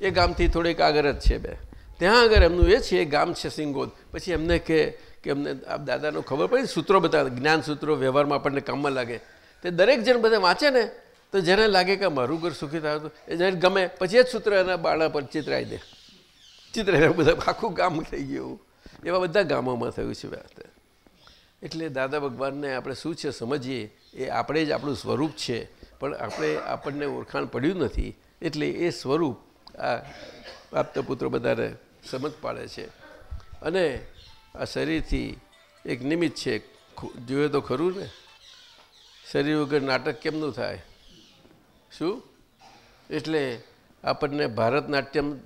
એ ગામથી થોડીક આગળ જ છે બે. ત્યાં આગળ એમનું એ છે, એ ગામ છે સિંગોદ. પછી એમને કે એમને આ દાદાનો ખબર પડી સૂત્રો બધા જ્ઞાન સૂત્રો વ્યવહારમાં આપણને કામમાં લાગે. તે દરેક જણ બધા વાંચે ને તો જેને લાગે કે મારું ઘર સુખી થયું એ જેને ગમે, પછી એ જ સૂત્ર એના બાળા પર ચિતરાઈ દે. ચિતરાઈ બધા આખું ગામ થઈ ગયું. એવા બધા ગામોમાં થયું છે વાત. એટલે દાદા ભગવાનને આપણે શું છે સમજીએ, એ આપણે જ આપણું સ્વરૂપ છે, પણ આપણે આપણને ઓળખાણ પડ્યું નથી, એટલે એ સ્વરૂપ આ આપતા પુત્રો બધાને સમજ પાડે છે. અને આ શરીરથી એક નિમિત્ત છે જોઈએ તો ખરું ને? શરીર વગર નાટક કેમનું થાય? શું? એટલે આપણને ભારતનાટ્યમ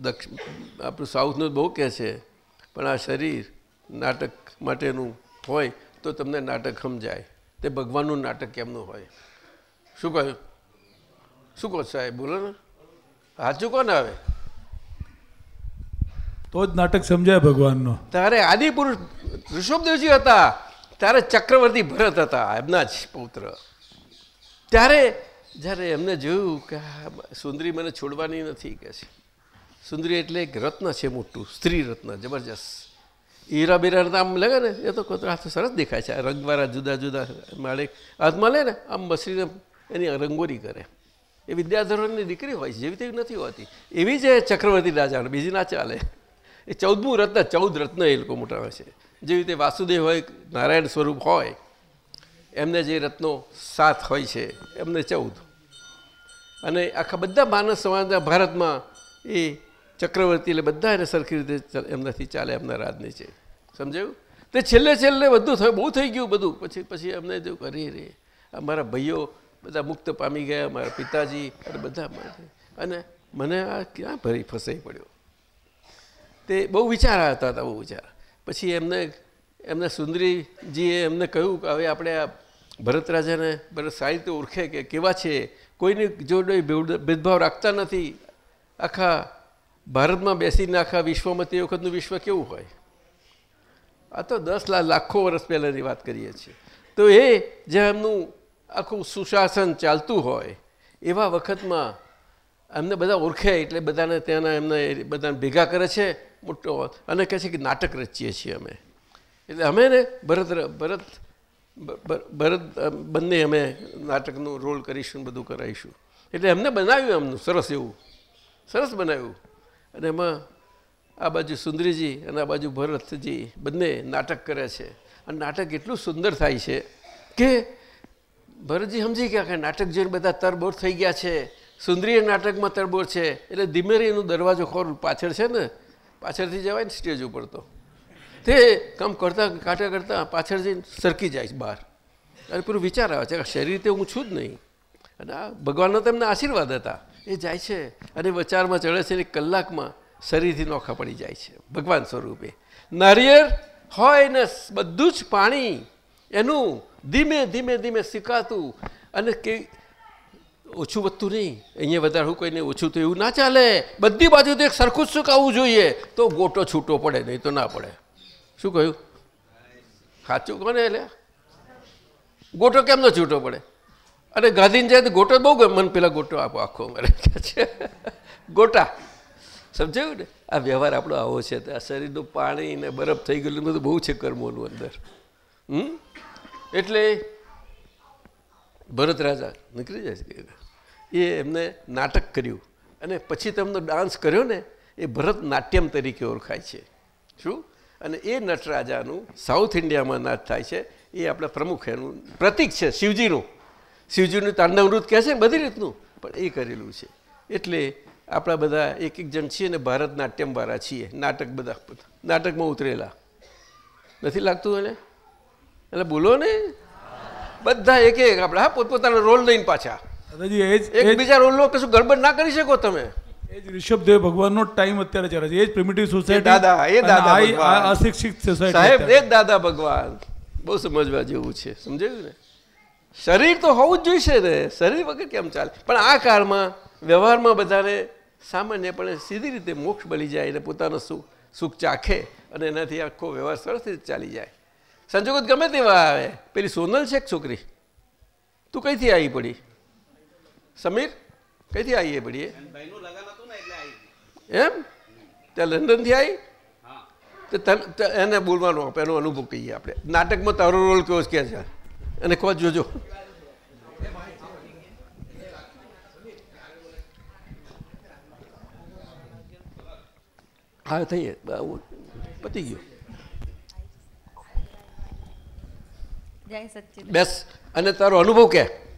દક્ષ આપણું સાઉથનું બહુ કહે છે પણ આ શરીર નાટક માટેનું હોય તો તમને નાટક સમજાય. તે ભગવાનનું નાટક કેમનું હોય. શું કહ્યું? શું કહો સાહેબ? બોલો ને. સાચું કોણ આવે? તો જ નાટક સમજાય ભગવાનનો. ત્યારે આદિપુરુષ ઋષભદેવજી હતા. ત્યારે ચક્રવર્તી ભરત હતા એમના જ પુત્ર. ત્યારે જ્યારે એમને જોયું કે સુંદરી મને છોડવાની નથી કે છે. સુંદરી એટલે એક રત્ન છે મોટું, સ્ત્રી રત્ન, જબરજસ્ત. હીરા બીરા આમ લગે ને, એ તો કોતરા હાથ સરસ દેખાય છે. રંગવાળા જુદા જુદા માળે હાથમાં લે ને, આમ બસરીને એની રંગોળી કરે. એ વિદ્યાધરોની દીકરી હોય છે, જેવી તેવી નથી હોતી. એવી જ ચક્રવર્તી રાજા બીજી ના ચાલે. એ ચૌદમું રત્ન, ચૌદ રત્ન એ લોકો મોટા હોય છે. જેવી રીતે વાસુદેવ હોય, નારાયણ સ્વરૂપ હોય એમને જે રત્નો સાત હોય છે, એમને ચૌદ. અને આખા બધા માનવ સમાજના ભારતમાં એ ચક્રવર્તી એટલે બધા એને સરખી રીતે એમનાથી ચાલે, એમના રાજની છે. સમજાયું? તે છેલ્લે છેલ્લે બધું થયું, બહુ થઈ ગયું બધું. પછી પછી એમને જો અરે રે, અમારા ભાઈઓ બધા મુક્ત પામી ગયા મારા પિતાજી અને બધા અને મને આ ક્યાં ભરી ફસાઈ પડ્યો? તે બહુ વિચાર હતા હતા બહુ વિચાર. પછી એમને એમને સુંદરીજીએ એમને કહ્યું કે હવે આપણે આ ભરત રાજાને ભરત સારી રીતે ઓળખે કે કેવા છે? કોઈને જોડે ભેદ- ભેદભાવ રાખતા નથી. આખા ભારતમાં બેસીને આખા વિશ્વમાં તે વખતનું વિશ્વ કેવું હોય? આ તો દસ લાખ લાખો વર્ષ પહેલાંની વાત કરીએ છીએ. તો એ જ્યાં એમનું આખું સુશાસન ચાલતું હોય, એવા વખતમાં એમને બધા ઓળખે એટલે બધાને ત્યાંના એમને બધાને ભેગા કરે છે, મોટો અને કહે છે કે નાટક રચીએ છીએ અમે. એટલે અમે ને ભરત ભરત ભરત બંને અમે નાટકનું રોલ કરીશું બધું કરાવીશું એટલે એમને બનાવ્યું એમનું, સરસ એવું. સરસ બનાવ્યું. અને એમાં આ બાજુ સુંદરીજી અને આ બાજુ ભરતજી બંને નાટક કરે છે. અને નાટક એટલું સુંદર થાય છે કે ભરતજી સમજી ગયા કે નાટક જોઈને બધા તરબોર થઈ ગયા છે. સુંદરીએ નાટકમાં તરબોર છે. એટલે ધીમે એનો દરવાજો ખોર પાછળ છે ને? પાછળથી જવાય ને સ્ટેજ ઉપર તો. તે કામ કરતાં, કાંટા કરતાં પાછળ જઈને સરકી જાય બહાર. અને પેલું વિચાર આવે છે શરીર તે હું છું જ નહીં. અને આ ભગવાનનો તેમને આશીર્વાદ હતા. એ જાય છે અને વિચારમાં ચડે છે અને કલાકમાં શરીરથી નોખા પડી જાય છે. ભગવાન સ્વરૂપે. નારિયેર હોય ને બધું જ પાણી, એનું ધીમે ધીમે ધીમે શીખાતું અને કે ઓછું વધતું નહીં. અહીંયા વધારે કોઈને ઓછું તો એવું ના ચાલે. બધી બાજુ તો એક સરખું જ સુકાવવું જોઈએ. તો ગોટો છૂટો પડે, નહીં તો ના પડે. શું કહ્યું? સાચું કોને એટલે ગોટો કેમ ન છૂટો પડે? અને ગાંધીને જાય તો ગોટો બહુ મને પેલા ગોટો આપો, આખો મારે છે ગોટા. સમજાયું ને? આ વ્યવહાર આપણો આવો છે, આ શરીરનું પાણી ને બરફ થઈ ગયેલું બધું બહુ છે કર્મોનું અંદર. હમ? એટલે ભરત રાજા નીકળી જાય એ એમને નાટક કર્યું. અને પછી તેમનો ડાન્સ કર્યો ને, એ ભરતનાટ્યમ તરીકે ઓળખાય છે. શું? અને એ નટરાજાનું સાઉથ ઇન્ડિયામાં નાચ થાય છે. એ આપણા પ્રમુખ એનું પ્રતિક છે શિવજીનું. શિવજીનું તાંડવ નૃત્ય કહે છે ને બધી રીતનું. પણ એ કરેલું છે. એટલે આપણા બધા એક એક જણ છીએ ને ભારતનાટ્યમવાળા છીએ. નાટક બધા નાટકમાં ઉતરેલા. નથી લાગતું એને? એટલે બોલો ને. બધા એક એક આપણે હા પોતપોતાનો રોલ લઈને પાછા. એકબીજા રોલનો કશું ગડબડ ના કરી શકો તમે. એ જ ઋષભદેવ ભગવાનનો ટાઈમ અત્યારે ચાલે છે. એ જ પ્રિમિટિવ સોસાયટી દાદા એ દાદા ભગવાન. અશિક્ષિત સોસાયટી સાહેબ એ જ દાદા ભગવાન. બહુ સમજવા જેવું છે. સમજાયું ને? શરીર તો હોવું જ જોઈશે ને. શરીર વગર કેમ ચાલે? પણ આ કાળમાં વ્યવહારમાં બધાને સામાન્યપણે સીધી રીતે મોક્ષ મળી જાય અને પોતાનો સુખ સુખ ચાખે અને એનાથી આખો વ્યવહાર સરસ રીતે ચાલી જાય. સંજોગત ગમે તેવા આવે. પેલી સોનલ છે છોકરી? તું કઈથી આવી પડી? સમીર કઈથી આવી એ પડી એ? ભાઈનું લગન હતું ને એટલે આવી ગઈ. એમ? ત્યાં લંડનથી આવી તો તને એને બોલવાનો આપણે એનો અનુભવ કહીએ આપણે. નાટકમાં તારો રોલ કયો છે? કે છે? અને કહો જોજો. હા થઈએ. પતી ગયું. બેસ. અને તારો અનુભવ કે?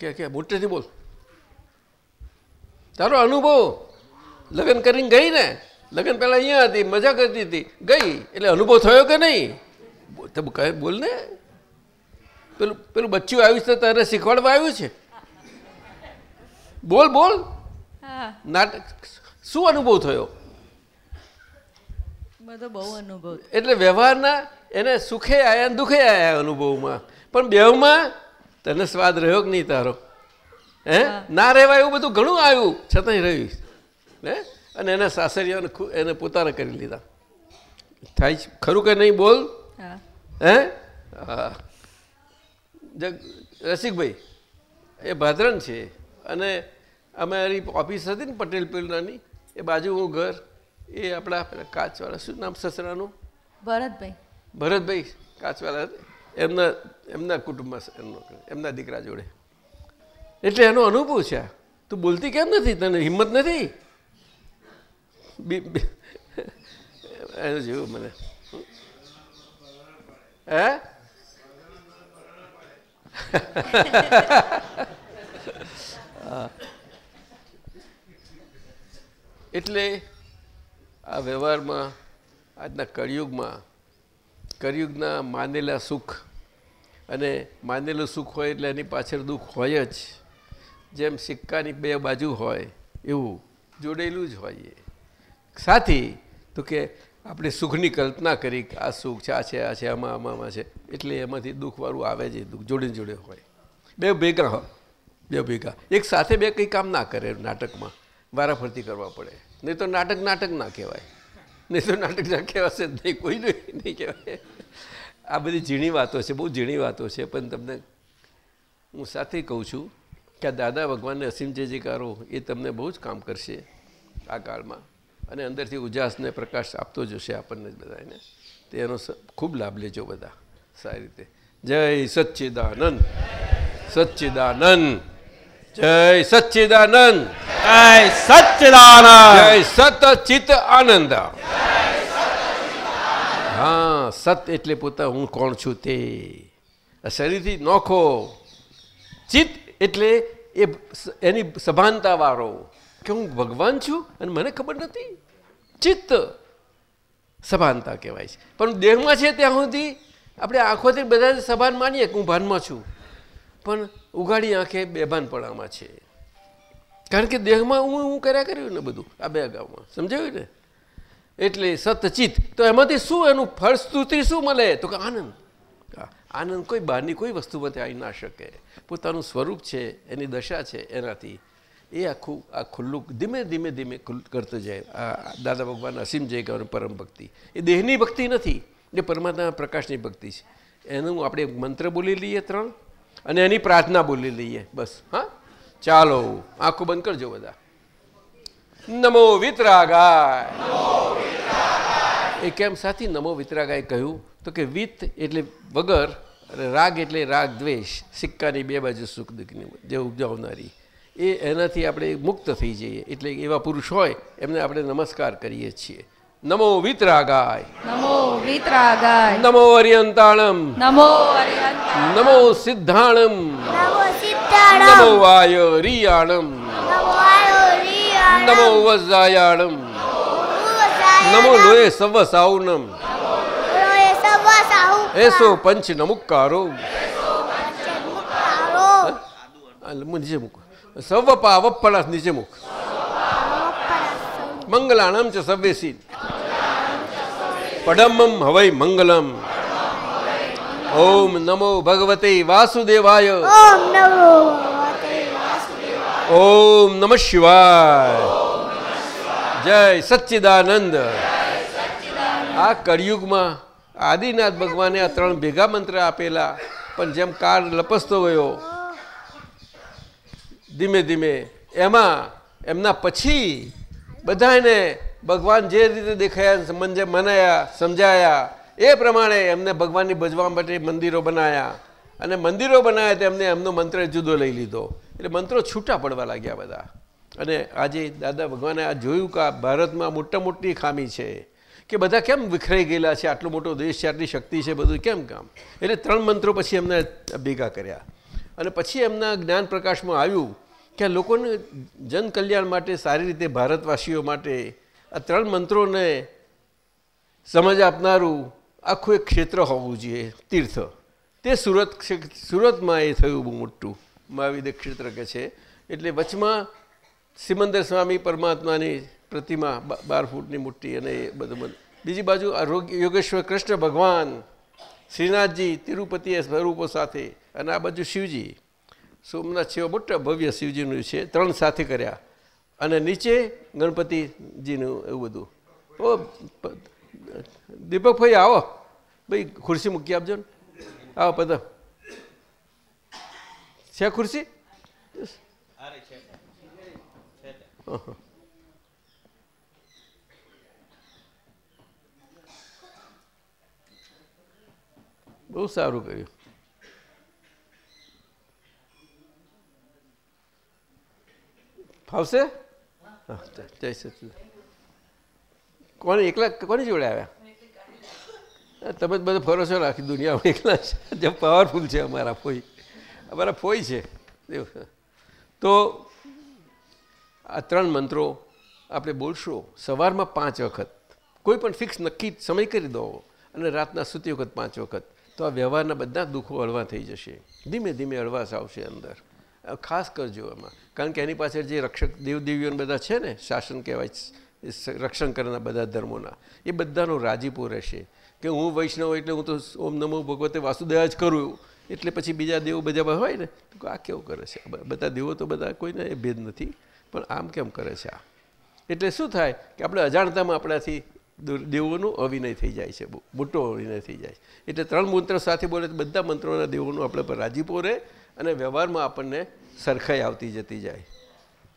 કે કે મોટેથી બોલ. તારો અનુભવ લગ્ન કરીને ગઈ ને લગ્ન પહેલા અહીંયા હતી મજા કરતી હતી ગઈ. એટલે અનુભવ થયો કે નહીં? તમે કહે બોલ ને. પેલું પેલું બચ્ચું આવ્યું છે તારે શીખવાડવા આવ્યું છે? બોલ બોલ. હા. નાટક શું અનુભવ થયો? બધો બહુ અનુભવ એટલે વ્યવહારના એને સુખે આયા દુખે આયા અનુભવમાં. પણ બેવમાં તને સ્વાદ રહ્યો કે નહીં તારો? હે? ના રહેવાય એવું બધું ઘણું આવ્યું. છતાંય રહ્યું. હે? અને એના સાસરિયાને એને પોતાને કરી લીધા. થાય છે. ખરું કે નહીં? બોલ. હે. હા? જગ રસિકભાઈ એ ભાદરણ છે. અને અમારી ઓફિસ હતી ને પટેલ પેલનાની એ બાજુનું ઘર. એ આપણા કાચવાળા શું નામ સસરાનું? ભરતભાઈ. ભરતભાઈ કાચવાળા હતા. એમના એમના કુટુંબમાં એમનો એમના દીકરા જોડે. એટલે એનો અનુભવ છે. તું બોલતી કેમ નથી? તને હિંમત નથી? એનું જેવું મને. હે. એટલે આ વ્યવહારમાં, આજના કળિયુગમાં, કળિયુગના માનેલા સુખ અને માનેલું સુખ હોય એટલે એની પાછળ દુઃખ હોય જ. જેમ સિક્કાની બે બાજુ હોય, એવું જોડેલું જ હોય એ સાથી, તો કે આપણે સુખની કલ્પના કરી કે આ સુખ છે, આ છે આ છે, આમાં આમાં આમાં છે, એટલે એમાંથી દુઃખવાળું આવે જ દુઃખ, જોડે જોડે હોય. બે ભેગા હોય બે ભેગા. એક સાથે બે કંઈ કામ ના કરે નાટકમાં, વારાફરતી કરવા પડે. નહીં તો નાટક નાટક ના કહેવાય. નહીં તો નાટક ના કહેવાશે, નહીં કોઈ નહીં કહેવાય. આ બધી ઝીણી વાતો છે બહુ ઝીણી વાતો છે પણ તમને હું સાથે કહું છું કે આ દાદા ભગવાનને અસીમ જે જે કરો એ તમને બહુ જ કામ કરશે આ કાળમાં. અને અંદરથી ઉજાસને પ્રકાશ આપતો જશે આપણને બધાને. તો એનો ખૂબ લાભ લેજો બધા સારી રીતે. જય સચ્ચિદાનંદ. સચ્ચિદાનંદ. જય સચ્ચિદાનંદ. જય સચ્ચિદાનંદ. જય સતચિત આનંદ. હા, સત એટલે પોતા હું કોણ છું તે. આ શરીરથી નોખો. ચિત્ત એટલે એ એની સભાનતાવાળો. કે હું ભગવાન છું અને મને ખબર નથી. ચિત્ત સભાનતા કહેવાય છે. પણ દેહમાં છે ત્યાં સુધી આપણે આંખોથી બધા સભાન માનીએ કે હું ભાનમાં છું. પણ ઉગાડી આંખે બેભાનપણામાં છે. કારણ કે દેહમાં હું હું કર્યા કર્યું ને બધું, આ બે અગાઉમાં. સમજાયું ને? એટલે સતચિત. તો એમાંથી શું એનું ફળસ્તુતિ શું મળે? તો કે આનંદ. આનંદ કોઈ બહારની કોઈ વસ્તુમાંથી આવી ના શકે. પોતાનું સ્વરૂપ છે, એની દશા છે, એનાથી એ આખું, આ ખુલ્લું ધીમે ધીમે ધીમે કરતો જાય. આ દાદા ભગવાન અસીમ જય ગૌર પરમ ભક્તિ. એ દેહની ભક્તિ નથી. એ પરમાત્મા પ્રકાશની ભક્તિ છે. એનું આપણે મંત્ર બોલી લઈએ ત્રણ અને એની પ્રાર્થના બોલી લઈએ. બસ, હા? ચાલો, આંખો બંધ કરજો બધા. નમો વિતરાગાય. એ કેમ સાથી નમો વિતરાગાય કહ્યું? તો કે વિત એટલે વગર અને રાગ એટલે રાગ દ્વેષ. સિક્કાની બે બાજુ સુખ દુઃખની જે ઉપજાવનારી. એ એનાથી આપણે મુક્ત થઈ જઈએ. એટલે એવા પુરુષ હોય એમને આપણે નમસ્કાર કરીએ છીએ. નમો વિતરાગાય. નમો વિતરાગાય. નમો અરિયંતાણમ. નમો નમો સિદ્ધાણમ. નમો વાય રિયાણમ. નમો નમો વજ્રાયાણમ નમો લોહે સવ સાઉનમ એસો પંચ નમુકારો નીચે મૂકો સવ પાવપળા નીચે મૂક મંગલાણમ ચ સવ્યસી પડમમ હવૈ મંગલમ ઓમ નમો ભગવતે વાસુદેવાય ઓમ નમો ઓમ નમ શિવાય. જય સચ્ચિદાનંદ. આ કળિયુગમાં આદિનાથ ભગવાને આ ત્રણ ભેગા મંત્ર આપેલા, પણ જેમ કાર લપસતો ગયો, ધીમે ધીમે એમાં એમના પછી બધાને ભગવાન જે રીતે દેખાયા સમજે મનાયા, સમજાયા, એ પ્રમાણે એમને ભગવાનની ભજવા માટે મંદિરો બનાવ્યા અને મંદિરો બનાવ્યા તેમને એમનો મંત્ર જુદો લઈ લીધો. એટલે મંત્રો છૂટા પડવા લાગ્યા બધા. અને આજે દાદા ભગવાને આ જોયું કે ભારતમાં મોટા મોટી ખામી છે, કે બધા કેમ વિખરાઈ ગયેલા છે, આટલો મોટો દેશ છે, આટલી શક્તિ છે, બધું કેમ કામ? એટલે ત્રણ મંત્રો પછી એમને ભેગા કર્યા. અને પછી એમના જ્ઞાન પ્રકાશમાં આવ્યું કે લોકોને જન કલ્યાણ માટે, સારી રીતે ભારતવાસીઓ માટે આ ત્રણ મંત્રોને સમજ આપનારું આખું એક ક્ષેત્ર હોવું જોઈએ, તીર્થ. તે સુરત સુરતમાં એ થયું બહુ મોટું. મહાવિદ્ય દક્ષિત્ર કે છે. એટલે વચમાં સિમંદર સ્વામી પરમાત્માની પ્રતિમા બાર ફૂટની મોટી અને એ બધું બીજી બાજુ યોગેશ્વર કૃષ્ણ ભગવાન, શ્રીનાથજી, તિરુપતિ સ્વરૂપો સાથે અને આ બાજુ શિવજી. સોમનાથ શિવ મોટા ભવ્ય શિવજીનું છે, ત્રણ સાથે કર્યા. અને નીચે ગણપતિજીનું એવું બધું. ઓ દીપકભાઈ આવો. ભાઈ, ખુરશી મૂકી આપજો ને. આવો પદમ છે ખુરશી. બહુ સારું કર્યું. ફાવશે? હા, જય- સચિદાનંદ. કોને એકલા કોની જોડે આવ્યા? તમે જ બધો ફરો છો આખી દુનિયામાં એકલા છે પાવરફુલ છે અમારા ફોઈ અમારા ફોઈ છે. તો આ ત્રણ મંત્રો આપણે બોલશો. સવારમાં પાંચ વખત. કોઈ પણ ફિક્સ નક્કી સમય કરી દો અને રાતના સૂતી વખત પાંચ વખત. તો આ વ્યવહારના બધા દુઃખો હળવા થઈ જશે. ધીમે ધીમે હળવાશ આવશે અંદર. ખાસ કરજો એમાં કારણ કે એની પાછળ જે રક્ષક દેવદેવીઓ બધા છે ને, શાસન કહેવાય રક્ષણ કરનાર બધા ધર્મોના, એ બધાનો રાજીપો રહેશે. કે હું વૈષ્ણવ એટલે હું તો ઓમ નમો ભગવતે વાસુદેવ જ કરું એટલે પછી બીજા દેવો બધા હોય ને, તો આ કેવું કરે છે? બધા દેવો તો બધા કોઈને એ ભેદ નથી, પણ આમ કેમ કરે છે આ? એટલે શું થાય કે આપણે અજાણતામાં આપણાથી દેવોનું અવિનય થઈ જાય છે મોટો અવિનય થઈ જાય એટલે ત્રણ મંત્ર સાથે બોલે તો બધા મંત્રોના દેવોનો આપણે પર રાજીપો રહે અને વ્યવહારમાં આપણને સરખાઈ આવતી જતી જાય.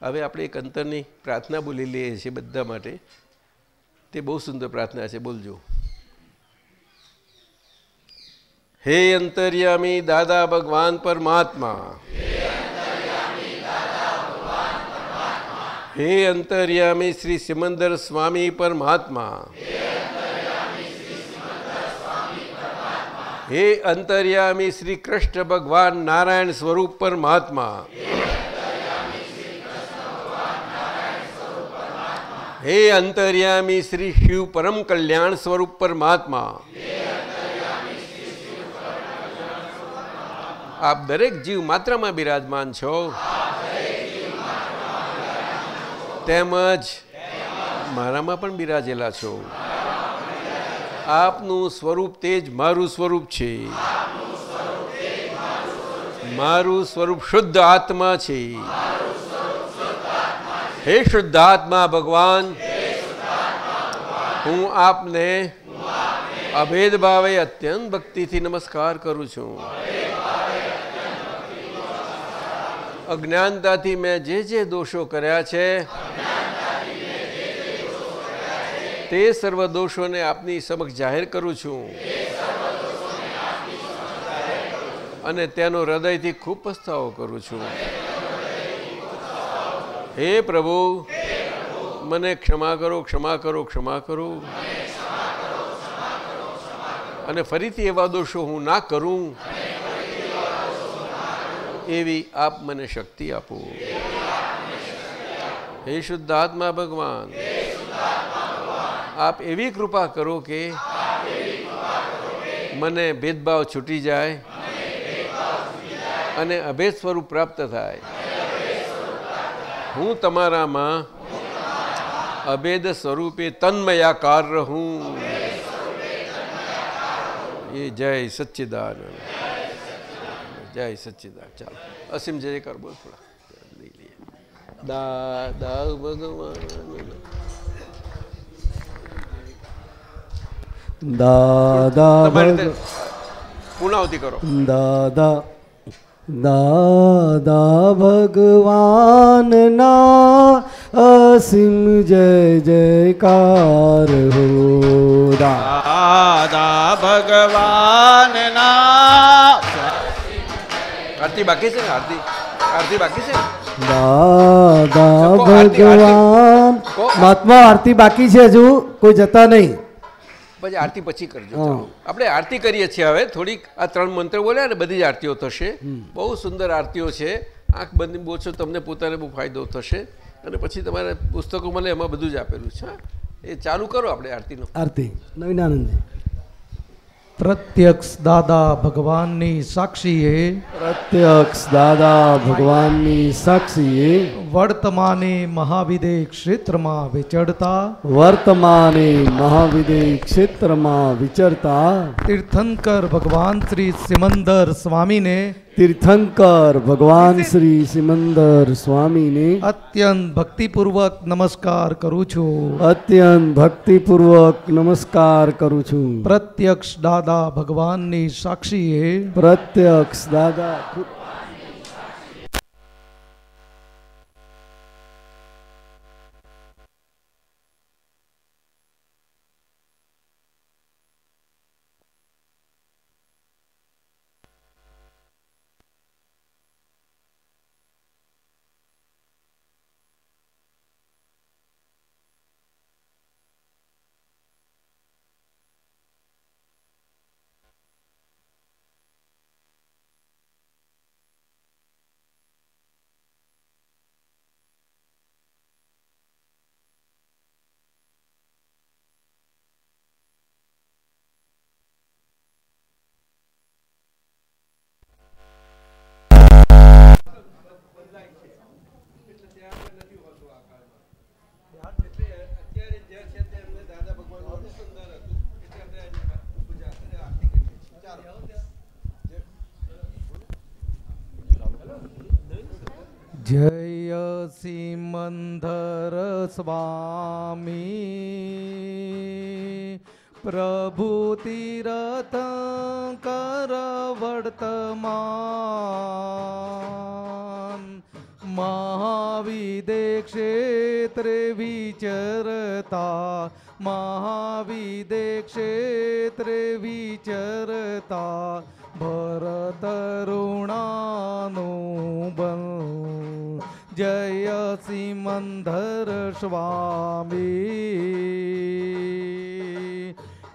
હવે આપણે એક અંતરની પ્રાર્થના બોલી લઈએ છીએ બધા માટે. તે બહુ સુંદર પ્રાર્થના છે, બોલજો. હે અંતર્યામી દાદા ભગવાન પરમાત્મા. હે અંતર્યામી શ્રી સિમંદર સ્વામી પરમાત્મા. હે અંતર્યામી શ્રી કૃષ્ણ ભગવાન નારાયણ સ્વરૂપ પરમાત્મા. હે અંતર્યામી શ્રી શિવ પરમ કલ્યાણ સ્વરૂપ પરમાત્મા. આપ દરેક જીવ માત્રામાં બિરાજમાન છો. તેમજ મારામાં પણ બિરાજેલા છો. આપનું સ્વરૂપ તે જ મારું સ્વરૂપ છે. મારું સ્વરૂપ શુદ્ધ આત્મા છે. હે શુદ્ધ આત્મા ભગવાન, હું આપને અભેદ ભાવે અત્યંત ભક્તિથી નમસ્કાર કરું છું. અજ્ઞાનતાથી મેં જે જે દોષો કર્યા છે, તે સર્વ દોષોને આપની સમક્ષ જાહેર કરું છું. અને તેનો હૃદયથી ખૂબ પસ્તાવો કરું છું. હે પ્રભુ, મને ક્ષમા કરો ક્ષમા કરો ક્ષમા કરો. અને ફરીથી એવા દોષો હું ના કરું. એવી આપ મને શક્તિ આપો. હે શુદ્ધાત્મા ભગવાન, આપ એવી કૃપા કરો કે મને ભેદભાવ છૂટી જાય અને અભેદ સ્વરૂપ પ્રાપ્ત થાય. હું તમારામાં અભેદ સ્વરૂપે તન્મયાકાર રહું. એ જય સચ્ચિદાનંદ. જય સચ્ચિદાનંદ. ચાલો. અસીમ જય કર બોલ થોડા. લઈ લઈએ. દાદા ભગવાન. દાદા પુનાવતી કરો. દાદા દાદા ભગવાનના અસીમ જય જયકાર હો. દાદા ભગવાનના આરતી બાકી છે? આરતી આરતી બાકી છે? દાદા. ભગવાન. મહાત્મા આરતી બાકી છે હજુ? કોઈ જતા નહીં? પછી આરતી પછી કરજો. આપણે આરતી કરીએ છીએ હવે. થોડીક આ ત્રણ મંત્ર બોલ્યા ને બધી જ આરતીઓ થશે. બહુ સુંદર આરતીઓ છે. આંખ બંધ બોલશો તમને પોતાને બહુ ફાયદો થશે. અને પછી તમારે પુસ્તકો મળે એમાં બધું જ આપેલું છે હા. એ ચાલુ કરો આપણે આરતીનું. આરતી. નવીનાનંદજી પ્રત્યક્ષ દાદા ભગવાનની સાક્ષીએ પ્રત્યક્ષ દાદા ભગવાનની સાક્ષીએ વર્તમાને મહાવિદે ક્ષેત્રમાં વિચરતા વર્તમાને મહાવિદે ક્ષેત્રમાં વિચરતા તીર્થંકર ભગવાન શ્રી સિમંદર સ્વામીને તીર્થંકર ભગવાન શ્રી સિમંદર સ્વામીને અત્યંત ભક્તિપૂર્વક નમસ્કાર કરું છું અત્યંત ભક્તિપૂર્વક નમસ્કાર કરું છું પ્રત્યક્ષ દાદા ભગવાનની સાક્ષીએ પ્રત્યક્ષ દાદા જય સિમંદર સ્વામી. પ્રભુ તીરથ કર વર્તમાન. મહાવિદે ક્ષેત્રે વિચરતા. મહાવિદે ક્ષેત્રે વિચરતા. ભરત ઋણાનું બન જય સિમંધર સ્વામી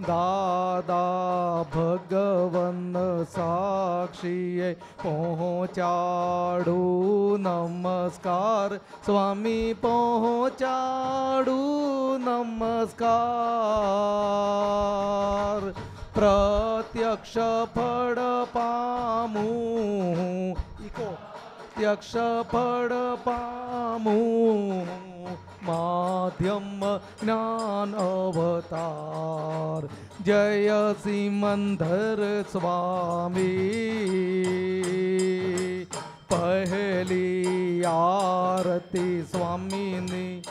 દાદા ભગવન સાક્ષીએ પહોંચાડું નમસ્કાર સ્વામી પહોંચાડું નમસ્કાર પ્રત્યક્ષ ફળ પામું પ્રત્યક્ષ ફળ પામું. માધ્યમ જ્ઞાન અવતાર. જય સિમંધર સ્વામી. પહેલી આરતી સ્વામીની.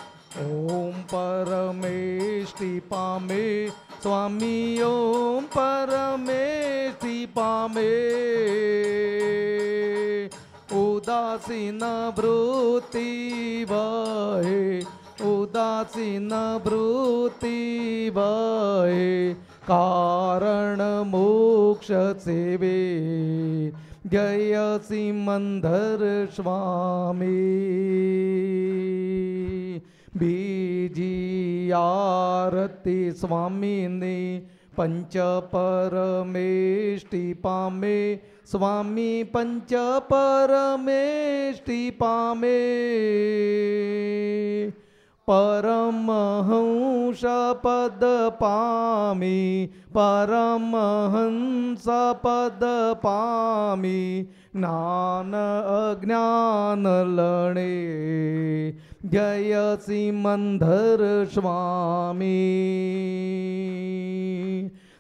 ઓમ પરમેષ્ટિ પામે. સ્વામી ઓમ પરમેશી પામે. ઉદાસીન વૃત્તિ વહે, ઉદાસીન વૃત્તિ વહે, કારણ મોક્ષ સેવે. જય સિમંદર સ્વામી. બીજી આરતી સ્વામીની પંચ પરમેષ્ટિ પામે સ્વામી પંચ પરમેષ્ટિ પામે. પરમહંસ પદ પામી પરમહંસ પદ પામી જ્ઞાન અજ્ઞાન લણે. જય સિમંધર સ્વામી.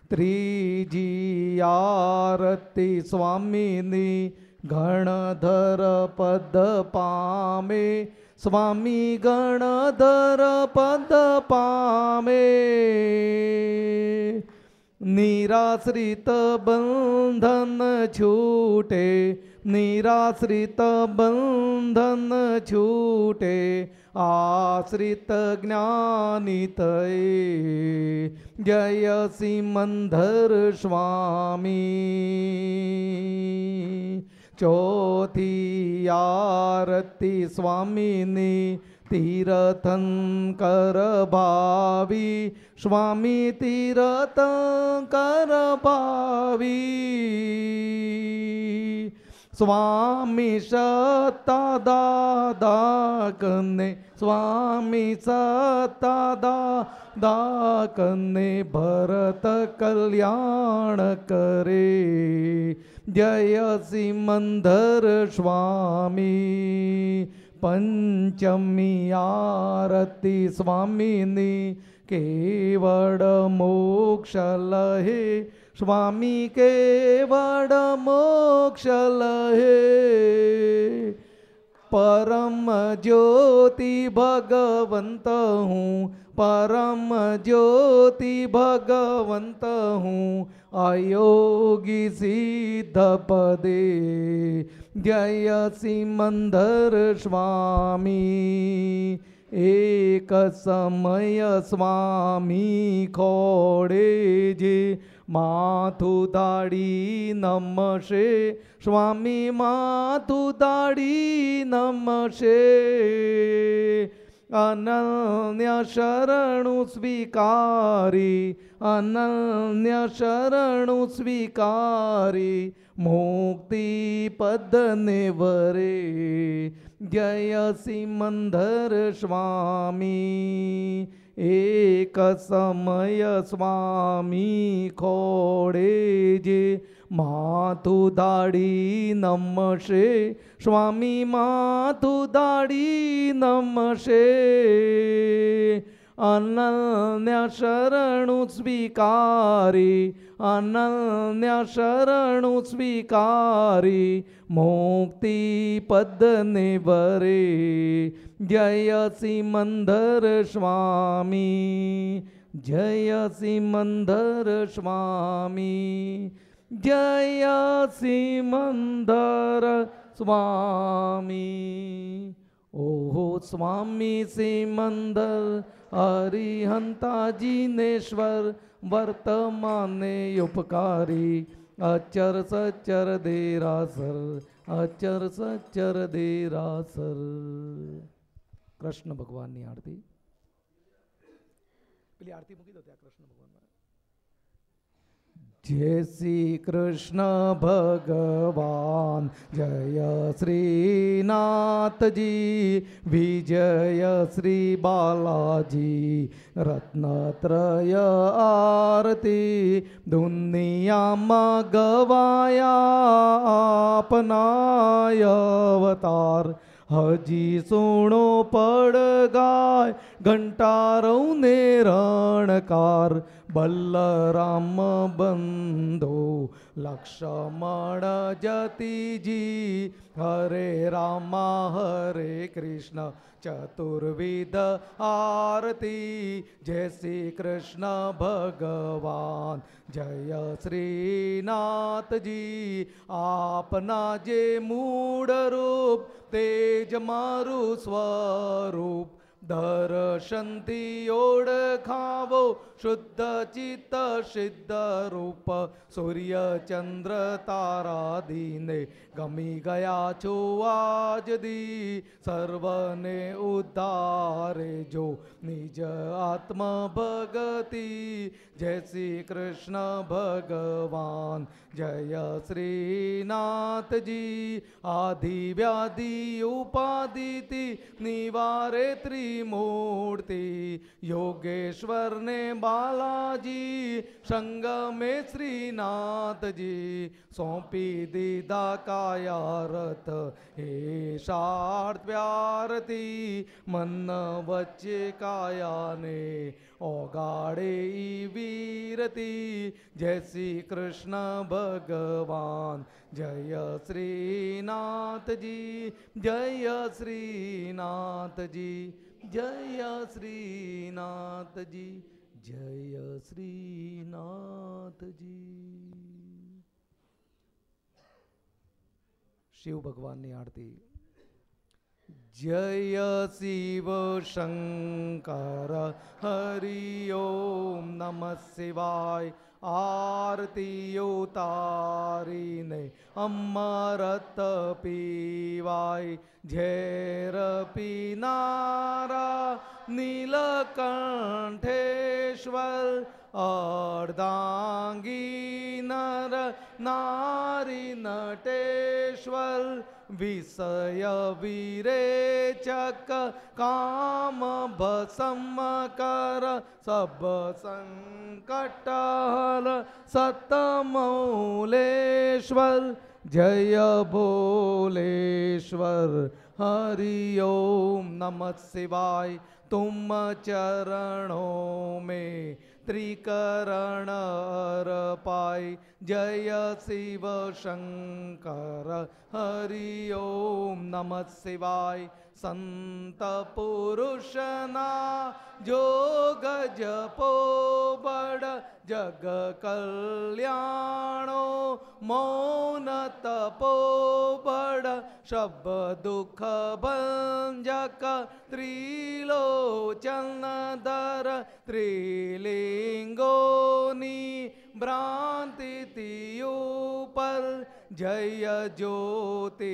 ત્રીજી આરતી સ્વામીની ગણધર પદ પામે. સ્વામી ગણધર પદ પામે. નિરાશ્રિત બંધન છૂટે. નિરાશ્રિત બંધન છૂટે આશ્રિત જ્ઞાની તય જય સિમંધર સ્વામી ચોથી આરતી સ્વામીની તીર્થંકર ભાવી સ્વામી તીર્થંકર ભાવી સ્વામી સતા દાદા કને સ્વામી સતા દાદા કને ભરત કલ્યાણ કરે. જય સિમંદર સ્વામી. પંચમી આરતી સ્વામીની કેવળ મોક્ષ લહે. સ્વામી કેવળ મોક્ષ લહે. પરમ જ્યોતિ ભગવંત હું, પરમ જ્યોતિ ભગવંત હું, અયોગી સિદ્ધ પદે. જય સિમંદર સ્વામી. એક સમય સ્વામી ખોડે જે માથું દાડી નમશે. સ્વામી, માથું દાડી નમશે. અનન્ય શરણુ સ્વીકારી, અનન્ય શરણુ સ્વીકારી. મુક્તિ પદને વરે. જય સિમંદર સ્વામી. એક સમય સ્વામી ખોડે જે માથું દાડી નમશે. સ્વામી માથું દાડી નમશે. અનન્ય શરણુ સ્વીકારી, અનન્ય શરણુ સ્વીકારી, મુક્તિ પદને વરે. જય સિમંદર સ્વામી જય સિમંદર સ્વામી જય સિમંદર સ્વામી. ઓહો સ્વામી સિમંદર હરિહંતાજીનેશ્વર વર્તમાને ઉપકારી. અચર સચર દેરાસર, અચર સચર દેરાસર. કૃષ્ણ ભગવાનની આરતી. પેલી આરતી મૂકી દો ત્યાં કૃષ્ણ ભગવાન જય શ્રી કૃષ્ણ ભગવાન, જય શ્રીનાથજી, વિજય શ્રી બાલાજી, રત્નત્રય આરતી, દુનિયામાં ગવાયા આપનાય અવતાર. હજી સોણો પડગાય ઘંટારવને રણકાર બલ્લરામ બંધો લક્ષ્મણ જતિજી હરે રામા હરે કૃષ્ણ ચતુર્વિધ આરતી જય શ્રી કૃષ્ણ ભગવાન જય શ્રીનાથજી આપના જે મૂળ રૂપ તેજ મારું સ્વરૂપ દર્શનથી ઓળખાવો શુદ્ધ ચિત્ત સિદ્ધ રૂપ સૂર્ય ચંદ્ર તારા દીને ગમી ગયા છો આજ દી સર્વને ઉદ્ધારે જો નિજ આત્મ ભગતિ જય શ્રી કૃષ્ણ ભગવાન જય શ્રીનાથજી આધિ વ્યાધિ ઉપાધિથી નિવારે ત્રિમૂર્તિ યોગેશ્વરને બાલાજી સંગમે શ્રીનાથજી સોંપી દીધા કાયારથ હે શાર્થ પ્યારતી મન વચ્ચે કાયાને ઓગાડે ઈ વીરતી જય શ્રી કૃષ્ણ ભગવાન જય શ્રીનાથજી જય શ્રીનાથજી જય શ્રીનાથજી જય શ્રીનાથજી. શિવ ભગવાનની આરતી. જય શિવ શંકર હરિ ઓમ નમઃ શિવાય. આરતીઓ તારીને અમરત પીવાય. ઝેર પીનારા નીલકંઠેશ્વર, અર્ધાંગી નર નારી નટેશ્વર, વિષય વિરેચક કામ ભસમ કર, સબ સંકટ સતમૌલેશ્વર જય ભોલેશ્વર, હરિ ઓમ નમઃ શિવાય. તુમ ચરણો મે ત્રિકરણ અર્પાય. જય શિવ શંકર, હરિ ઓમ નમઃ શિવાય. સંત પુરુષના જોગ જપો બડ જગ કલ્યાણો મૌન તપો બડ શબ દુઃખ ભંજક ત્રિલોચન દર ત્રિલિંગોની ભ્રાંતિથી ઉપર જય જ્યોતિલિંગ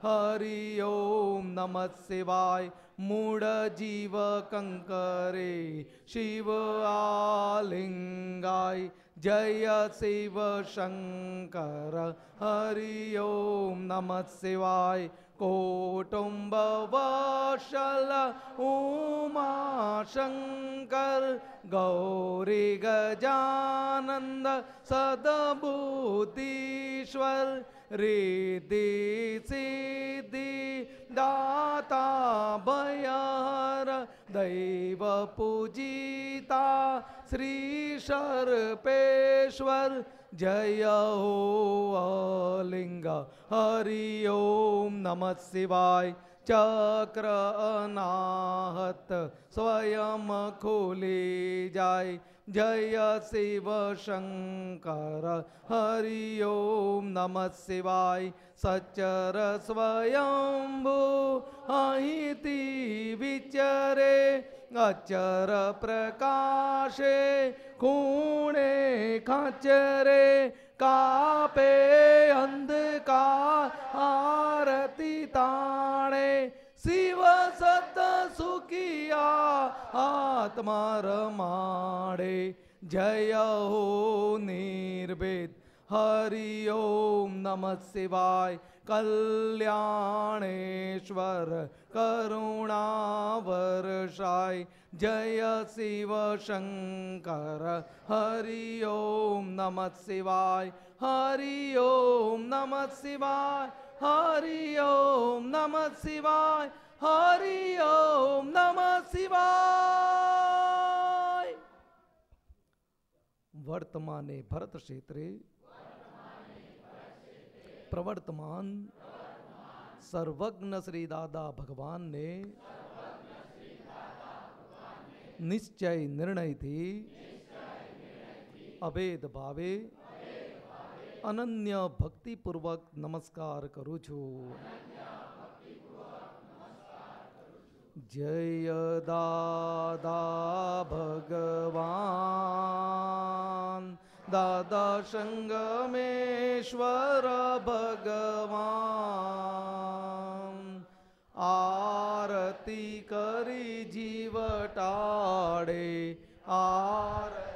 હરિ ઓમ નમ શિવાય મૂળ જીવ કંકરે શિવ આલિંગાય જય શિવ શંકર હરિ ઓમ નમ શિવાય કોટુંબ વશલ ઉમાશંકર ગૌરી ગજાનંદ સદબુદ્ધીશ્વર રીતિ સિદ્ધિ દાતા ભયર દૈવ પૂજિતા શ્રી સર્પેશ્વર જય હો લિંગ હરિ ઓમ નમ શિવાય ચક્ર અનાહત સ્વયં ખુલી જાય જય શિવ શંકર હરિ ઓમ નમ શિવાય સચર સ્વયંભુ અહીંથી વિચરે અચર પ્રકાશે ખૂણે ખચરે કાપે કનૈયા આત્મા રમાડે જય હો નિર્ભેદ. હરિ ઓમ નમ શિવાય, કલ્યાણેશ્વર કરુણાવરષાય જય શિવ શંકર, હરિ ઓમ નમ શિવાય, હરિ ઓમ નમ શિવાય, હરિ ઓમ નમ શિવાય. હરિ ઓમ નમ શિવાય વર્તમાને ભરત ક્ષેત્રે પ્રવર્તમાન સર્વજ્ઞ શ્રી દાદા ભગવાનને નિશ્ચય નિર્ણયથી અભેદ ભાવે અનન્ય ભક્તિપૂર્વક નમસ્કાર કરું છું જય દાદા ભગવાન. દાદા સંગમેશ્વર ભગવાન. આરતી કરી જીવટાડે આરતી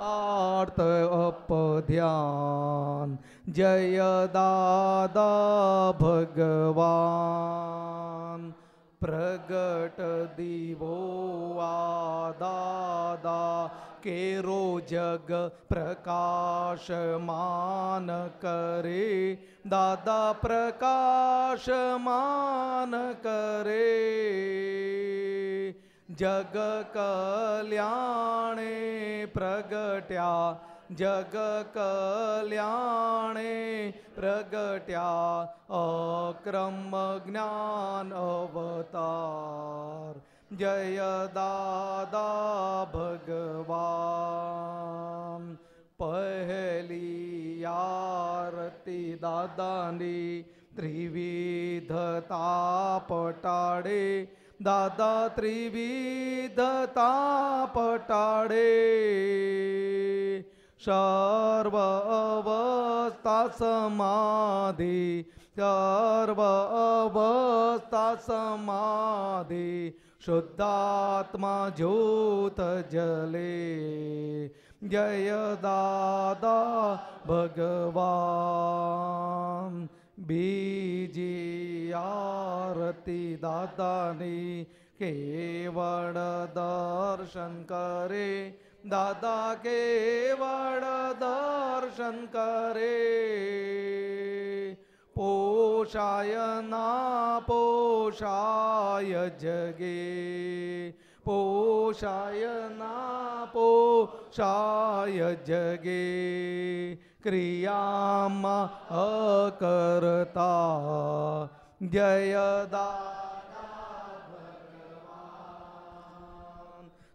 આર્ત અપધ્યાન જય દાદા ભગવાન. પ્રગટ દીવો આ દાદા કેરો જગ પ્રકાશમાન કરે. દાદા પ્રકાશમાન કરે. જગ કલ્યાણે પ્રગટ્યા જગ કલ્યાણે પ્રગટ્યા અક્રમ જ્ઞાન અવતાર. જય દાદા ભગવાન. પહેલી આરતી દાદાની ત્રિવિધતા પટાડે. દાદા ત્રિવિધતા પટાડે. સર્વ અવસ્થા સમાધિ સર્વ અવસ્થા સમાધિ શુદ્ધાત્મા જ્યોત જલે જય દાદા ભગવાન બીજી આરતી દાદાની કેવળ દર્શન કરે દાદા કેવળ દર્શન કરે. પોષાય ના પોષાય જગે. પોષાય ના પોષાય જગે. ક્રિયામાં અકર્તા. જય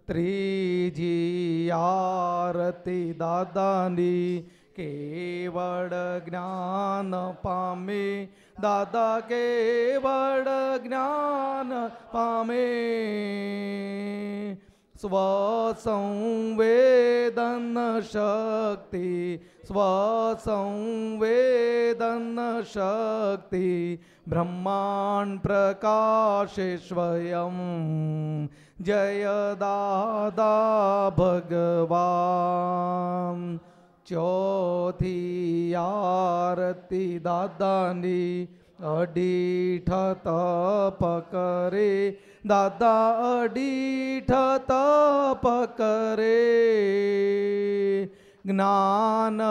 त्रि जी आरति दानि के वडज्ञान पामे दादा के ज्ञान पामे. स्वसंवेदन शक्ति स्वसंवेदन शक्ति ब्रह्माण्ड प्रकाशे स्वयं. જય દાદા ભગવાન. ચોથી આરતી દાદાની અડીઠ તપ કરે. દાદા અડીઠ તપ કરે. જ્ઞાન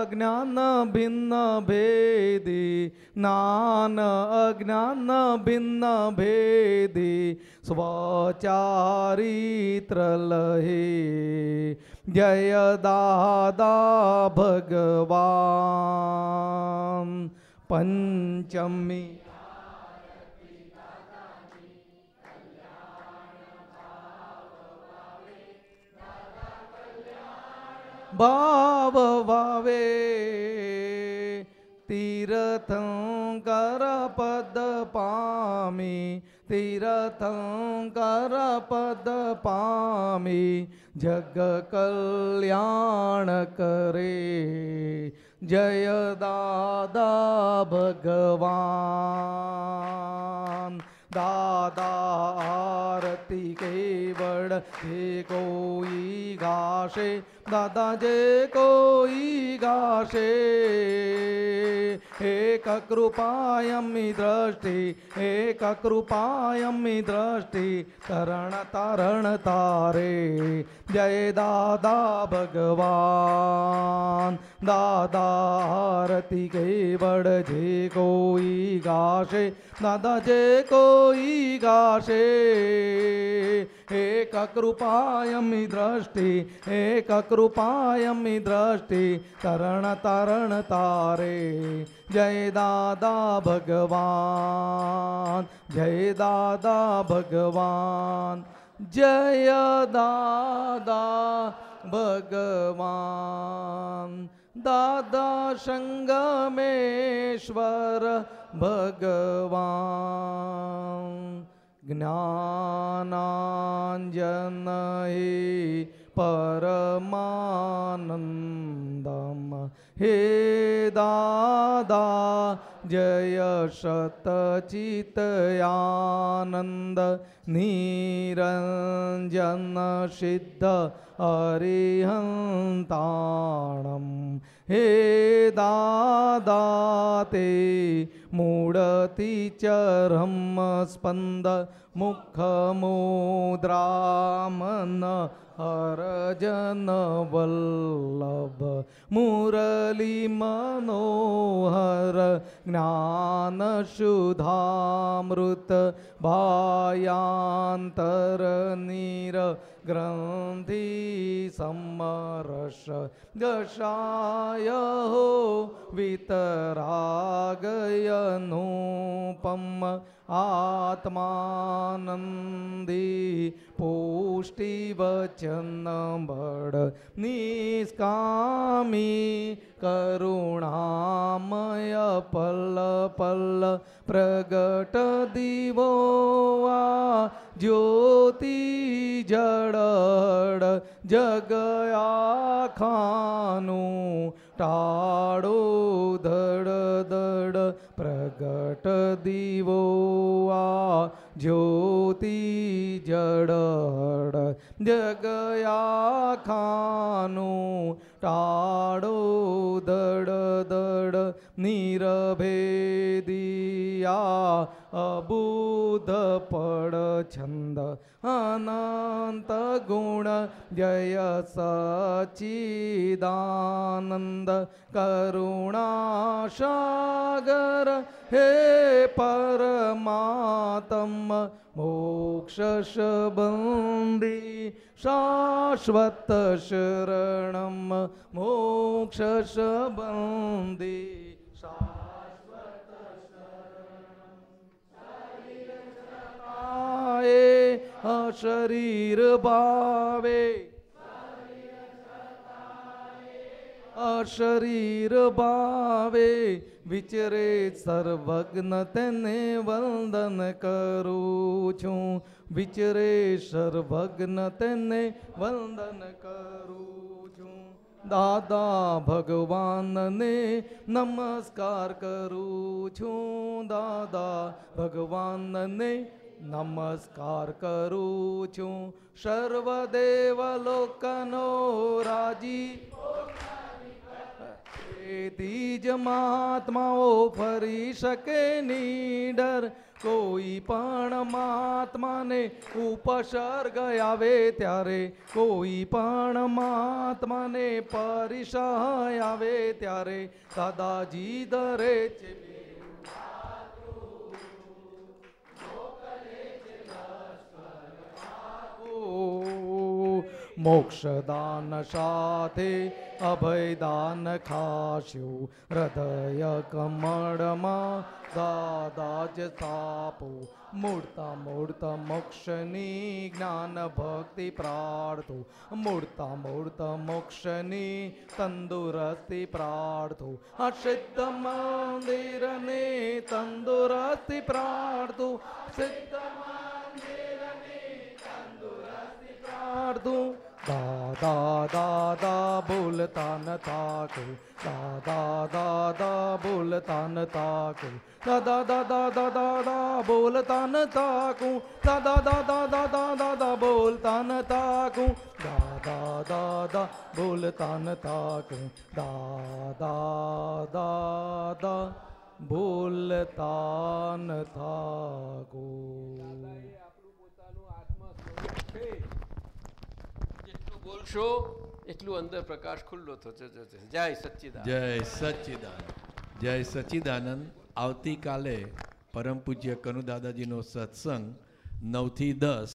અજ્ઞાન ભિન્ન ભેદી. જ્ઞાન અજ્ઞાન ભિન્ન ભેદી. સ્વચારિત્ર લહે. જય દાદા ભગવાન. પંચમી ભાવ ભાવે તીર્થંકર પદ પામી, તીર્થંકર પદ પામી, જગ કલ્યાણ કરે. જય દાદા ભગવાન. દાદા આરતી કેવળ જે કોઈ ગાશે. દાદા જે કોઈ ગાશે. એક કૃપાયમી દ્રષ્ટિ, એક કૃપાયમી દ્રષ્ટિ, તરણ તરણ તારે. જય દાદા ભગવાન. દાદા આરતી કેવળ જે કોઈ ગાશે દાદા જે કોઈ ગાશે. એક કૃપાયમી દ્રષ્ટિ, એક કૃપાયમી દ્રષ્ટિ તરણ તરણ તારે. જય દાદા ભગવાન, જય દાદા ભગવાન, જય દાદા ભગવાન. દાદા સંગમેશ્વર ભગવાન. જ્ઞાનાંજન હે પરમાનંદમ હે દાદા જય સતચિતયાનંદ નિરંજન સિદ્ધ હરિહંતાણમ હે દાદા તે મૂળતિ ચરમ જન વલ્લભ મુરલી મનોહર જ્ઞાન શુધામૃત ભાયાંતર નીર ગ્રંથિ સમરસ દશાય હો વિતરાગયનુપમ આત્માનંદી પુષ્ટિવચન બળ નિષ્કામી કરુણામય પલ્લ પલ્લ પ્રગટ દિવો આ જ્યોતિ જગયા ખાનું ટાળો ધડ ધડ પ્રગટ દિવો આ જ્યોતિ જડ જગયા ખાનું ટાળો દડ દડ નિરભેદિયા અબુધ પડ છંદ અનંત ગુણ જય સચિદાનંદ કરુણાસાગર હે પરમાત્મ મોક્ષ બંદી શાશ્વત શરણમ મોક્ષ બંદી શાશ્વત શરીર ભાવે અશરીર ભાવે, વિચરે સર્વજ્ઞ તેને વંદન કરું છું. વિચરે સર્વજ્ઞ તેને વંદન કરું છું. દાદા ભગવાનને નમસ્કાર કરું છું. દાદા ભગવાનને નમસ્કાર કરું છું. સર્વદેવ લોકનો રાજી જ મહાત્માઓ ફરી શકે નીડર. કોઈ પણ મહાત્માને ઉપસર્ગ આવે ત્યારે, કોઈ પણ મહાત્માને પરિસય આવે ત્યારે, દાદાજી દરે છે મોક્ષદાન સાથે અભયદાન ખાશ્યું હૃદય કમળમાં દાદા જ સ્થાપો મૂળતા મૂળતા મોક્ષની જ્ઞાન ભક્તિ પ્રાર્થો. મૂળતા મૂળતા મોક્ષની તંદુરસ્તી પ્રાર્થો. અસિદ્ધ સિદ્ધ મંદિરને તંદુરસ્તી પ્રાર્થો. સિદ્ધ મંદિરને તંદુરસ્તી પ્રાર્થો. દાદા દાદા બોલતા ન થાકે દાદા દાદા બોલતા ન થાકે દાદા દાદા દાદા બોલતા ન થાકું દાદા દાદા દાદા દાદા બોલતા ન થાકું દાદા દાદા બોલતા ન થાકું દાદા દાદા બોલતા ન થાકું બોલશો? એટલું અંદર પ્રકાશ ખુલ્લો થતો જય સચ્ચિદાન જય સચ્ચિદાનંદ. જય સચ્ચિદાનંદ. આવતીકાલે પરમ પૂજ્ય કનુ દાદાજીનો સત્સંગ નવથી દસ